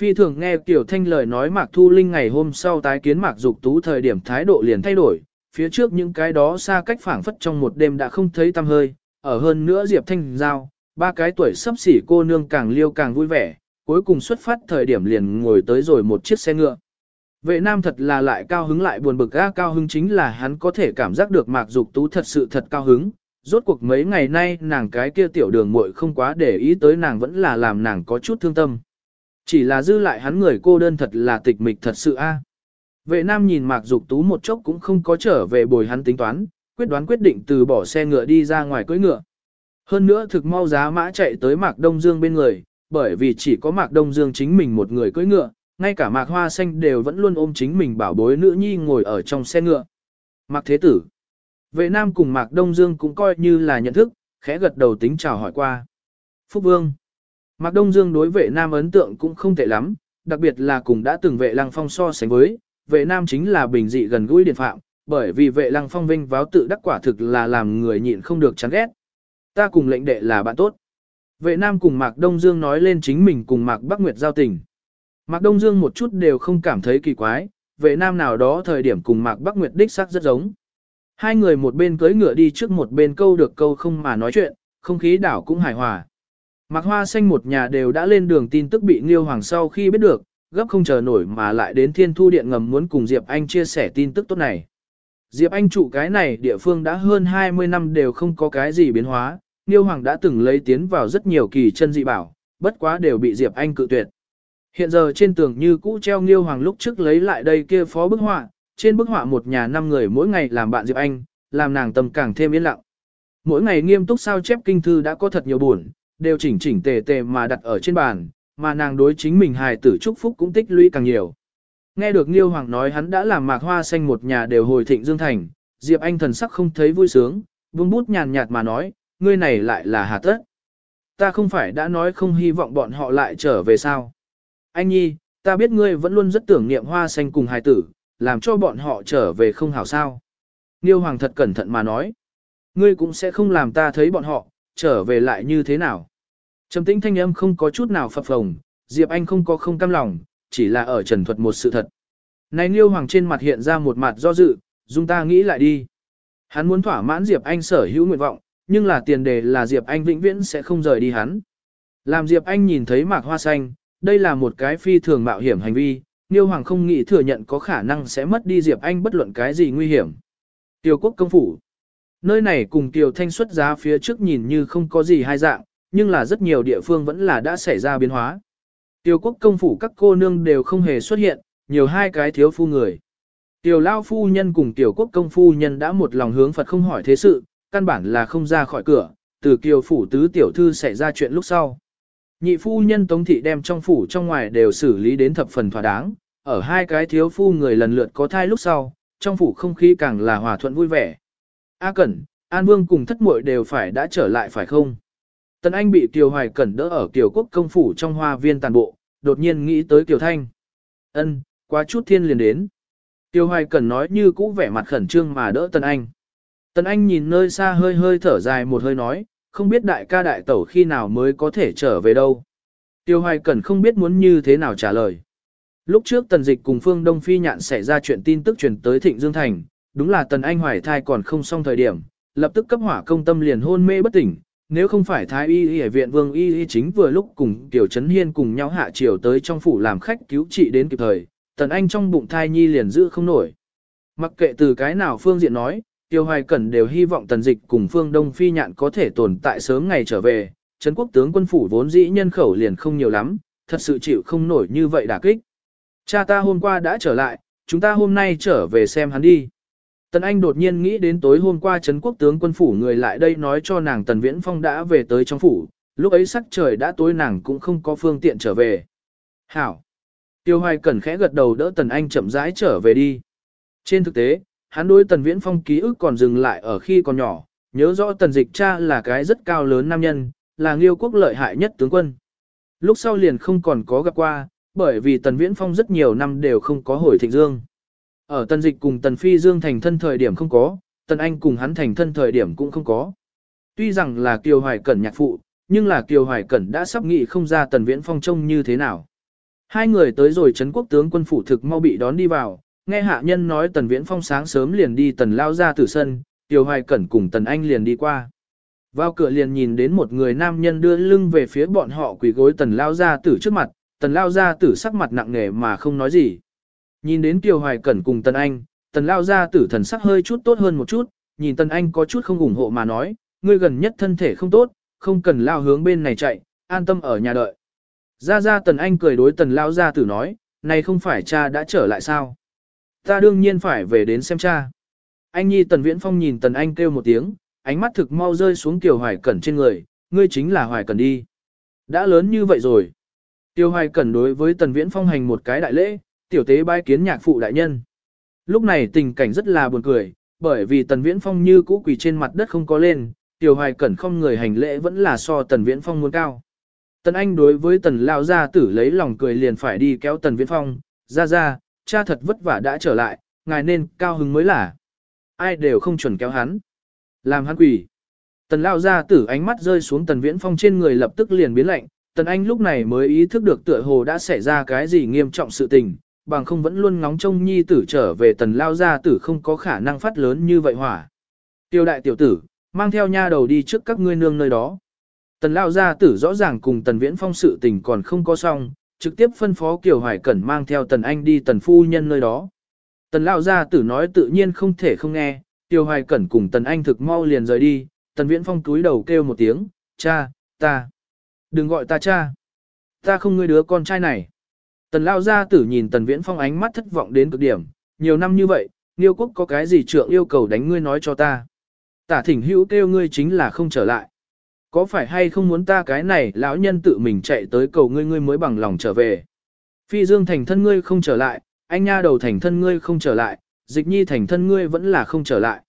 Phi thường nghe Tiểu Thanh lời nói Mạc Thu Linh ngày hôm sau tái kiến Mạc Dục Tú thời điểm thái độ liền thay đổi, phía trước những cái đó xa cách phảng phất trong một đêm đã không thấy tăm hơi, ở hơn nữa Diệp Thanh giao, ba cái tuổi sắp xỉ cô nương càng liêu càng vui vẻ, cuối cùng xuất phát thời điểm liền ngồi tới rồi một chiếc xe ngựa. Vệ nam thật là lại cao hứng lại buồn bực ga cao hứng chính là hắn có thể cảm giác được mạc dục tú thật sự thật cao hứng. Rốt cuộc mấy ngày nay nàng cái kia tiểu đường muội không quá để ý tới nàng vẫn là làm nàng có chút thương tâm. Chỉ là dư lại hắn người cô đơn thật là tịch mịch thật sự a. À. Vệ nam nhìn mạc dục tú một chốc cũng không có trở về bồi hắn tính toán, quyết đoán quyết định từ bỏ xe ngựa đi ra ngoài cưỡi ngựa. Hơn nữa thực mau giá mã chạy tới mạc đông dương bên người, bởi vì chỉ có mạc đông dương chính mình một người cưỡi ngựa, ngay cả mạc hoa xanh đều vẫn luôn ôm chính mình bảo bối nữ nhi ngồi ở trong xe ngựa. Mạc thế tử. Vệ nam cùng mạc đông dương cũng coi như là nhận thức, khẽ gật đầu tính chào hỏi qua. Phúc vương. Mạc đông dương đối vệ nam ấn tượng cũng không tệ lắm, đặc biệt là cùng đã từng vệ lăng phong so sánh với, vệ nam chính là bình dị gần gũi điện phạm, bởi vì vệ lăng phong vinh váo tự đắc quả thực là làm người nhịn không được chán ghét. Ta cùng lệnh đệ là bạn tốt. Vệ nam cùng Mạc Đông Dương nói lên chính mình cùng Mạc Bắc Nguyệt giao tình. Mạc Đông Dương một chút đều không cảm thấy kỳ quái, vệ nam nào đó thời điểm cùng Mạc Bắc Nguyệt đích xác rất giống. Hai người một bên cưỡi ngựa đi trước một bên câu được câu không mà nói chuyện, không khí đảo cũng hài hòa. Mạc Hoa Xanh một nhà đều đã lên đường tin tức bị Nghiêu Hoàng sau khi biết được, gấp không chờ nổi mà lại đến Thiên Thu Điện ngầm muốn cùng Diệp Anh chia sẻ tin tức tốt này. Diệp Anh trụ cái này địa phương đã hơn 20 năm đều không có cái gì biến hóa, nghiêu Hoàng đã từng lấy tiến vào rất nhiều kỳ chân dị bảo, bất quá đều bị Diệp Anh cự tuyệt. Hiện giờ trên tường như cũ treo Nghiêu Hoàng lúc trước lấy lại đây kia phó bức họa, trên bức họa một nhà năm người mỗi ngày làm bạn Diệp Anh, làm nàng tâm càng thêm yên lặng. Mỗi ngày nghiêm túc sao chép kinh thư đã có thật nhiều buồn, đều chỉnh chỉnh tề tề mà đặt ở trên bàn, mà nàng đối chính mình hài tử chúc phúc cũng tích lũy càng nhiều. Nghe được Nghiêu Hoàng nói hắn đã làm mạc hoa xanh một nhà đều hồi thịnh Dương Thành, Diệp Anh thần sắc không thấy vui sướng, buông bút nhàn nhạt mà nói, ngươi này lại là hà tất. Ta không phải đã nói không hy vọng bọn họ lại trở về sao. Anh nhi, ta biết ngươi vẫn luôn rất tưởng niệm hoa xanh cùng hài tử, làm cho bọn họ trở về không hảo sao. Niêu Hoàng thật cẩn thận mà nói, ngươi cũng sẽ không làm ta thấy bọn họ, trở về lại như thế nào. Trầm tĩnh thanh âm không có chút nào phập phồng, Diệp Anh không có không cam lòng, chỉ là ở trần thuật một sự thật. Này Niêu Hoàng trên mặt hiện ra một mặt do dự, dung ta nghĩ lại đi. Hắn muốn thỏa mãn Diệp Anh sở hữu nguyện vọng, nhưng là tiền đề là Diệp Anh vĩnh viễn sẽ không rời đi hắn. Làm Diệp Anh nhìn thấy mạc hoa xanh, đây là một cái phi thường mạo hiểm hành vi, Niêu Hoàng không nghĩ thừa nhận có khả năng sẽ mất đi Diệp Anh bất luận cái gì nguy hiểm. Tiêu quốc công phủ. Nơi này cùng Tiêu Thanh xuất giá phía trước nhìn như không có gì hai dạng, nhưng là rất nhiều địa phương vẫn là đã xảy ra biến hóa. Tiêu quốc công phủ các cô nương đều không hề xuất hiện, nhiều hai cái thiếu phu người. Tiểu lao phu nhân cùng tiểu quốc công phu nhân đã một lòng hướng Phật không hỏi thế sự, căn bản là không ra khỏi cửa, từ kiều phủ tứ tiểu thư xảy ra chuyện lúc sau. Nhị phu nhân tống thị đem trong phủ trong ngoài đều xử lý đến thập phần thỏa đáng, ở hai cái thiếu phu người lần lượt có thai lúc sau, trong phủ không khí càng là hòa thuận vui vẻ. A Cẩn, An Vương cùng thất muội đều phải đã trở lại phải không? Tần Anh bị Kiều Hoài Cẩn đỡ ở Kiều Quốc công phủ trong hoa viên tàn bộ, đột nhiên nghĩ tới Kiều Thanh. Ân, quá chút thiên liền đến. Kiều Hoài Cẩn nói như cũ vẻ mặt khẩn trương mà đỡ Tần Anh. Tần Anh nhìn nơi xa hơi hơi thở dài một hơi nói, không biết đại ca đại tẩu khi nào mới có thể trở về đâu. Tiêu Hoài Cẩn không biết muốn như thế nào trả lời. Lúc trước Tần Dịch cùng Phương Đông Phi nhạn xảy ra chuyện tin tức truyền tới Thịnh Dương Thành, đúng là Tần Anh hoài thai còn không xong thời điểm, lập tức cấp hỏa công tâm liền hôn mê bất tỉnh, nếu không phải Thái Y Y viện Vương Y Y chính vừa lúc cùng Tiểu Trấn Hiên cùng nhau hạ triều tới trong phủ làm khách cứu trị đến kịp thời, Tần Anh trong bụng thai nhi liền giữ không nổi. Mặc kệ từ cái nào phương diện nói, Tiêu Hoài Cẩn đều hy vọng Tần Dịch cùng Phương Đông Phi nhạn có thể tồn tại sớm ngày trở về, Trấn quốc tướng quân phủ vốn dĩ nhân khẩu liền không nhiều lắm, thật sự chịu không nổi như vậy đả kích. Cha ta hôm qua đã trở lại, chúng ta hôm nay trở về xem hắn đi. Tần Anh đột nhiên nghĩ đến tối hôm qua Trấn quốc tướng quân phủ người lại đây nói cho nàng Tần Viễn Phong đã về tới trong phủ, lúc ấy sắc trời đã tối nàng cũng không có phương tiện trở về. Hảo! Tiêu Hoài Cẩn khẽ gật đầu đỡ Tần Anh chậm rãi trở về đi. Trên thực tế, hắn đối Tần Viễn Phong ký ức còn dừng lại ở khi còn nhỏ, nhớ rõ Tần Dịch cha là cái rất cao lớn nam nhân, là nghiêu quốc lợi hại nhất tướng quân. Lúc sau liền không còn có gặp qua, bởi vì Tần Viễn Phong rất nhiều năm đều không có hồi thịnh dương. Ở Tần Dịch cùng Tần Phi Dương thành thân thời điểm không có, Tần Anh cùng hắn thành thân thời điểm cũng không có. Tuy rằng là Kiều Hoài Cẩn nhạc phụ, nhưng là Kiều Hoài Cẩn đã sắp nghĩ không ra Tần Viễn Phong trông như thế nào. Hai người tới rồi Trấn quốc tướng quân phủ thực mau bị đón đi vào, nghe hạ nhân nói Tần Viễn Phong sáng sớm liền đi Tần lao ra từ sân, Tiêu Hoài Cẩn cùng Tần Anh liền đi qua. Vào cửa liền nhìn đến một người nam nhân đưa lưng về phía bọn họ quỳ gối Tần lao ra tử trước mặt, Tần lao ra tử sắc mặt nặng nề mà không nói gì. Nhìn đến Tiêu Hoài Cẩn cùng Tần Anh, Tần lao ra tử thần sắc hơi chút tốt hơn một chút, nhìn Tần Anh có chút không ủng hộ mà nói, ngươi gần nhất thân thể không tốt, không cần lao hướng bên này chạy, an tâm ở nhà đợi. Ra ra Tần Anh cười đối Tần lao ra tử nói, này không phải cha đã trở lại sao? Ta đương nhiên phải về đến xem cha. Anh nhi Tần Viễn Phong nhìn Tần Anh kêu một tiếng, ánh mắt thực mau rơi xuống Tiểu Hoài Cẩn trên người, ngươi chính là Hoài Cẩn đi. Đã lớn như vậy rồi. Tiêu Hoài Cẩn đối với Tần Viễn Phong hành một cái đại lễ, tiểu tế bái kiến nhạc phụ đại nhân. Lúc này tình cảnh rất là buồn cười, bởi vì Tần Viễn Phong như cũ quỳ trên mặt đất không có lên, Tiểu Hoài Cẩn không người hành lễ vẫn là so Tần Viễn Phong muốn cao. Tần Anh đối với Tần Lao Gia tử lấy lòng cười liền phải đi kéo Tần Viễn Phong, ra ra, cha thật vất vả đã trở lại, ngài nên cao hứng mới là. Ai đều không chuẩn kéo hắn. Làm hắn quỷ. Tần Lao Gia tử ánh mắt rơi xuống Tần Viễn Phong trên người lập tức liền biến lạnh, Tần Anh lúc này mới ý thức được tựa hồ đã xảy ra cái gì nghiêm trọng sự tình, bằng không vẫn luôn ngóng trông nhi tử trở về Tần Lao Gia tử không có khả năng phát lớn như vậy hỏa. Tiêu đại tiểu tử, mang theo nha đầu đi trước các ngươi nương nơi đó. Tần Lao Gia tử rõ ràng cùng Tần Viễn Phong sự tình còn không có xong, trực tiếp phân phó Kiều Hoài Cẩn mang theo Tần Anh đi Tần Phu Nhân nơi đó. Tần Lão gia tử nói tự nhiên không thể không nghe, tiêu hoài cẩn cùng tần anh thực mau liền rời đi, tần viễn phong túi đầu kêu một tiếng, cha, ta. Đừng gọi ta cha. Ta không ngươi đứa con trai này. Tần Lão gia tử nhìn tần viễn phong ánh mắt thất vọng đến cực điểm, nhiều năm như vậy, Niêu quốc có cái gì trượng yêu cầu đánh ngươi nói cho ta. Tả thỉnh hữu kêu ngươi chính là không trở lại. Có phải hay không muốn ta cái này lão nhân tự mình chạy tới cầu ngươi ngươi mới bằng lòng trở về. Phi dương thành thân ngươi không trở lại, anh nha đầu thành thân ngươi không trở lại, dịch nhi thành thân ngươi vẫn là không trở lại.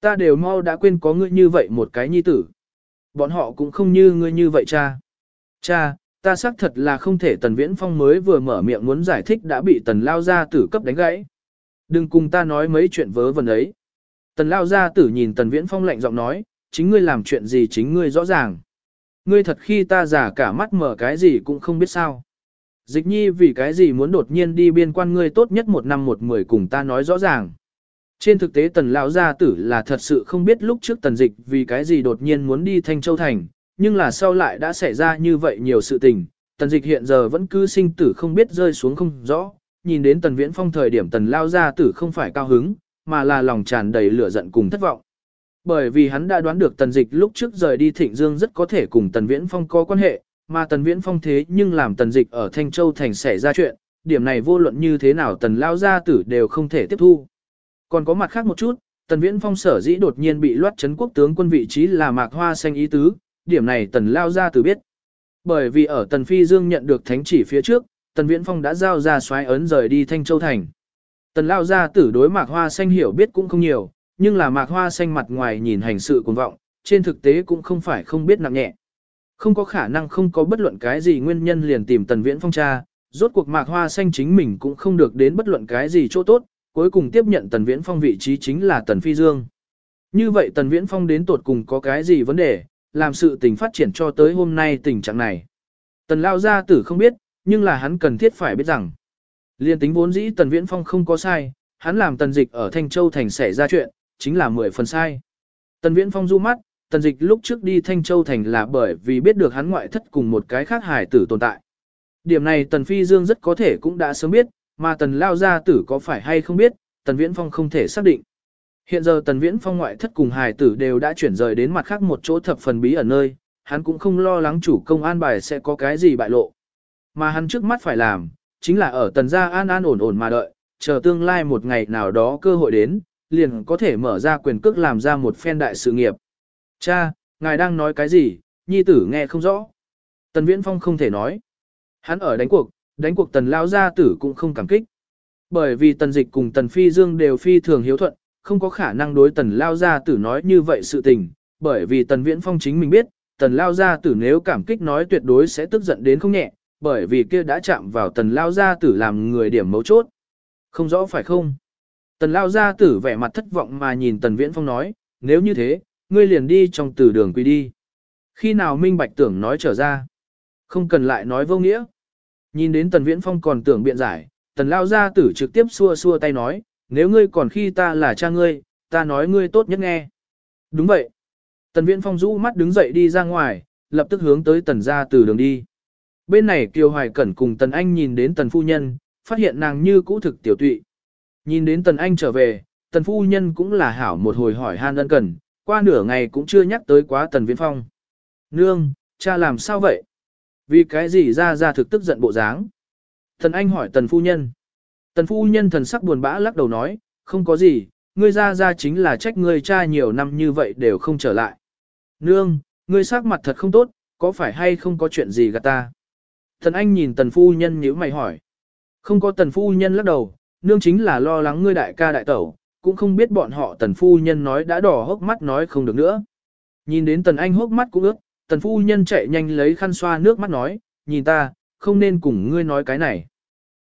Ta đều mau đã quên có ngươi như vậy một cái nhi tử. Bọn họ cũng không như ngươi như vậy cha. Cha, ta xác thật là không thể tần viễn phong mới vừa mở miệng muốn giải thích đã bị tần lao ra tử cấp đánh gãy. Đừng cùng ta nói mấy chuyện vớ vẩn ấy. Tần lao ra tử nhìn tần viễn phong lạnh giọng nói, chính ngươi làm chuyện gì chính ngươi rõ ràng. Ngươi thật khi ta giả cả mắt mở cái gì cũng không biết sao. Dịch nhi vì cái gì muốn đột nhiên đi biên quan ngươi tốt nhất một năm một mười cùng ta nói rõ ràng. Trên thực tế tần lão gia tử là thật sự không biết lúc trước tần dịch vì cái gì đột nhiên muốn đi Thanh Châu Thành, nhưng là sau lại đã xảy ra như vậy nhiều sự tình, tần dịch hiện giờ vẫn cứ sinh tử không biết rơi xuống không rõ, nhìn đến tần viễn phong thời điểm tần lao gia tử không phải cao hứng, mà là lòng tràn đầy lửa giận cùng thất vọng. Bởi vì hắn đã đoán được tần dịch lúc trước rời đi thịnh dương rất có thể cùng tần viễn phong có quan hệ, mà tần viễn phong thế nhưng làm tần dịch ở Thanh Châu Thành xảy ra chuyện, điểm này vô luận như thế nào tần lao gia tử đều không thể tiếp thu. Còn có mặt khác một chút, tần viễn phong sở dĩ đột nhiên bị loát chấn quốc tướng quân vị trí là mạc hoa xanh ý tứ, điểm này tần lao gia tử biết. Bởi vì ở tần phi dương nhận được thánh chỉ phía trước, tần viễn phong đã giao ra xoáy ấn rời đi Thanh Châu Thành. Tần lao gia tử đối mạc hoa xanh hiểu biết cũng không nhiều, nhưng là mạc hoa xanh mặt ngoài nhìn hành sự cuồng vọng, trên thực tế cũng không phải không biết nặng nhẹ. Không có khả năng không có bất luận cái gì nguyên nhân liền tìm tần viễn phong tra, rốt cuộc mạc hoa xanh chính mình cũng không được đến bất luận cái gì chỗ tốt, cuối cùng tiếp nhận tần viễn phong vị trí chính là tần phi dương. Như vậy tần viễn phong đến tột cùng có cái gì vấn đề, làm sự tình phát triển cho tới hôm nay tình trạng này. Tần lao gia tử không biết, nhưng là hắn cần thiết phải biết rằng. Liên tính vốn dĩ tần viễn phong không có sai, hắn làm tần dịch ở Thanh Châu Thành xảy ra chuyện, chính là mười phần sai. Tần viễn phong du mắt, tần dịch lúc trước đi Thanh Châu Thành là bởi vì biết được hắn ngoại thất cùng một cái khác hải tử tồn tại. Điểm này tần phi dương rất có thể cũng đã sớm biết, mà tần lao gia tử có phải hay không biết, tần viễn phong không thể xác định. Hiện giờ tần viễn phong ngoại thất cùng hài tử đều đã chuyển rời đến mặt khác một chỗ thập phần bí ở nơi, hắn cũng không lo lắng chủ công an bài sẽ có cái gì bại lộ. Mà hắn trước mắt phải làm, chính là ở tần gia an an ổn ổn mà đợi, chờ tương lai một ngày nào đó cơ hội đến, liền có thể mở ra quyền cước làm ra một phen đại sự nghiệp. Cha, ngài đang nói cái gì, nhi tử nghe không rõ. Tần viễn phong không thể nói. Hắn ở đánh cuộc, đánh cuộc tần lao gia tử cũng không cảm kích. Bởi vì tần dịch cùng tần phi dương đều phi thường hiếu thuận, không có khả năng đối tần lao gia tử nói như vậy sự tình, bởi vì tần viễn phong chính mình biết, tần lao gia tử nếu cảm kích nói tuyệt đối sẽ tức giận đến không nhẹ, bởi vì kia đã chạm vào tần lao gia tử làm người điểm mấu chốt. Không rõ phải không? Tần lao gia tử vẻ mặt thất vọng mà nhìn tần viễn phong nói, nếu như thế, ngươi liền đi trong tử đường quy đi. Khi nào minh bạch tưởng nói trở ra? Không cần lại nói vô nghĩa. Nhìn đến tần viễn phong còn tưởng biện giải, tần lao gia tử trực tiếp xua xua tay nói, nếu ngươi còn khi ta là cha ngươi, ta nói ngươi tốt nhất nghe. Đúng vậy. Tần Viễn Phong rũ mắt đứng dậy đi ra ngoài, lập tức hướng tới tần gia từ đường đi. Bên này Kiều Hoài Cẩn cùng tần anh nhìn đến tần phu nhân, phát hiện nàng như cũ thực tiểu tụy. Nhìn đến tần anh trở về, tần phu nhân cũng là hảo một hồi hỏi han ân cần, qua nửa ngày cũng chưa nhắc tới quá tần Viễn Phong. Nương, cha làm sao vậy? Vì cái gì ra ra thực tức giận bộ dáng? Tần anh hỏi tần phu nhân. Tần phu nhân thần sắc buồn bã lắc đầu nói, không có gì, ngươi ra ra chính là trách ngươi cha nhiều năm như vậy đều không trở lại. Nương, ngươi sắc mặt thật không tốt, có phải hay không có chuyện gì gạt ta? Tần anh nhìn tần phu nhân nhíu mày hỏi. Không có tần phu nhân lắc đầu, nương chính là lo lắng ngươi đại ca đại tẩu, cũng không biết bọn họ tần phu nhân nói đã đỏ hốc mắt nói không được nữa. Nhìn đến tần anh hốc mắt cũng ướt, tần phu nhân chạy nhanh lấy khăn xoa nước mắt nói, nhìn ta, không nên cùng ngươi nói cái này.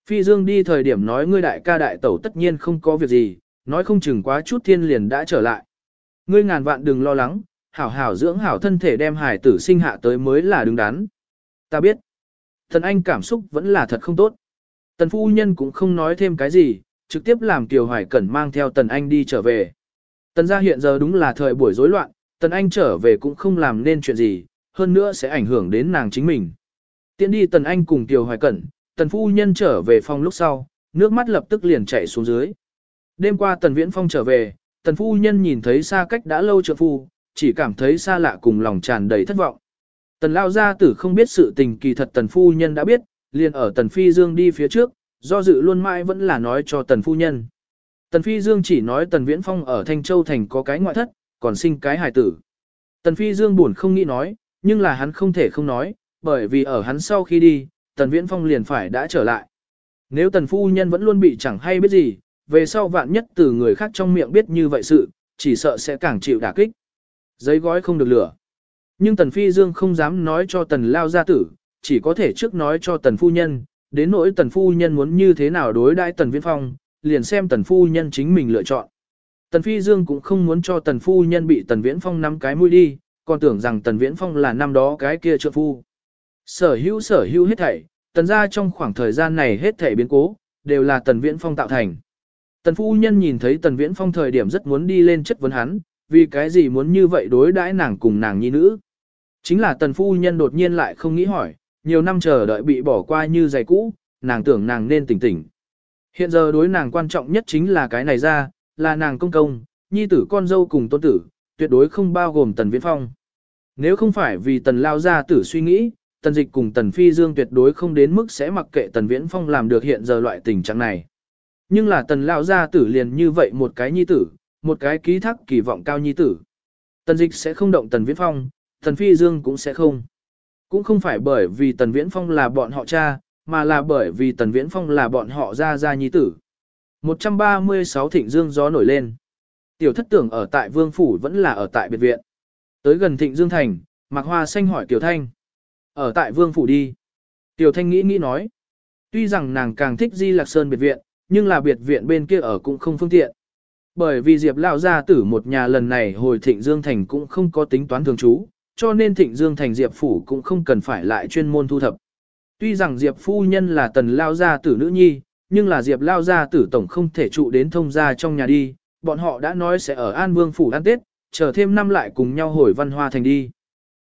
Phi Dương đi thời điểm nói ngươi đại ca đại tẩu tất nhiên không có việc gì, nói không chừng quá chút thiên liền đã trở lại. Ngươi ngàn vạn đừng lo lắng, hảo hảo dưỡng hảo thân thể đem hải tử sinh hạ tới mới là đứng đắn. Ta biết, thần anh cảm xúc vẫn là thật không tốt. Tần phu nhân cũng không nói thêm cái gì, trực tiếp làm Kiều Hoài Cẩn mang theo Tần Anh đi trở về. Tần gia hiện giờ đúng là thời buổi rối loạn, Tần Anh trở về cũng không làm nên chuyện gì, hơn nữa sẽ ảnh hưởng đến nàng chính mình. Tiến đi Tần Anh cùng Kiều Hoài Cẩn, Tần phu nhân trở về phòng lúc sau, nước mắt lập tức liền chảy xuống dưới. Đêm qua Tần Viễn Phong trở về, Tần Phu Nhân nhìn thấy xa cách đã lâu trợ phu, chỉ cảm thấy xa lạ cùng lòng tràn đầy thất vọng. Tần Lao Gia Tử không biết sự tình kỳ thật Tần Phu Nhân đã biết, liền ở Tần Phi Dương đi phía trước, do dự luôn mãi vẫn là nói cho Tần Phu Nhân. Tần Phi Dương chỉ nói Tần Viễn Phong ở Thanh Châu Thành có cái ngoại thất, còn sinh cái hài tử. Tần Phi Dương buồn không nghĩ nói, nhưng là hắn không thể không nói, bởi vì ở hắn sau khi đi, Tần Viễn Phong liền phải đã trở lại. Nếu Tần Phu Nhân vẫn luôn bị chẳng hay biết gì, về sau vạn nhất từ người khác trong miệng biết như vậy sự, chỉ sợ sẽ càng chịu đả kích. Giấy gói không được lửa. Nhưng Tần Phi Dương không dám nói cho Tần Lao gia tử, chỉ có thể trước nói cho Tần Phu Nhân, đến nỗi Tần Phu Nhân muốn như thế nào đối đãi Tần Viễn Phong, liền xem Tần Phu Nhân chính mình lựa chọn. Tần Phi Dương cũng không muốn cho Tần Phu Nhân bị Tần Viễn Phong nắm cái mũi đi, còn tưởng rằng Tần Viễn Phong là năm đó cái kia trợ phu. Sở hữu sở hữu hết thảy, Tần gia trong khoảng thời gian này hết thảy biến cố, đều là Tần Viễn Phong tạo thành. Tần Phu Nhân nhìn thấy Tần Viễn Phong thời điểm rất muốn đi lên chất vấn hắn, vì cái gì muốn như vậy đối đãi nàng cùng nàng nhi nữ. Chính là Tần Phu Nhân đột nhiên lại không nghĩ hỏi, nhiều năm chờ đợi bị bỏ qua như giày cũ, nàng tưởng nàng nên tỉnh tỉnh. Hiện giờ đối nàng quan trọng nhất chính là cái này ra, là nàng công công, nhi tử con dâu cùng tôn tử, tuyệt đối không bao gồm Tần Viễn Phong. Nếu không phải vì Tần Lao gia tử suy nghĩ, Tần Dịch cùng Tần Phi Dương tuyệt đối không đến mức sẽ mặc kệ Tần Viễn Phong làm được hiện giờ loại tình trạng này. Nhưng là Tần Lao gia tử liền như vậy một cái nhi tử, một cái ký thác kỳ vọng cao nhi tử. Tần Dịch sẽ không động Tần Viễn Phong, Tần Phi Dương cũng sẽ không. Cũng không phải bởi vì Tần Viễn Phong là bọn họ cha, mà là bởi vì Tần Viễn Phong là bọn họ ra ra nhi tử. 136 thịnh dương gió nổi lên. Tiểu thất tưởng ở tại Vương Phủ vẫn là ở tại biệt viện. Tới gần thịnh dương thành, Mạc Hoa Xanh hỏi Tiểu Thanh. Ở tại Vương Phủ đi. Tiểu Thanh nghĩ nghĩ nói. Tuy rằng nàng càng thích Di Lạc Sơn biệt viện, nhưng là biệt viện bên kia ở cũng không phương tiện. Bởi vì Diệp Lão gia tử một nhà lần này hồi Thịnh Dương Thành cũng không có tính toán thường trú, cho nên Thịnh Dương Thành Diệp Phủ cũng không cần phải lại chuyên môn thu thập. Tuy rằng Diệp Phu Nhân là tần Lao gia tử nữ nhi, nhưng là Diệp Lao gia tử tổng không thể trụ đến thông gia trong nhà đi, bọn họ đã nói sẽ ở An Vương Phủ ăn Tết, chờ thêm năm lại cùng nhau hồi văn hoa thành đi.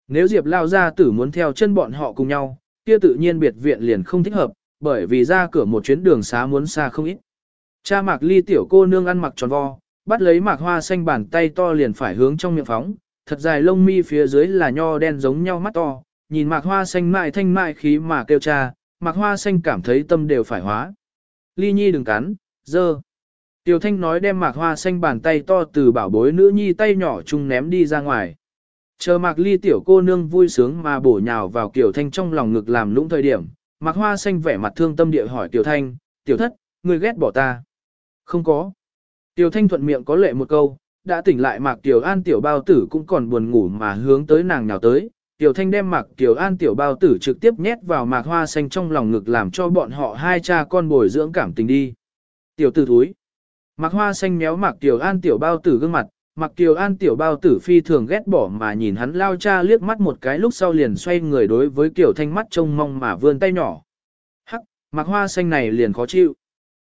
Nếu Diệp Lao gia tử muốn theo chân bọn họ cùng nhau, kia tự nhiên biệt viện liền không thích hợp, bởi vì ra cửa một chuyến đường xá muốn xa không ít. Cha Mạc Ly tiểu cô nương ăn mặc tròn vo, bắt lấy mạc hoa xanh bàn tay to liền phải hướng trong miệng phóng, thật dài lông mi phía dưới là nho đen giống nhau mắt to, nhìn mạc hoa xanh mại thanh mại khí mà kêu cha, mạc hoa xanh cảm thấy tâm đều phải hóa. Ly nhi đừng cắn, dơ. Tiểu thanh nói đem mạc hoa xanh bàn tay to từ bảo bối nữ nhi tay nhỏ chung ném đi ra ngoài. Chờ mạc ly tiểu cô nương vui sướng mà bổ nhào vào kiểu thanh trong lòng ngực làm lũng thời điểm, mạc hoa xanh vẻ mặt thương tâm địa hỏi tiểu thanh, tiểu thất, người ghét bỏ ta. Không có. Tiểu thanh thuận miệng có lệ một câu, đã tỉnh lại mạc tiểu an tiểu bao tử cũng còn buồn ngủ mà hướng tới nàng nào tới. Tiểu thanh đem mạc tiểu an tiểu bao tử trực tiếp nhét vào mạc hoa xanh trong lòng ngực làm cho bọn họ hai cha con bồi dưỡng cảm tình đi. Tiểu tử thúi. Mạc hoa xanh méo mạc tiểu an tiểu bao tử gương mặt, mạc tiểu an tiểu bao tử phi thường ghét bỏ mà nhìn hắn lao cha liếc mắt một cái lúc sau liền xoay người đối với tiểu thanh mắt trông mong mà vươn tay nhỏ. Hắc, mạc hoa xanh này liền khó chịu.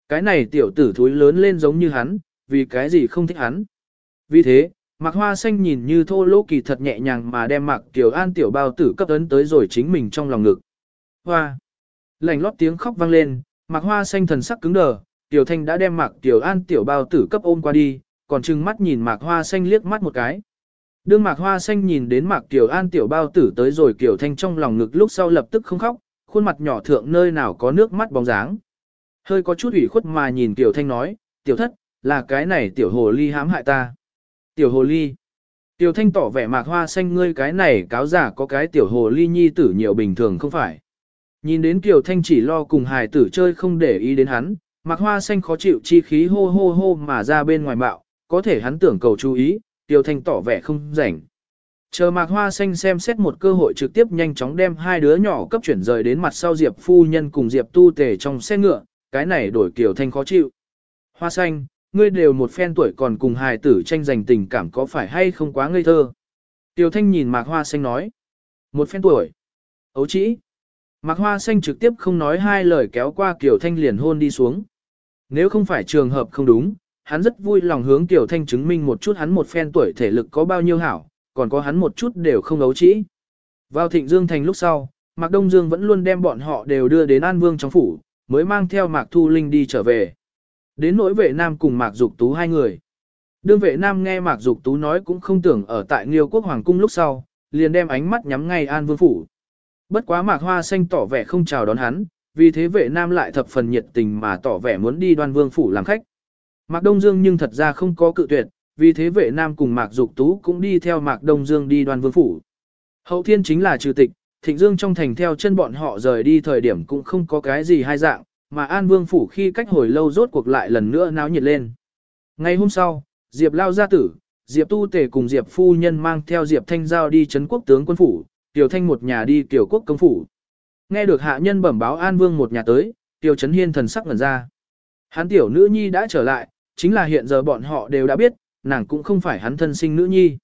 Cái này tiểu tử thúi lớn lên giống như hắn, vì cái gì không thích hắn. Vì thế, Mạc Hoa Xanh nhìn như thô lỗ kỳ thật nhẹ nhàng mà đem Mạc Tiểu An tiểu bao tử cấp ấn tới rồi chính mình trong lòng ngực. Hoa! Lành lót tiếng khóc vang lên, Mạc Hoa Xanh thần sắc cứng đờ, Tiểu Thanh đã đem Mạc Tiểu An tiểu bao tử cấp ôm qua đi, còn trừng mắt nhìn Mạc Hoa Xanh liếc mắt một cái. Đương Mạc Hoa Xanh nhìn đến Mạc Tiểu An tiểu bao tử tới rồi Tiểu Thanh trong lòng ngực lúc sau lập tức không khóc, khuôn mặt nhỏ thượng nơi nào có nước mắt bóng dáng. Hơi có chút ủy khuất mà nhìn Tiểu Thanh nói, Tiểu Thất, là cái này Tiểu Hồ Ly hãm hại ta. Tiểu hồ ly. Tiểu thanh tỏ vẻ mạc hoa xanh ngươi cái này cáo giả có cái tiểu hồ ly nhi tử nhiều bình thường không phải. Nhìn đến Tiểu thanh chỉ lo cùng hài tử chơi không để ý đến hắn, mạc hoa xanh khó chịu chi khí hô hô hô mà ra bên ngoài bạo, có thể hắn tưởng cầu chú ý, Tiểu thanh tỏ vẻ không rảnh. Chờ mạc hoa xanh xem xét một cơ hội trực tiếp nhanh chóng đem hai đứa nhỏ cấp chuyển rời đến mặt sau Diệp phu nhân cùng Diệp tu tề trong xe ngựa, cái này đổi Tiểu thanh khó chịu. Hoa xanh, ngươi đều một phen tuổi còn cùng hài tử tranh giành tình cảm có phải hay không quá ngây thơ. Tiểu thanh nhìn mạc hoa xanh nói. Một phen tuổi. Ấu chỉ. Mạc hoa xanh trực tiếp không nói hai lời kéo qua Kiều thanh liền hôn đi xuống. Nếu không phải trường hợp không đúng, hắn rất vui lòng hướng Tiểu thanh chứng minh một chút hắn một phen tuổi thể lực có bao nhiêu hảo, còn có hắn một chút đều không ấu chỉ. Vào thịnh dương thành lúc sau, Mạc Đông Dương vẫn luôn đem bọn họ đều đưa đến An Vương trong phủ, mới mang theo Mạc Thu Linh đi trở về. Đến nỗi vệ nam cùng Mạc Dục Tú hai người. Đương vệ nam nghe Mạc Dục Tú nói cũng không tưởng ở tại Nghiêu quốc hoàng cung lúc sau, liền đem ánh mắt nhắm ngay An Vương phủ. Bất quá Mạc Hoa xanh tỏ vẻ không chào đón hắn, vì thế vệ nam lại thập phần nhiệt tình mà tỏ vẻ muốn đi Đoan Vương phủ làm khách. Mạc Đông Dương nhưng thật ra không có cự tuyệt, vì thế vệ nam cùng Mạc Dục Tú cũng đi theo Mạc Đông Dương đi Đoan Vương phủ. Hậu thiên chính là trừ tịch, Thịnh Dương trong thành theo chân bọn họ rời đi thời điểm cũng không có cái gì hai dạng, mà An Vương phủ khi cách hồi lâu rốt cuộc lại lần nữa náo nhiệt lên. Ngày hôm sau, Diệp Lao gia tử, Diệp Tu Tề cùng Diệp phu nhân mang theo Diệp Thanh Giao đi trấn quốc tướng quân phủ, Tiểu Thanh một nhà đi Tiểu quốc công phủ. Nghe được hạ nhân bẩm báo An Vương một nhà tới, Tiểu Trấn Hiên thần sắc ngẩn ra. Hắn tiểu nữ nhi đã trở lại, chính là hiện giờ bọn họ đều đã biết, nàng cũng không phải hắn thân sinh nữ nhi.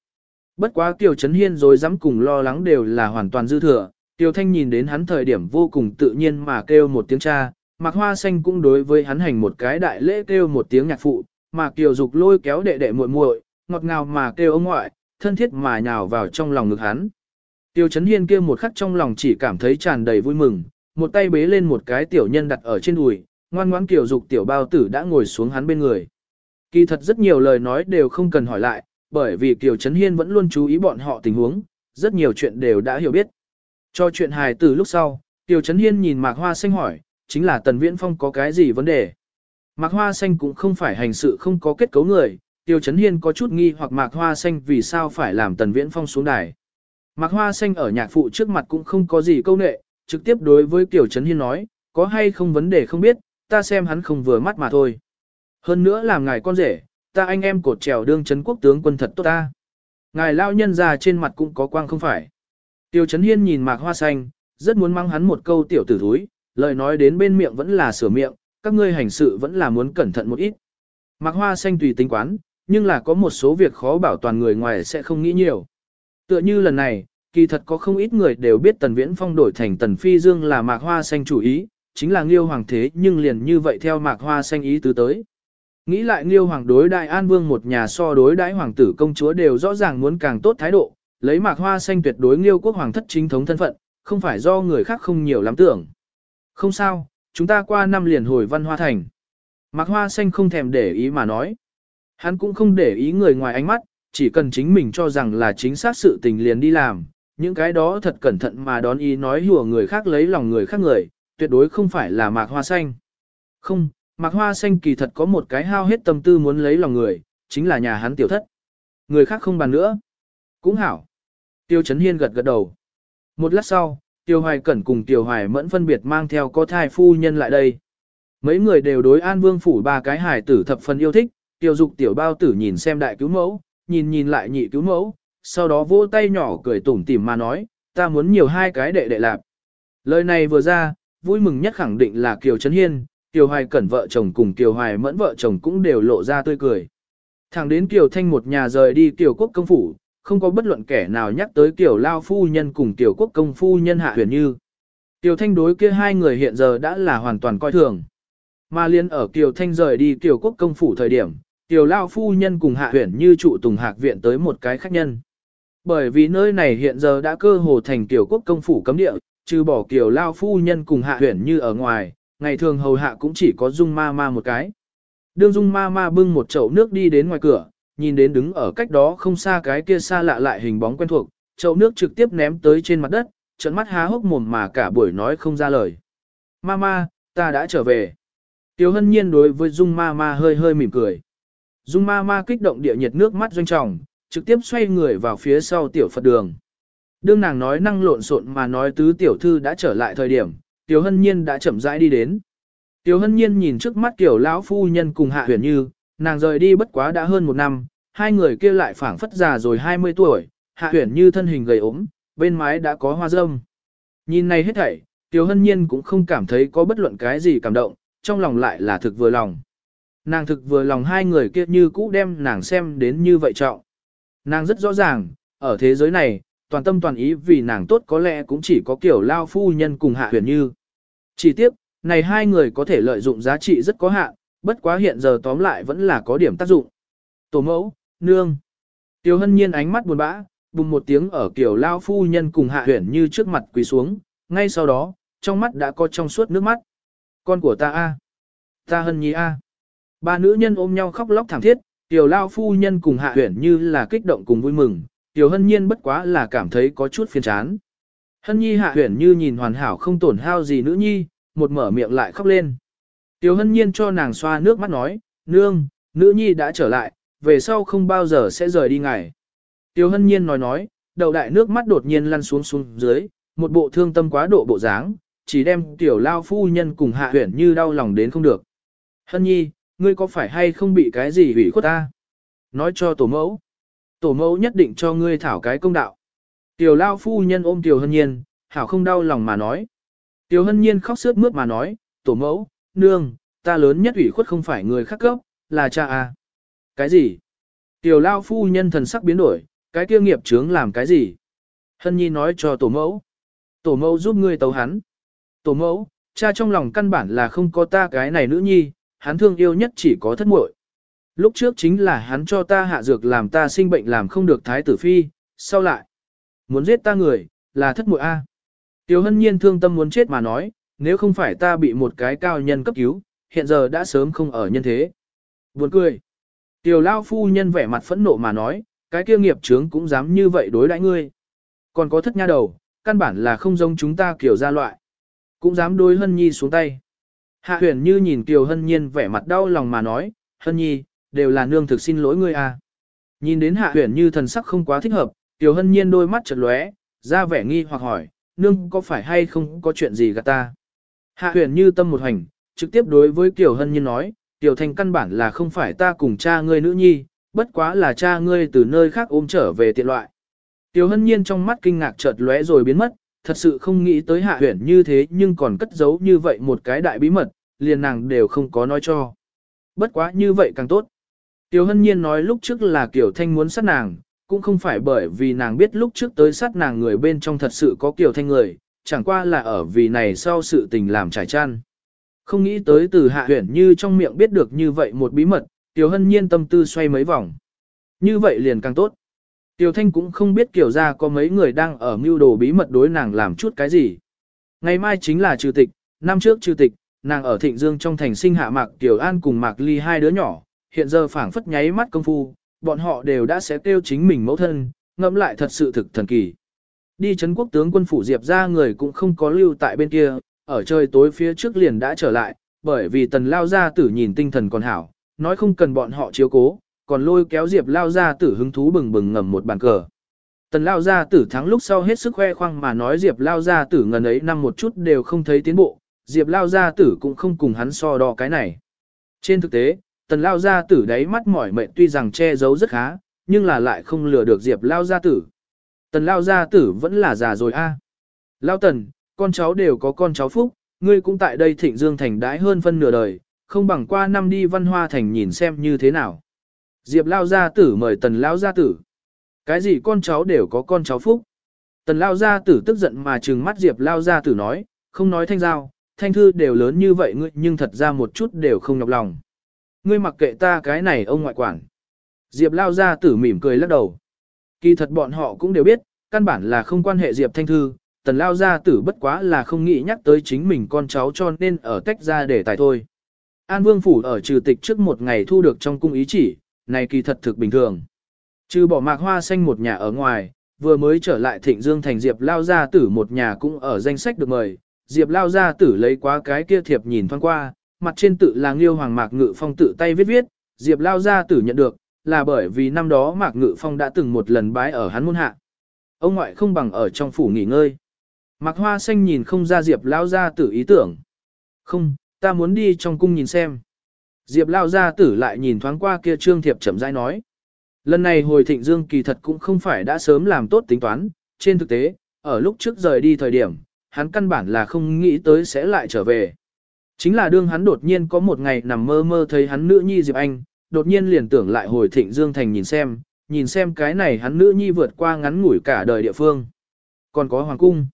Bất quá Tiểu Trấn Hiên rồi dám cùng lo lắng đều là hoàn toàn dư thừa, Tiểu Thanh nhìn đến hắn thời điểm vô cùng tự nhiên mà kêu một tiếng cha, Mạc Hoa Xanh cũng đối với hắn hành một cái đại lễ kêu một tiếng nhạc phụ, mà Kiều Dục lôi kéo đệ đệ muội muội, ngọt ngào mà kêu ông ngoại, thân thiết mà nhào vào trong lòng ngực hắn. Tiêu Chấn Hiên kia một khắc trong lòng chỉ cảm thấy tràn đầy vui mừng, một tay bế lên một cái tiểu nhân đặt ở trên đùi, ngoan ngoãn Kiều Dục tiểu bao tử đã ngồi xuống hắn bên người. Kỳ thật rất nhiều lời nói đều không cần hỏi lại, bởi vì Kiều Chấn Hiên vẫn luôn chú ý bọn họ tình huống, rất nhiều chuyện đều đã hiểu biết. Cho chuyện hài từ lúc sau, Tiêu Chấn Hiên nhìn Mạc Hoa Xanh hỏi, chính là Tần Viễn Phong có cái gì vấn đề? Mạc Hoa Xanh cũng không phải hành sự không có kết cấu người, Tiêu Chấn Hiên có chút nghi hoặc Mạc Hoa Xanh vì sao phải làm Tần Viễn Phong xuống đài. Mạc Hoa Xanh ở nhạc phụ trước mặt cũng không có gì câu nệ, trực tiếp đối với Tiêu Chấn Hiên nói, có hay không vấn đề không biết, ta xem hắn không vừa mắt mà thôi. Hơn nữa làm ngài con rể, ta anh em cột trèo đương chấn quốc tướng quân thật tốt ta. Ngài lao nhân già trên mặt cũng có quang không phải. Tiêu Chấn Hiên nhìn Mạc Hoa Xanh, rất muốn mang hắn một câu tiểu tử thúi, lời nói đến bên miệng vẫn là sửa miệng, các ngươi hành sự vẫn là muốn cẩn thận một ít. Mạc Hoa Xanh tùy tính quán, nhưng là có một số việc khó bảo toàn người ngoài sẽ không nghĩ nhiều. Tựa như lần này, kỳ thật có không ít người đều biết Tần Viễn Phong đổi thành Tần Phi Dương là Mạc Hoa Xanh chủ ý, chính là Nghiêu Hoàng thế nhưng liền như vậy theo Mạc Hoa Xanh ý tứ tới. Nghĩ lại Nghiêu Hoàng đối đại An Vương một nhà so đối đại Hoàng tử công chúa đều rõ ràng muốn càng tốt thái độ, lấy Mạc Hoa Xanh tuyệt đối Nghiêu quốc Hoàng thất chính thống thân phận, không phải do người khác không nhiều lắm tưởng. Không sao, chúng ta qua năm liền hồi văn hoa thành. Mạc Hoa Xanh không thèm để ý mà nói. Hắn cũng không để ý người ngoài ánh mắt, chỉ cần chính mình cho rằng là chính xác sự tình liền đi làm. Những cái đó thật cẩn thận mà đón ý nói hùa người khác lấy lòng người khác người, tuyệt đối không phải là Mạc Hoa Xanh. Không, Mạc Hoa Xanh kỳ thật có một cái hao hết tâm tư muốn lấy lòng người, chính là nhà hắn tiểu thất. Người khác không bàn nữa. Cũng hảo. Tiêu Chấn Hiên gật gật đầu. Một lát sau, Tiêu Hoài Cẩn cùng Tiêu Hoài Mẫn phân biệt mang theo có thai phu nhân lại đây. Mấy người đều đối An Vương phủ ba cái hài tử thập phần yêu thích, Tiêu Dục tiểu bao tử nhìn xem đại cứu mẫu, nhìn nhìn lại nhị cứu mẫu, sau đó vỗ tay nhỏ cười tủm tỉm mà nói, ta muốn nhiều hai cái đệ đệ lạp. Lời này vừa ra, vui mừng nhất khẳng định là Kiều Trấn Hiên, Kiều Hoài Cẩn vợ chồng cùng Kiều Hoài Mẫn vợ chồng cũng đều lộ ra tươi cười. Thẳng đến Kiều Thanh một nhà rời đi Kiều Quốc công phủ, không có bất luận kẻ nào nhắc tới tiểu Lao phu nhân cùng tiểu Quốc công phu nhân hạ huyền như. tiểu Thanh đối kia hai người hiện giờ đã là hoàn toàn coi thường. Mà liên ở tiểu Thanh rời đi tiểu Quốc công phủ thời điểm, tiểu Lao phu nhân cùng hạ huyền như trụ tùng hạc viện tới một cái khách nhân. Bởi vì nơi này hiện giờ đã cơ hồ thành tiểu Quốc công phủ cấm địa, trừ bỏ tiểu Lao phu nhân cùng hạ huyền như ở ngoài, ngày thường hầu hạ cũng chỉ có Dung ma ma một cái. Đương Dung ma ma bưng một chậu nước đi đến ngoài cửa, nhìn đến đứng ở cách đó không xa cái kia xa lạ lại hình bóng quen thuộc, chậu nước trực tiếp ném tới trên mặt đất, trận mắt há hốc mồm mà cả buổi nói không ra lời. Mama, ta đã trở về. tiểu hân nhiên đối với Dung mama hơi hơi mỉm cười. Dung mama kích động địa nhiệt nước mắt doanh trọng, trực tiếp xoay người vào phía sau tiểu Phật đường. Đương nàng nói năng lộn xộn mà nói tứ tiểu thư đã trở lại thời điểm, tiểu hân nhiên đã chậm rãi đi đến. tiểu hân nhiên nhìn trước mắt tiểu lão phu nhân cùng hạ huyền như, nàng rời đi bất quá đã hơn một năm, hai người kia lại phảng phất già rồi 20 tuổi, hạ tuyển như thân hình gầy ốm, bên mái đã có hoa râm. Nhìn này hết thảy, Tiêu Hân Nhiên cũng không cảm thấy có bất luận cái gì cảm động, trong lòng lại là thực vừa lòng. Nàng thực vừa lòng hai người kia như cũ đem nàng xem đến như vậy trọng. Nàng rất rõ ràng, ở thế giới này, toàn tâm toàn ý vì nàng tốt có lẽ cũng chỉ có kiểu lao phu nhân cùng hạ huyền như. Chỉ tiếc, này hai người có thể lợi dụng giá trị rất có hạn, bất quá hiện giờ tóm lại vẫn là có điểm tác dụng. Tổ mẫu, nương. Tiêu hân nhiên ánh mắt buồn bã, bùng một tiếng ở kiểu lao phu nhân cùng hạ huyển như trước mặt quỳ xuống, ngay sau đó, trong mắt đã có trong suốt nước mắt. Con của ta a, Ta hân nhi a. Ba nữ nhân ôm nhau khóc lóc thảm thiết, tiểu lao phu nhân cùng hạ huyển như là kích động cùng vui mừng, tiểu hân nhiên bất quá là cảm thấy có chút phiền chán. Hân nhi hạ huyển như nhìn hoàn hảo không tổn hao gì nữ nhi, một mở miệng lại khóc lên. Tiểu hân nhiên cho nàng xoa nước mắt nói, nương, nữ nhi đã trở lại, về sau không bao giờ sẽ rời đi ngài. Tiểu hân nhiên nói nói, đầu đại nước mắt đột nhiên lăn xuống xuống dưới, một bộ thương tâm quá độ bộ dáng, chỉ đem tiểu lao phu nhân cùng hạ huyển như đau lòng đến không được. Hân nhi, ngươi có phải hay không bị cái gì hủy khuất ta? Nói cho tổ mẫu. Tổ mẫu nhất định cho ngươi thảo cái công đạo. Tiểu lao phu nhân ôm tiểu hân nhiên, hảo không đau lòng mà nói. Tiểu hân nhiên khóc sướt mướt mà nói, tổ mẫu, nương, ta lớn nhất ủy khuất không phải người khác cấp, là cha à. Cái gì? Tiểu lao phu nhân thần sắc biến đổi, cái kia nghiệp chướng làm cái gì? Hân nhi nói cho tổ mẫu. Tổ mẫu giúp ngươi tấu hắn. Tổ mẫu, cha trong lòng căn bản là không có ta cái này nữ nhi, hắn thương yêu nhất chỉ có thất muội. Lúc trước chính là hắn cho ta hạ dược làm ta sinh bệnh làm không được thái tử phi, sau lại. Muốn giết ta người, là thất muội A. Tiểu hân nhiên thương tâm muốn chết mà nói, nếu không phải ta bị một cái cao nhân cấp cứu, hiện giờ đã sớm không ở nhân thế. Buồn cười. Tiểu lao phu nhân vẻ mặt phẫn nộ mà nói, cái kia nghiệp trướng cũng dám như vậy đối đãi ngươi. Còn có thất nha đầu, căn bản là không giống chúng ta kiểu gia loại. Cũng dám đối hân nhi xuống tay. Hạ huyền như nhìn Kiều hân nhiên vẻ mặt đau lòng mà nói, hân nhi, đều là nương thực xin lỗi ngươi à. Nhìn đến hạ huyền như thần sắc không quá thích hợp, Kiều hân nhiên đôi mắt chật lóe, ra vẻ nghi hoặc hỏi, nương có phải hay không có chuyện gì gạt ta. Hạ huyền như tâm một hành, trực tiếp đối với Kiều hân nhiên nói, Tiểu Thanh căn bản là không phải ta cùng cha ngươi nữ nhi, bất quá là cha ngươi từ nơi khác ôm trở về tiện loại. Tiểu Hân Nhiên trong mắt kinh ngạc chợt lóe rồi biến mất, thật sự không nghĩ tới hạ Huyền như thế nhưng còn cất giấu như vậy một cái đại bí mật, liền nàng đều không có nói cho. Bất quá như vậy càng tốt. Tiểu Hân Nhiên nói lúc trước là Kiều Thanh muốn sát nàng, cũng không phải bởi vì nàng biết lúc trước tới sát nàng người bên trong thật sự có Kiều Thanh người, chẳng qua là ở vì này sau sự tình làm trải chăn. Không nghĩ tới từ hạ huyển như trong miệng biết được như vậy một bí mật, Tiểu Hân Nhiên tâm tư xoay mấy vòng. Như vậy liền càng tốt. Tiểu Thanh cũng không biết kiểu ra có mấy người đang ở mưu đồ bí mật đối nàng làm chút cái gì. Ngày mai chính là trừ tịch, năm trước trừ tịch, nàng ở Thịnh Dương trong thành sinh hạ Mạc Tiểu An cùng Mạc Ly hai đứa nhỏ, hiện giờ phảng phất nháy mắt công phu, bọn họ đều đã sẽ kêu chính mình mẫu thân, ngẫm lại thật sự thực thần kỳ. Đi chấn quốc tướng quân phủ Diệp ra người cũng không có lưu tại bên kia, ở trời tối phía trước liền đã trở lại, bởi vì tần lao gia tử nhìn tinh thần còn hảo, nói không cần bọn họ chiếu cố, còn lôi kéo Diệp lao gia tử hứng thú bừng bừng ngầm một bàn cờ. Tần lao gia tử thắng lúc sau hết sức khoe khoang mà nói Diệp lao gia tử ngần ấy năm một chút đều không thấy tiến bộ, Diệp lao gia tử cũng không cùng hắn so đo cái này. Trên thực tế, tần lao gia tử đáy mắt mỏi mệt tuy rằng che giấu rất khá, nhưng là lại không lừa được Diệp lao gia tử. Tần lao gia tử vẫn là già rồi a. Lao tần, con cháu đều có con cháu phúc, ngươi cũng tại đây thịnh dương thành đãi hơn phân nửa đời, không bằng qua năm đi văn hoa thành nhìn xem như thế nào. Diệp lao gia tử mời tần lao gia tử. Cái gì con cháu đều có con cháu phúc. Tần lao gia tử tức giận mà trừng mắt Diệp lao gia tử nói, không nói thanh giao, thanh thư đều lớn như vậy ngươi nhưng thật ra một chút đều không nhọc lòng. Ngươi mặc kệ ta cái này ông ngoại quản. Diệp lao gia tử mỉm cười lắc đầu. Kỳ thật bọn họ cũng đều biết, căn bản là không quan hệ Diệp thanh thư, tần lao gia tử bất quá là không nghĩ nhắc tới chính mình con cháu cho nên ở tách ra để tài thôi. An Vương Phủ ở trừ tịch trước một ngày thu được trong cung ý chỉ, này kỳ thật thực bình thường. Trừ bỏ mạc hoa xanh một nhà ở ngoài, vừa mới trở lại thịnh dương thành Diệp Lao Gia Tử một nhà cũng ở danh sách được mời. Diệp Lao Gia Tử lấy quá cái kia thiệp nhìn thoáng qua, mặt trên tự là Nghiêu Hoàng Mạc Ngự Phong tự tay viết viết, Diệp Lao Gia Tử nhận được, là bởi vì năm đó Mạc Ngự Phong đã từng một lần bái ở hắn môn hạ. Ông ngoại không bằng ở trong phủ nghỉ ngơi. Mạc Hoa Xanh nhìn không ra Diệp Lao Gia Tử ý tưởng. Không, ta muốn đi trong cung nhìn xem. Diệp Lao Gia Tử lại nhìn thoáng qua kia trương thiệp chậm rãi nói. Lần này hồi thịnh dương kỳ thật cũng không phải đã sớm làm tốt tính toán, trên thực tế, ở lúc trước rời đi thời điểm, hắn căn bản là không nghĩ tới sẽ lại trở về. Chính là đương hắn đột nhiên có một ngày nằm mơ mơ thấy hắn nữ nhi Diệp Anh, đột nhiên liền tưởng lại hồi thịnh dương thành nhìn xem, nhìn xem cái này hắn nữ nhi vượt qua ngắn ngủi cả đời địa phương. Còn có hoàng cung.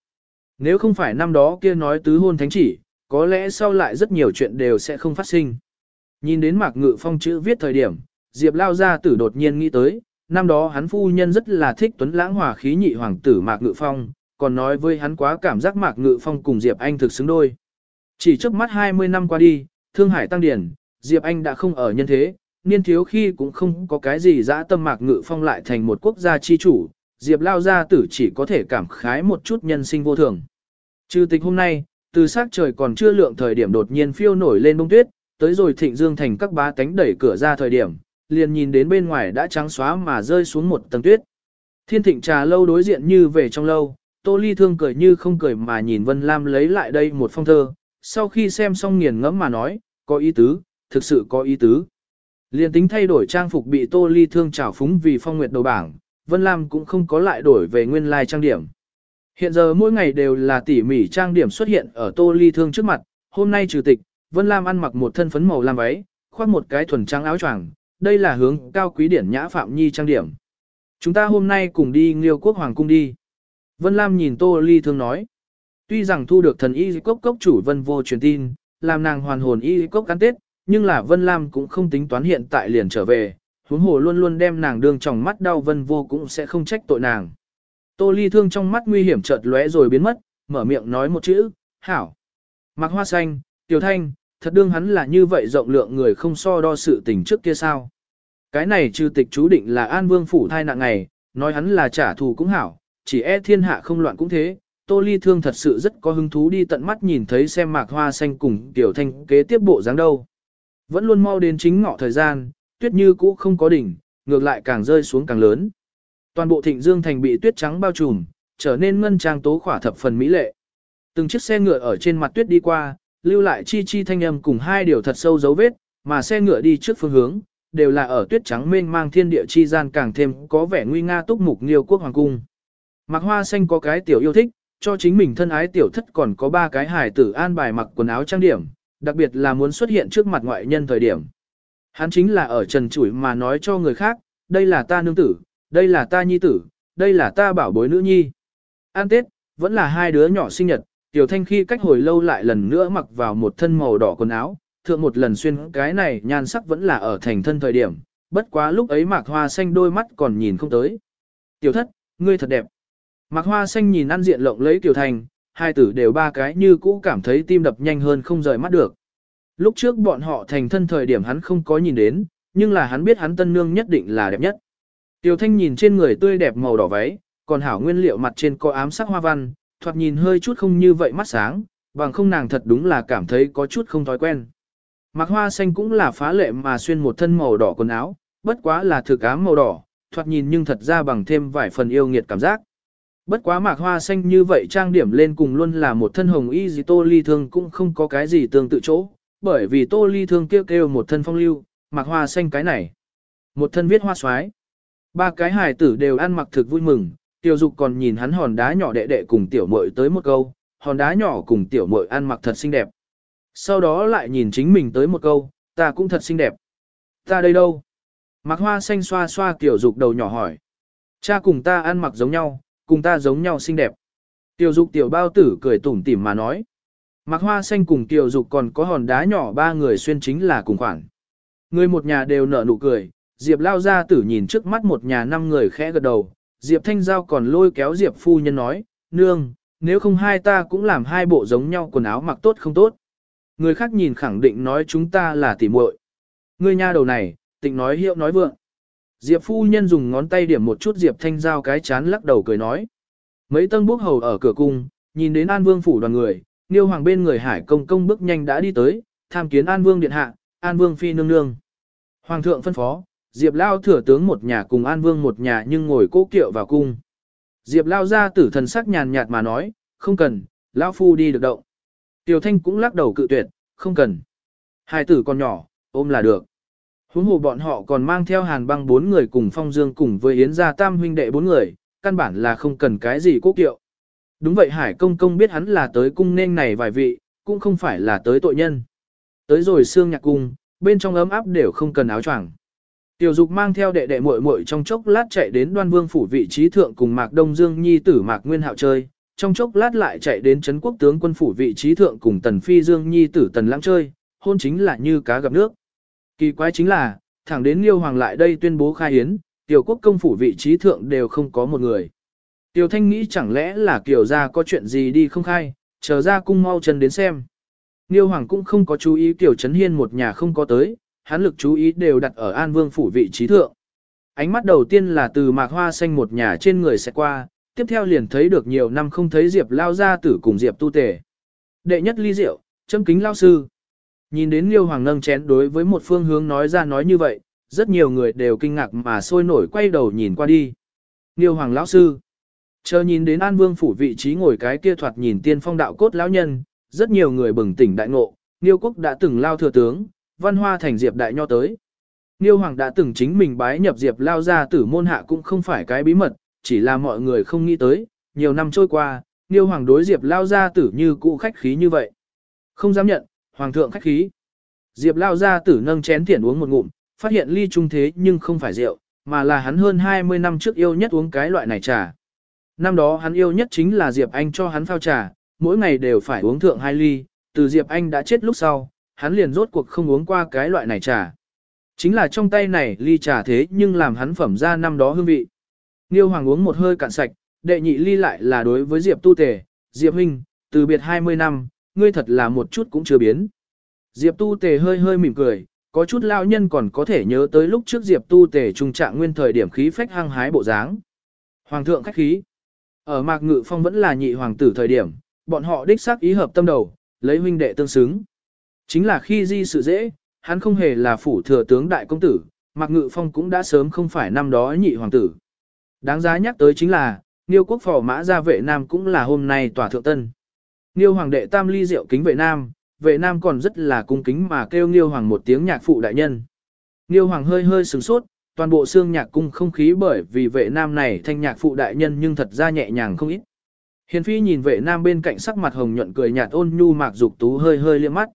Nếu không phải năm đó kia nói tứ hôn thánh chỉ, có lẽ sau lại rất nhiều chuyện đều sẽ không phát sinh. Nhìn đến mạc ngự phong chữ viết thời điểm, Diệp lao ra tử đột nhiên nghĩ tới, năm đó hắn phu nhân rất là thích tuấn lãng hòa khí nhị hoàng tử mạc ngự phong, còn nói với hắn quá cảm giác mạc ngự phong cùng Diệp Anh thực xứng đôi. Chỉ trước mắt 20 năm qua đi, Thương Hải tăng điển, Diệp Anh đã không ở nhân thế, niên thiếu khi cũng không có cái gì dã tâm mạc ngự phong lại thành một quốc gia chi chủ, Diệp lao gia tử chỉ có thể cảm khái một chút nhân sinh vô thường. Trừ tịch hôm nay, từ sát trời còn chưa lượng thời điểm đột nhiên phiêu nổi lên bông tuyết, tới rồi thịnh dương thành các bá tánh đẩy cửa ra thời điểm, liền nhìn đến bên ngoài đã trắng xóa mà rơi xuống một tầng tuyết. Thiên thịnh trà lâu đối diện như về trong lâu, Tô Ly thương cười như không cười mà nhìn Vân Lam lấy lại đây một phong thơ, sau khi xem xong nghiền ngẫm mà nói, có ý tứ, thực sự có ý tứ. Liên tính thay đổi trang phục bị Tô Ly thương trào phúng vì phong nguyệt đầu bảng, Vân Lam cũng không có lại đổi về nguyên lai trang điểm. Hiện giờ mỗi ngày đều là tỉ mỉ trang điểm xuất hiện ở Tô Ly thương trước mặt, hôm nay trừ tịch, Vân Lam ăn mặc một thân phấn màu lam váy, khoác một cái thuần trắng áo choàng, đây là hướng cao quý điển nhã Phạm Nhi trang điểm. Chúng ta hôm nay cùng đi Nghiêu Quốc Hoàng Cung đi. Vân Lam nhìn Tô Ly thương nói. Tuy rằng thu được thần y cốc cốc chủ Vân vô truyền tin, làm nàng hoàn hồn y cốc cắn tết, nhưng là Vân Lam cũng không tính toán hiện tại liền trở về, huống hồ luôn luôn đem nàng đương trong mắt đau Vân vô cũng sẽ không trách tội nàng. Tô Ly thương trong mắt nguy hiểm chợt lóe rồi biến mất, mở miệng nói một chữ, hảo. Mặc hoa xanh, tiểu thanh, thật đương hắn là như vậy rộng lượng người không so đo sự tình trước kia sao. Cái này trừ tịch chú định là an vương phủ thai nặng ngày, nói hắn là trả thù cũng hảo, chỉ e thiên hạ không loạn cũng thế. Tô Ly Thương thật sự rất có hứng thú đi tận mắt nhìn thấy xem mạc hoa xanh cùng tiểu thanh kế tiếp bộ dáng đâu. Vẫn luôn mau đến chính ngọ thời gian, tuyết như cũ không có đỉnh, ngược lại càng rơi xuống càng lớn. Toàn bộ thịnh dương thành bị tuyết trắng bao trùm, trở nên ngân trang tố khỏa thập phần mỹ lệ. Từng chiếc xe ngựa ở trên mặt tuyết đi qua, lưu lại chi chi thanh âm cùng hai điều thật sâu dấu vết, mà xe ngựa đi trước phương hướng, đều là ở tuyết trắng mênh mang thiên địa chi gian càng thêm có vẻ nguy nga túc mục liêu quốc hoàng cung. Mặc hoa xanh có cái tiểu yêu thích, cho chính mình thân ái tiểu thất còn có ba cái hài tử an bài mặc quần áo trang điểm, đặc biệt là muốn xuất hiện trước mặt ngoại nhân thời điểm. Hắn chính là ở trần chủi mà nói cho người khác, đây là ta nương tử, đây là ta nhi tử, đây là ta bảo bối nữ nhi. An Tết, vẫn là hai đứa nhỏ sinh nhật, Tiểu Thanh khi cách hồi lâu lại lần nữa mặc vào một thân màu đỏ quần áo, thượng một lần xuyên cái này nhan sắc vẫn là ở thành thân thời điểm, bất quá lúc ấy mạc hoa xanh đôi mắt còn nhìn không tới. Tiểu thất, ngươi thật đẹp. Mạc hoa xanh nhìn ăn diện lộng lấy Tiểu Thanh, hai tử đều ba cái như cũ cảm thấy tim đập nhanh hơn không rời mắt được. Lúc trước bọn họ thành thân thời điểm hắn không có nhìn đến, nhưng là hắn biết hắn tân nương nhất định là đẹp nhất. Tiểu Thanh nhìn trên người tươi đẹp màu đỏ váy, còn hảo nguyên liệu mặt trên có ám sắc hoa văn, thoạt nhìn hơi chút không như vậy mắt sáng, bằng không nàng thật đúng là cảm thấy có chút không thói quen. Mặc hoa xanh cũng là phá lệ mà xuyên một thân màu đỏ quần áo, bất quá là thực ám màu đỏ, thoạt nhìn nhưng thật ra bằng thêm vài phần yêu nghiệt cảm giác. Bất quá mạc hoa xanh như vậy trang điểm lên cùng luôn là một thân hồng y gì tô ly thương cũng không có cái gì tương tự chỗ, bởi vì tô ly thương kêu kêu một thân phong lưu, mặc hoa xanh cái này. Một thân viết hoa xoái. Ba cái hài tử đều ăn mặc thực vui mừng, tiểu dục còn nhìn hắn hòn đá nhỏ đệ đệ cùng tiểu muội tới một câu, hòn đá nhỏ cùng tiểu muội ăn mặc thật xinh đẹp. Sau đó lại nhìn chính mình tới một câu, ta cũng thật xinh đẹp. Ta đây đâu? Mặc hoa xanh xoa xoa tiểu dục đầu nhỏ hỏi. Cha cùng ta ăn mặc giống nhau, cùng ta giống nhau xinh đẹp. Tiểu dục tiểu bao tử cười tủm tỉm mà nói. Mạc hoa xanh cùng Kiều dục còn có hòn đá nhỏ ba người xuyên chính là cùng khoản. Người một nhà đều nở nụ cười, Diệp lao ra tử nhìn trước mắt một nhà năm người khẽ gật đầu. Diệp thanh giao còn lôi kéo Diệp phu nhân nói, nương, nếu không hai ta cũng làm hai bộ giống nhau quần áo mặc tốt không tốt. Người khác nhìn khẳng định nói chúng ta là tỉ muội. người nha đầu này, tịnh nói hiệu nói vượng. Diệp phu nhân dùng ngón tay điểm một chút Diệp Thanh Giao cái chán lắc đầu cười nói. Mấy tân bước hầu ở cửa cung, nhìn đến An Vương phủ đoàn người, Niêu Hoàng bên người Hải công công bước nhanh đã đi tới, tham kiến An Vương điện hạ, An Vương phi nương nương. Hoàng thượng phân phó, Diệp Lao thừa tướng một nhà cùng An Vương một nhà nhưng ngồi cố kiệu vào cung. Diệp Lao ra tử thần sắc nhàn nhạt mà nói, không cần, Lao phu đi được động. Tiểu Thanh cũng lắc đầu cự tuyệt, không cần. Hai tử còn nhỏ, ôm là được. Huống hồ bọn họ còn mang theo hàn băng bốn người cùng phong dương cùng với yến gia tam huynh đệ bốn người, căn bản là không cần cái gì cố kiệu. Đúng vậy Hải công công biết hắn là tới cung nên này vài vị, cũng không phải là tới tội nhân. Tới rồi xương nhạc cung, bên trong ấm áp đều không cần áo choàng. Tiểu dục mang theo đệ đệ muội muội trong chốc lát chạy đến đoan vương phủ vị trí thượng cùng Mạc Đông Dương Nhi tử Mạc Nguyên Hạo chơi, trong chốc lát lại chạy đến Trấn quốc tướng quân phủ vị trí thượng cùng Tần Phi Dương Nhi tử Tần Lãng chơi, hôn chính là như cá gặp nước. Kỳ quái chính là, thẳng đến Liêu Hoàng lại đây tuyên bố khai hiến, tiểu quốc công phủ vị trí thượng đều không có một người. Tiểu Thanh nghĩ chẳng lẽ là kiểu ra có chuyện gì đi không khai, chờ ra cung mau chân đến xem. Nghiêu Hoàng cũng không có chú ý Tiểu Trấn Hiên một nhà không có tới, hắn lực chú ý đều đặt ở An Vương phủ vị trí thượng. Ánh mắt đầu tiên là từ mạc hoa xanh một nhà trên người sẽ qua, tiếp theo liền thấy được nhiều năm không thấy Diệp lao ra tử cùng Diệp tu tề. Đệ nhất ly rượu, châm kính lao sư. Nhìn đến Liêu Hoàng nâng chén đối với một phương hướng nói ra nói như vậy, rất nhiều người đều kinh ngạc mà sôi nổi quay đầu nhìn qua đi. Liêu Hoàng lão sư. Chờ nhìn đến An Vương phủ vị trí ngồi cái kia thoạt nhìn tiên phong đạo cốt lão nhân, rất nhiều người bừng tỉnh đại ngộ, niêu quốc đã từng lao thừa tướng, văn hoa thành diệp đại nho tới. niêu Hoàng đã từng chính mình bái nhập diệp lao ra tử môn hạ cũng không phải cái bí mật, chỉ là mọi người không nghĩ tới, nhiều năm trôi qua, niêu Hoàng đối diệp lao ra tử như cũ khách khí như vậy. Không dám nhận, Hoàng thượng khách khí. Diệp lao ra tử nâng chén thiển uống một ngụm, phát hiện ly trung thế nhưng không phải rượu, mà là hắn hơn 20 năm trước yêu nhất uống cái loại này trà. Năm đó hắn yêu nhất chính là Diệp Anh cho hắn phao trà, mỗi ngày đều phải uống thượng hai ly, từ Diệp Anh đã chết lúc sau, hắn liền rốt cuộc không uống qua cái loại này trà. Chính là trong tay này ly trà thế nhưng làm hắn phẩm ra năm đó hương vị. Niêu Hoàng uống một hơi cạn sạch, đệ nhị ly lại là đối với Diệp Tu Tề, Diệp Huynh, từ biệt 20 năm, ngươi thật là một chút cũng chưa biến. Diệp Tu Tề hơi hơi mỉm cười, có chút lao nhân còn có thể nhớ tới lúc trước Diệp Tu Tề trung trạng nguyên thời điểm khí phách hăng hái bộ dáng. Hoàng thượng khách khí. Ở Mạc Ngự Phong vẫn là nhị hoàng tử thời điểm, bọn họ đích xác ý hợp tâm đầu, lấy huynh đệ tương xứng. Chính là khi di sự dễ, hắn không hề là phủ thừa tướng đại công tử, Mạc Ngự Phong cũng đã sớm không phải năm đó nhị hoàng tử. Đáng giá nhắc tới chính là, Niêu quốc phò mã gia vệ nam cũng là hôm nay tòa thượng tân. Niêu hoàng đệ tam ly rượu kính vệ nam, vệ nam còn rất là cung kính mà kêu Niêu hoàng một tiếng nhạc phụ đại nhân. Niêu hoàng hơi hơi sửng sốt, toàn bộ xương nhạc cung không khí bởi vì vệ nam này thanh nhạc phụ đại nhân nhưng thật ra nhẹ nhàng không ít. Hiền phi nhìn vệ nam bên cạnh sắc mặt hồng nhuận cười nhạt ôn nhu mạc dục tú hơi hơi liếc mắt.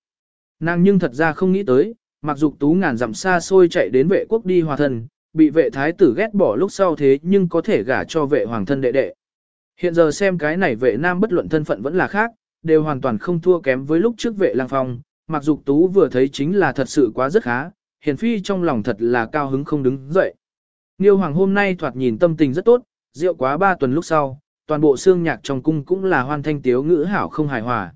Nàng nhưng thật ra không nghĩ tới, mạc dục tú ngàn dặm xa xôi chạy đến vệ quốc đi hòa thân, bị vệ thái tử ghét bỏ lúc sau thế nhưng có thể gả cho vệ hoàng thân đệ đệ. Hiện giờ xem cái này vệ nam bất luận thân phận vẫn là khác, đều hoàn toàn không thua kém với lúc trước vệ lang phong, mặc dục tú vừa thấy chính là thật sự quá rất khá, hiền phi trong lòng thật là cao hứng không đứng dậy. Nghiêu hoàng hôm nay thoạt nhìn tâm tình rất tốt, rượu quá ba tuần lúc sau, toàn bộ xương nhạc trong cung cũng là hoan thanh tiếu ngữ hảo không hài hòa.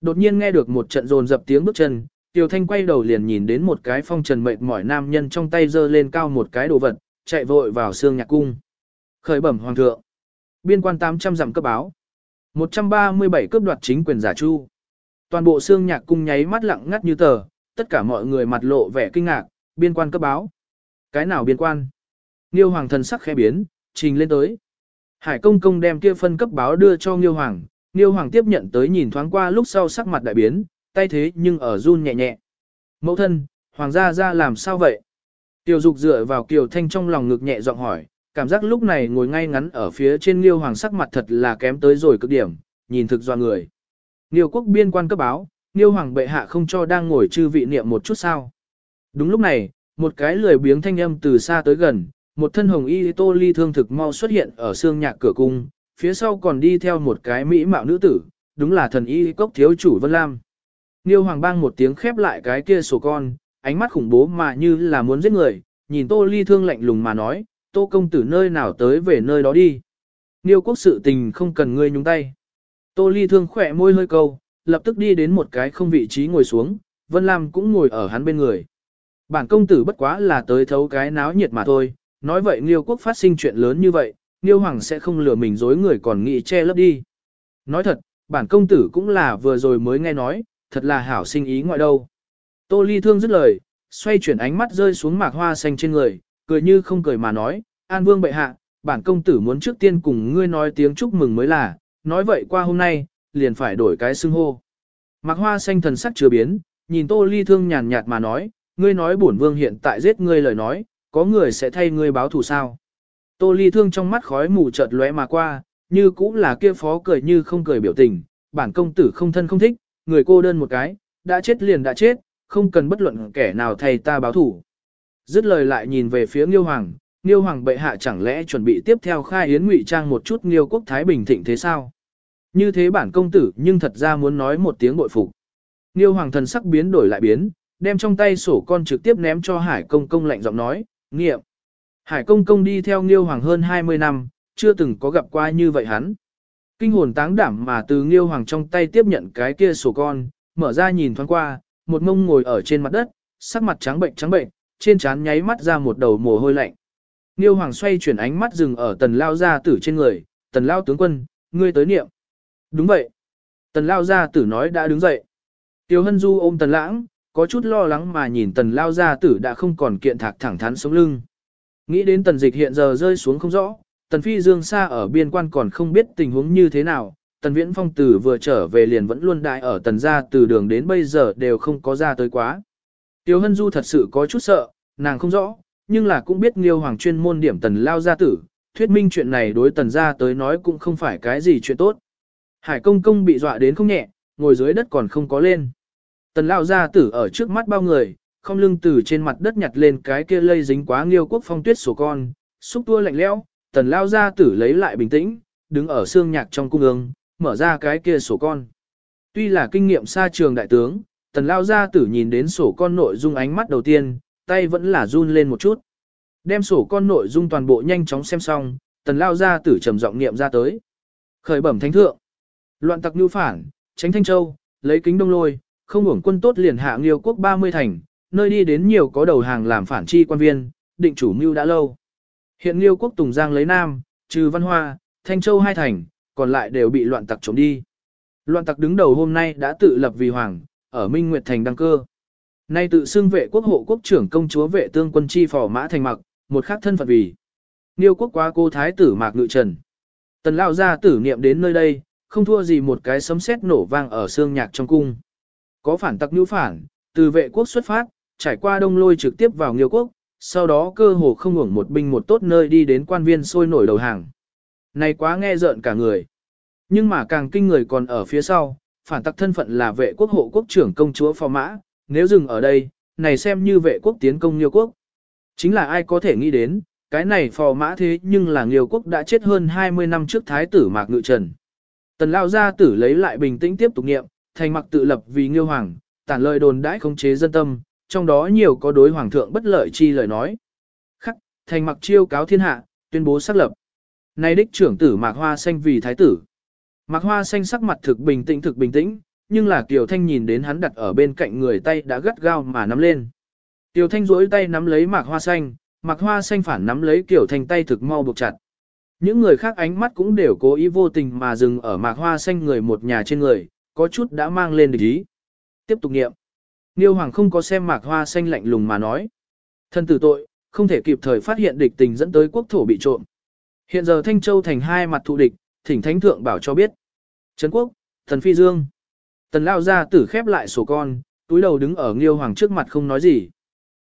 Đột nhiên nghe được một trận rồn dập tiếng bước chân, Tiểu Thanh quay đầu liền nhìn đến một cái phong trần mệt mỏi nam nhân trong tay giơ lên cao một cái đồ vật, chạy vội vào xương nhạc cung. Khởi bẩm hoàng thượng. Biên quan 800 dặm cấp báo. 137 cướp đoạt chính quyền giả chu. Toàn bộ xương nhạc cung nháy mắt lặng ngắt như tờ, tất cả mọi người mặt lộ vẻ kinh ngạc, biên quan cấp báo. Cái nào biên quan? Nghiêu hoàng thần sắc khẽ biến, trình lên tới. Hải công công đem kia phân cấp báo đưa cho Nghiêu hoàng, Nghiêu hoàng tiếp nhận tới nhìn thoáng qua lúc sau sắc mặt đại biến, tay thế nhưng ở run nhẹ nhẹ. Mẫu thân, hoàng gia ra làm sao vậy? Tiểu dục dựa vào kiều thanh trong lòng ngực nhẹ giọng hỏi, cảm giác lúc này ngồi ngay ngắn ở phía trên Liêu Hoàng sắc mặt thật là kém tới rồi cực điểm, nhìn thực do người. Liêu quốc biên quan cấp báo, Liêu Hoàng bệ hạ không cho đang ngồi chư vị niệm một chút sao. Đúng lúc này, một cái lười biếng thanh âm từ xa tới gần, một thân hồng y tô ly thương thực mau xuất hiện ở xương nhạc cửa cung, phía sau còn đi theo một cái mỹ mạo nữ tử, đúng là thần y cốc thiếu chủ Vân Lam. Liêu Hoàng bang một tiếng khép lại cái kia sổ con, ánh mắt khủng bố mà như là muốn giết người, nhìn tô ly thương lạnh lùng mà nói, tô công tử nơi nào tới về nơi đó đi. Niêu quốc sự tình không cần ngươi nhúng tay. Tô ly thương khỏe môi hơi câu, lập tức đi đến một cái không vị trí ngồi xuống, Vân Lam cũng ngồi ở hắn bên người. Bản công tử bất quá là tới thấu cái náo nhiệt mà thôi, nói vậy Nghiêu quốc phát sinh chuyện lớn như vậy, Nghiêu hoàng sẽ không lừa mình dối người còn nghĩ che lấp đi. Nói thật, bản công tử cũng là vừa rồi mới nghe nói, thật là hảo sinh ý ngoại đâu. Tô ly thương dứt lời, xoay chuyển ánh mắt rơi xuống mạc hoa xanh trên người, cười như không cười mà nói, An Vương bệ hạ, bản công tử muốn trước tiên cùng ngươi nói tiếng chúc mừng mới là, nói vậy qua hôm nay, liền phải đổi cái xưng hô. Mạc Hoa xanh thần sắc chưa biến, nhìn Tô Ly Thương nhàn nhạt mà nói, ngươi nói bổn vương hiện tại giết ngươi lời nói, có người sẽ thay ngươi báo thù sao? Tô Ly Thương trong mắt khói mù chợt lóe mà qua, như cũng là kia phó cười như không cười biểu tình, bản công tử không thân không thích, người cô đơn một cái, đã chết liền đã chết, không cần bất luận kẻ nào thay ta báo thù. Dứt lời lại nhìn về phía Nghiêu Hoàng, Nghiêu Hoàng bệ hạ chẳng lẽ chuẩn bị tiếp theo khai yến ngụy trang một chút Nghiêu quốc Thái Bình thịnh thế sao? Như thế bản công tử nhưng thật ra muốn nói một tiếng bội phục. Nghiêu Hoàng thần sắc biến đổi lại biến, đem trong tay sổ con trực tiếp ném cho Hải Công Công lạnh giọng nói, nghiệm. Hải Công Công đi theo Nghiêu Hoàng hơn 20 năm, chưa từng có gặp qua như vậy hắn. Kinh hồn táng đảm mà từ Nghiêu Hoàng trong tay tiếp nhận cái kia sổ con, mở ra nhìn thoáng qua, một mông ngồi ở trên mặt đất, sắc mặt trắng bệnh trắng bệnh, trên trán nháy mắt ra một đầu mồ hôi lạnh. nghiêu Hoàng xoay chuyển ánh mắt dừng ở tần lao gia tử trên người, tần lao tướng quân, ngươi tới niệm. Đúng vậy. Tần lao gia tử nói đã đứng dậy. Tiêu hân du ôm tần lãng, có chút lo lắng mà nhìn tần lao gia tử đã không còn kiện thạc thẳng thắn sống lưng. Nghĩ đến tần dịch hiện giờ rơi xuống không rõ, tần phi dương xa ở biên quan còn không biết tình huống như thế nào, tần viễn phong tử vừa trở về liền vẫn luôn đại ở tần gia từ đường đến bây giờ đều không có ra tới quá. Tiêu hân du thật sự có chút sợ, nàng không rõ, nhưng là cũng biết Nghiêu Hoàng chuyên môn điểm tần lao gia tử, thuyết minh chuyện này đối tần gia tới nói cũng không phải cái gì chuyện tốt. Hải công công bị dọa đến không nhẹ, ngồi dưới đất còn không có lên. Tần lao gia tử ở trước mắt bao người, không lưng từ trên mặt đất nhặt lên cái kia lây dính quá Nghiêu quốc phong tuyết sổ con, xúc tua lạnh lẽo, tần lao gia tử lấy lại bình tĩnh, đứng ở xương nhạc trong cung ương, mở ra cái kia sổ con. Tuy là kinh nghiệm xa trường đại tướng, tần lao gia tử nhìn đến sổ con nội dung ánh mắt đầu tiên, tay vẫn là run lên một chút. Đem sổ con nội dung toàn bộ nhanh chóng xem xong, tần lao gia tử trầm giọng niệm ra tới. Khởi bẩm thánh thượng. Loạn tặc nhu phản, tránh thanh châu, lấy kính đông lôi, không hưởng quân tốt liền hạ nghiêu quốc 30 thành, nơi đi đến nhiều có đầu hàng làm phản chi quan viên, định chủ mưu đã lâu. Hiện nghiêu quốc Tùng Giang lấy Nam, trừ văn hoa, thanh châu hai thành, còn lại đều bị loạn tặc trộm đi. Loạn tặc đứng đầu hôm nay đã tự lập vì hoàng, ở Minh Nguyệt Thành đăng cơ. Nay tự xưng vệ quốc hộ quốc trưởng công chúa vệ tương quân chi phò mã thành mặc, một khác thân phận vì. Niêu quốc quá cô thái tử mạc ngự trần. Tần lao ra tử niệm đến nơi đây, không thua gì một cái sấm sét nổ vang ở xương nhạc trong cung. Có phản tặc nhu phản, từ vệ quốc xuất phát, trải qua đông lôi trực tiếp vào nghiêu quốc, sau đó cơ hồ không hưởng một binh một tốt nơi đi đến quan viên sôi nổi đầu hàng. Này quá nghe rợn cả người. Nhưng mà càng kinh người còn ở phía sau, phản tặc thân phận là vệ quốc hộ quốc trưởng công chúa phò mã, nếu dừng ở đây, này xem như vệ quốc tiến công Nghiêu quốc. Chính là ai có thể nghĩ đến, cái này phò mã thế nhưng là Nghiêu quốc đã chết hơn 20 năm trước thái tử Mạc Ngự Trần. Tần Lao gia tử lấy lại bình tĩnh tiếp tục nghiệm, thành mặc tự lập vì Nghiêu Hoàng, tản lời đồn đãi khống chế dân tâm, trong đó nhiều có đối Hoàng thượng bất lợi chi lời nói. Khắc, thành mặc chiêu cáo thiên hạ, tuyên bố xác lập. Nay đích trưởng tử Mạc Hoa Xanh vì thái tử. Mạc Hoa Xanh sắc mặt thực bình tĩnh thực bình tĩnh, nhưng là Kiều Thanh nhìn đến hắn đặt ở bên cạnh người tay đã gắt gao mà nắm lên. Kiều Thanh duỗi tay nắm lấy Mạc Hoa Xanh, Mạc Hoa Xanh phản nắm lấy Kiều Thanh tay thực mau buộc chặt. Những người khác ánh mắt cũng đều cố ý vô tình mà dừng ở Mạc Hoa Xanh người một nhà trên người, có chút đã mang lên địch ý. Tiếp tục nghiệm. Niêu Hoàng không có xem Mạc Hoa Xanh lạnh lùng mà nói. Thân tử tội, không thể kịp thời phát hiện địch tình dẫn tới quốc thổ bị trộm. Hiện giờ Thanh Châu thành hai mặt thụ địch, thỉnh Thánh Thượng bảo cho biết. Trấn Quốc, Thần Phi Dương. Tần lao ra tử khép lại sổ con, túi đầu đứng ở Nghiêu Hoàng trước mặt không nói gì.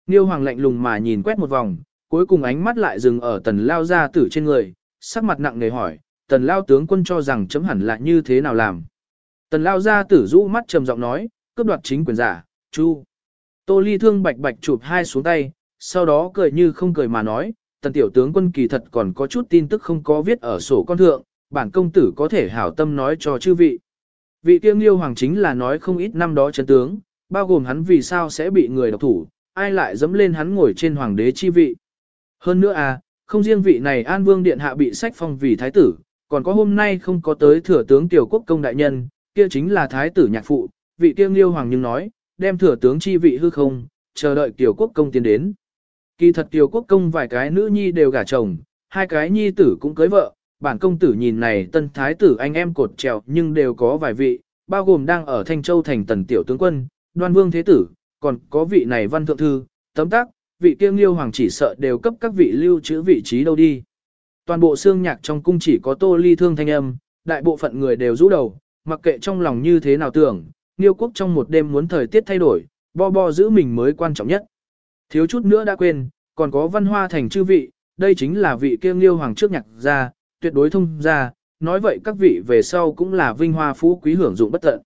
Nghiêu Hoàng lạnh lùng mà nhìn quét một vòng, cuối cùng ánh mắt lại dừng ở tần lao ra tử trên người, sắc mặt nặng nề hỏi, tần lao tướng quân cho rằng chấm hẳn là như thế nào làm. Tần lao ra tử rũ mắt trầm giọng nói, cướp đoạt chính quyền giả, chu. Tô ly thương bạch bạch chụp hai xuống tay, sau đó cười như không cười mà nói, tần tiểu tướng quân kỳ thật còn có chút tin tức không có viết ở sổ con thượng, bản công tử có thể hảo tâm nói cho chư vị. Vị tiêu liêu hoàng chính là nói không ít năm đó chân tướng, bao gồm hắn vì sao sẽ bị người độc thủ, ai lại dẫm lên hắn ngồi trên hoàng đế chi vị. Hơn nữa à, không riêng vị này An Vương Điện Hạ bị sách phong vì thái tử, còn có hôm nay không có tới thừa tướng tiểu quốc công đại nhân, kia chính là thái tử nhạc phụ, vị tiêu nghiêu hoàng nhưng nói, đem thừa tướng chi vị hư không, chờ đợi tiểu quốc công tiến đến. Kỳ thật tiểu quốc công vài cái nữ nhi đều gả chồng, hai cái nhi tử cũng cưới vợ, bản công tử nhìn này tân thái tử anh em cột trèo nhưng đều có vài vị, bao gồm đang ở Thanh Châu thành tần tiểu tướng quân, đoan vương thế tử, còn có vị này văn thượng thư, tấm tác, vị kiêm liêu hoàng chỉ sợ đều cấp các vị lưu trữ vị trí đâu đi. Toàn bộ xương nhạc trong cung chỉ có tô ly thương thanh âm, đại bộ phận người đều rũ đầu, mặc kệ trong lòng như thế nào tưởng, Niêu quốc trong một đêm muốn thời tiết thay đổi, bo bo giữ mình mới quan trọng nhất. Thiếu chút nữa đã quên, còn có văn hoa thành chư vị, đây chính là vị kiêng liêu hoàng trước nhạc gia, tuyệt đối thông ra, nói vậy các vị về sau cũng là vinh hoa phú quý hưởng dụng bất tận.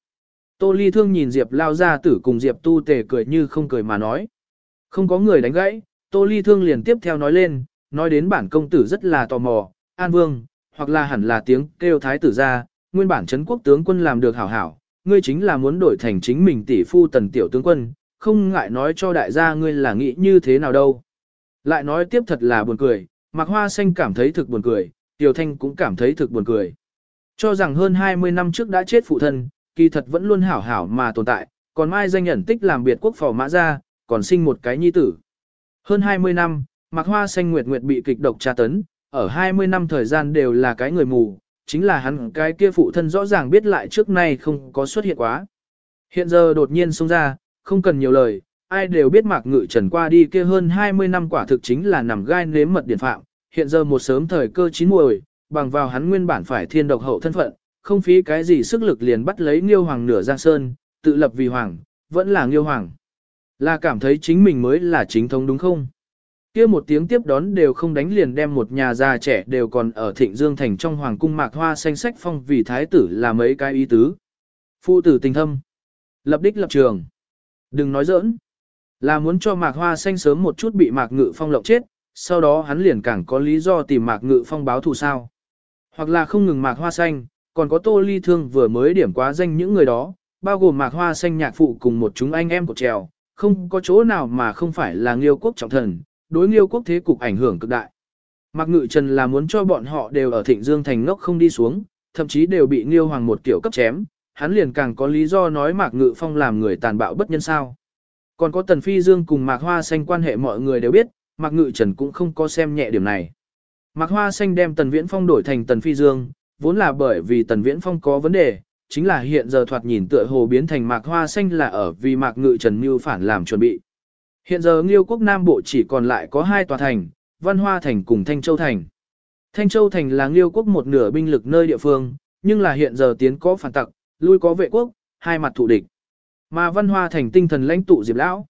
Tô Ly Thương nhìn Diệp lao ra tử cùng Diệp tu tề cười như không cười mà nói. Không có người đánh gãy, Tô Ly Thương liền tiếp theo nói lên, nói đến bản công tử rất là tò mò, An Vương, hoặc là hẳn là tiếng kêu thái tử ra, nguyên bản chấn quốc tướng quân làm được hảo hảo, ngươi chính là muốn đổi thành chính mình tỷ phu tần tiểu tướng quân, không ngại nói cho đại gia ngươi là nghĩ như thế nào đâu. Lại nói tiếp thật là buồn cười, Mạc Hoa Xanh cảm thấy thực buồn cười, Tiểu Thanh cũng cảm thấy thực buồn cười. Cho rằng hơn 20 năm trước đã chết phụ thân, kỳ thật vẫn luôn hảo hảo mà tồn tại, còn mai danh nhận tích làm biệt quốc phò mã ra, còn sinh một cái nhi tử. Hơn 20 năm, Mạc Hoa Xanh Nguyệt Nguyệt bị kịch độc tra tấn, ở 20 năm thời gian đều là cái người mù, chính là hắn cái kia phụ thân rõ ràng biết lại trước nay không có xuất hiện quá. Hiện giờ đột nhiên xông ra, không cần nhiều lời, ai đều biết Mạc Ngự Trần qua đi kia hơn 20 năm quả thực chính là nằm gai nếm mật điển phạm, hiện giờ một sớm thời cơ chín muồi, bằng vào hắn nguyên bản phải thiên độc hậu thân phận, không phí cái gì sức lực liền bắt lấy Nghiêu Hoàng nửa Giang Sơn, tự lập vì hoàng, vẫn là Nghiêu Hoàng. Là cảm thấy chính mình mới là chính thống đúng không? kia một tiếng tiếp đón đều không đánh liền đem một nhà già trẻ đều còn ở thịnh dương thành trong hoàng cung mạc hoa xanh sách phong vì thái tử là mấy cái ý tứ. Phụ tử tình thâm. Lập đích lập trường. Đừng nói giỡn. Là muốn cho mạc hoa xanh sớm một chút bị mạc ngự phong lộng chết, sau đó hắn liền càng có lý do tìm mạc ngự phong báo thù sao. Hoặc là không ngừng mạc hoa xanh, còn có tô ly thương vừa mới điểm quá danh những người đó, bao gồm mạc hoa xanh nhạc phụ cùng một chúng anh em của trèo, không có chỗ nào mà không phải là nghiêu quốc trọng thần, đối nghiêu quốc thế cục ảnh hưởng cực đại. Mạc Ngự Trần là muốn cho bọn họ đều ở Thịnh Dương thành ngốc không đi xuống, thậm chí đều bị Nghiêu Hoàng một kiểu cấp chém, hắn liền càng có lý do nói Mạc Ngự Phong làm người tàn bạo bất nhân sao. Còn có Tần Phi Dương cùng Mạc Hoa Xanh quan hệ mọi người đều biết, Mạc Ngự Trần cũng không có xem nhẹ điểm này. Mạc Hoa Xanh đem Tần Viễn Phong đổi thành Tần Phi Dương, vốn là bởi vì Tần Viễn Phong có vấn đề, chính là hiện giờ thoạt nhìn tựa hồ biến thành Mạc Hoa Xanh là ở vì Mạc Ngự Trần mưu phản làm chuẩn bị. Hiện giờ Nghiêu quốc Nam Bộ chỉ còn lại có hai tòa thành, Văn Hoa Thành cùng Thanh Châu Thành. Thanh Châu Thành là Nghiêu quốc một nửa binh lực nơi địa phương, nhưng là hiện giờ tiến có phản tặc, lui có vệ quốc, hai mặt thủ địch. Mà Văn Hoa Thành tinh thần lãnh tụ Diệp Lão,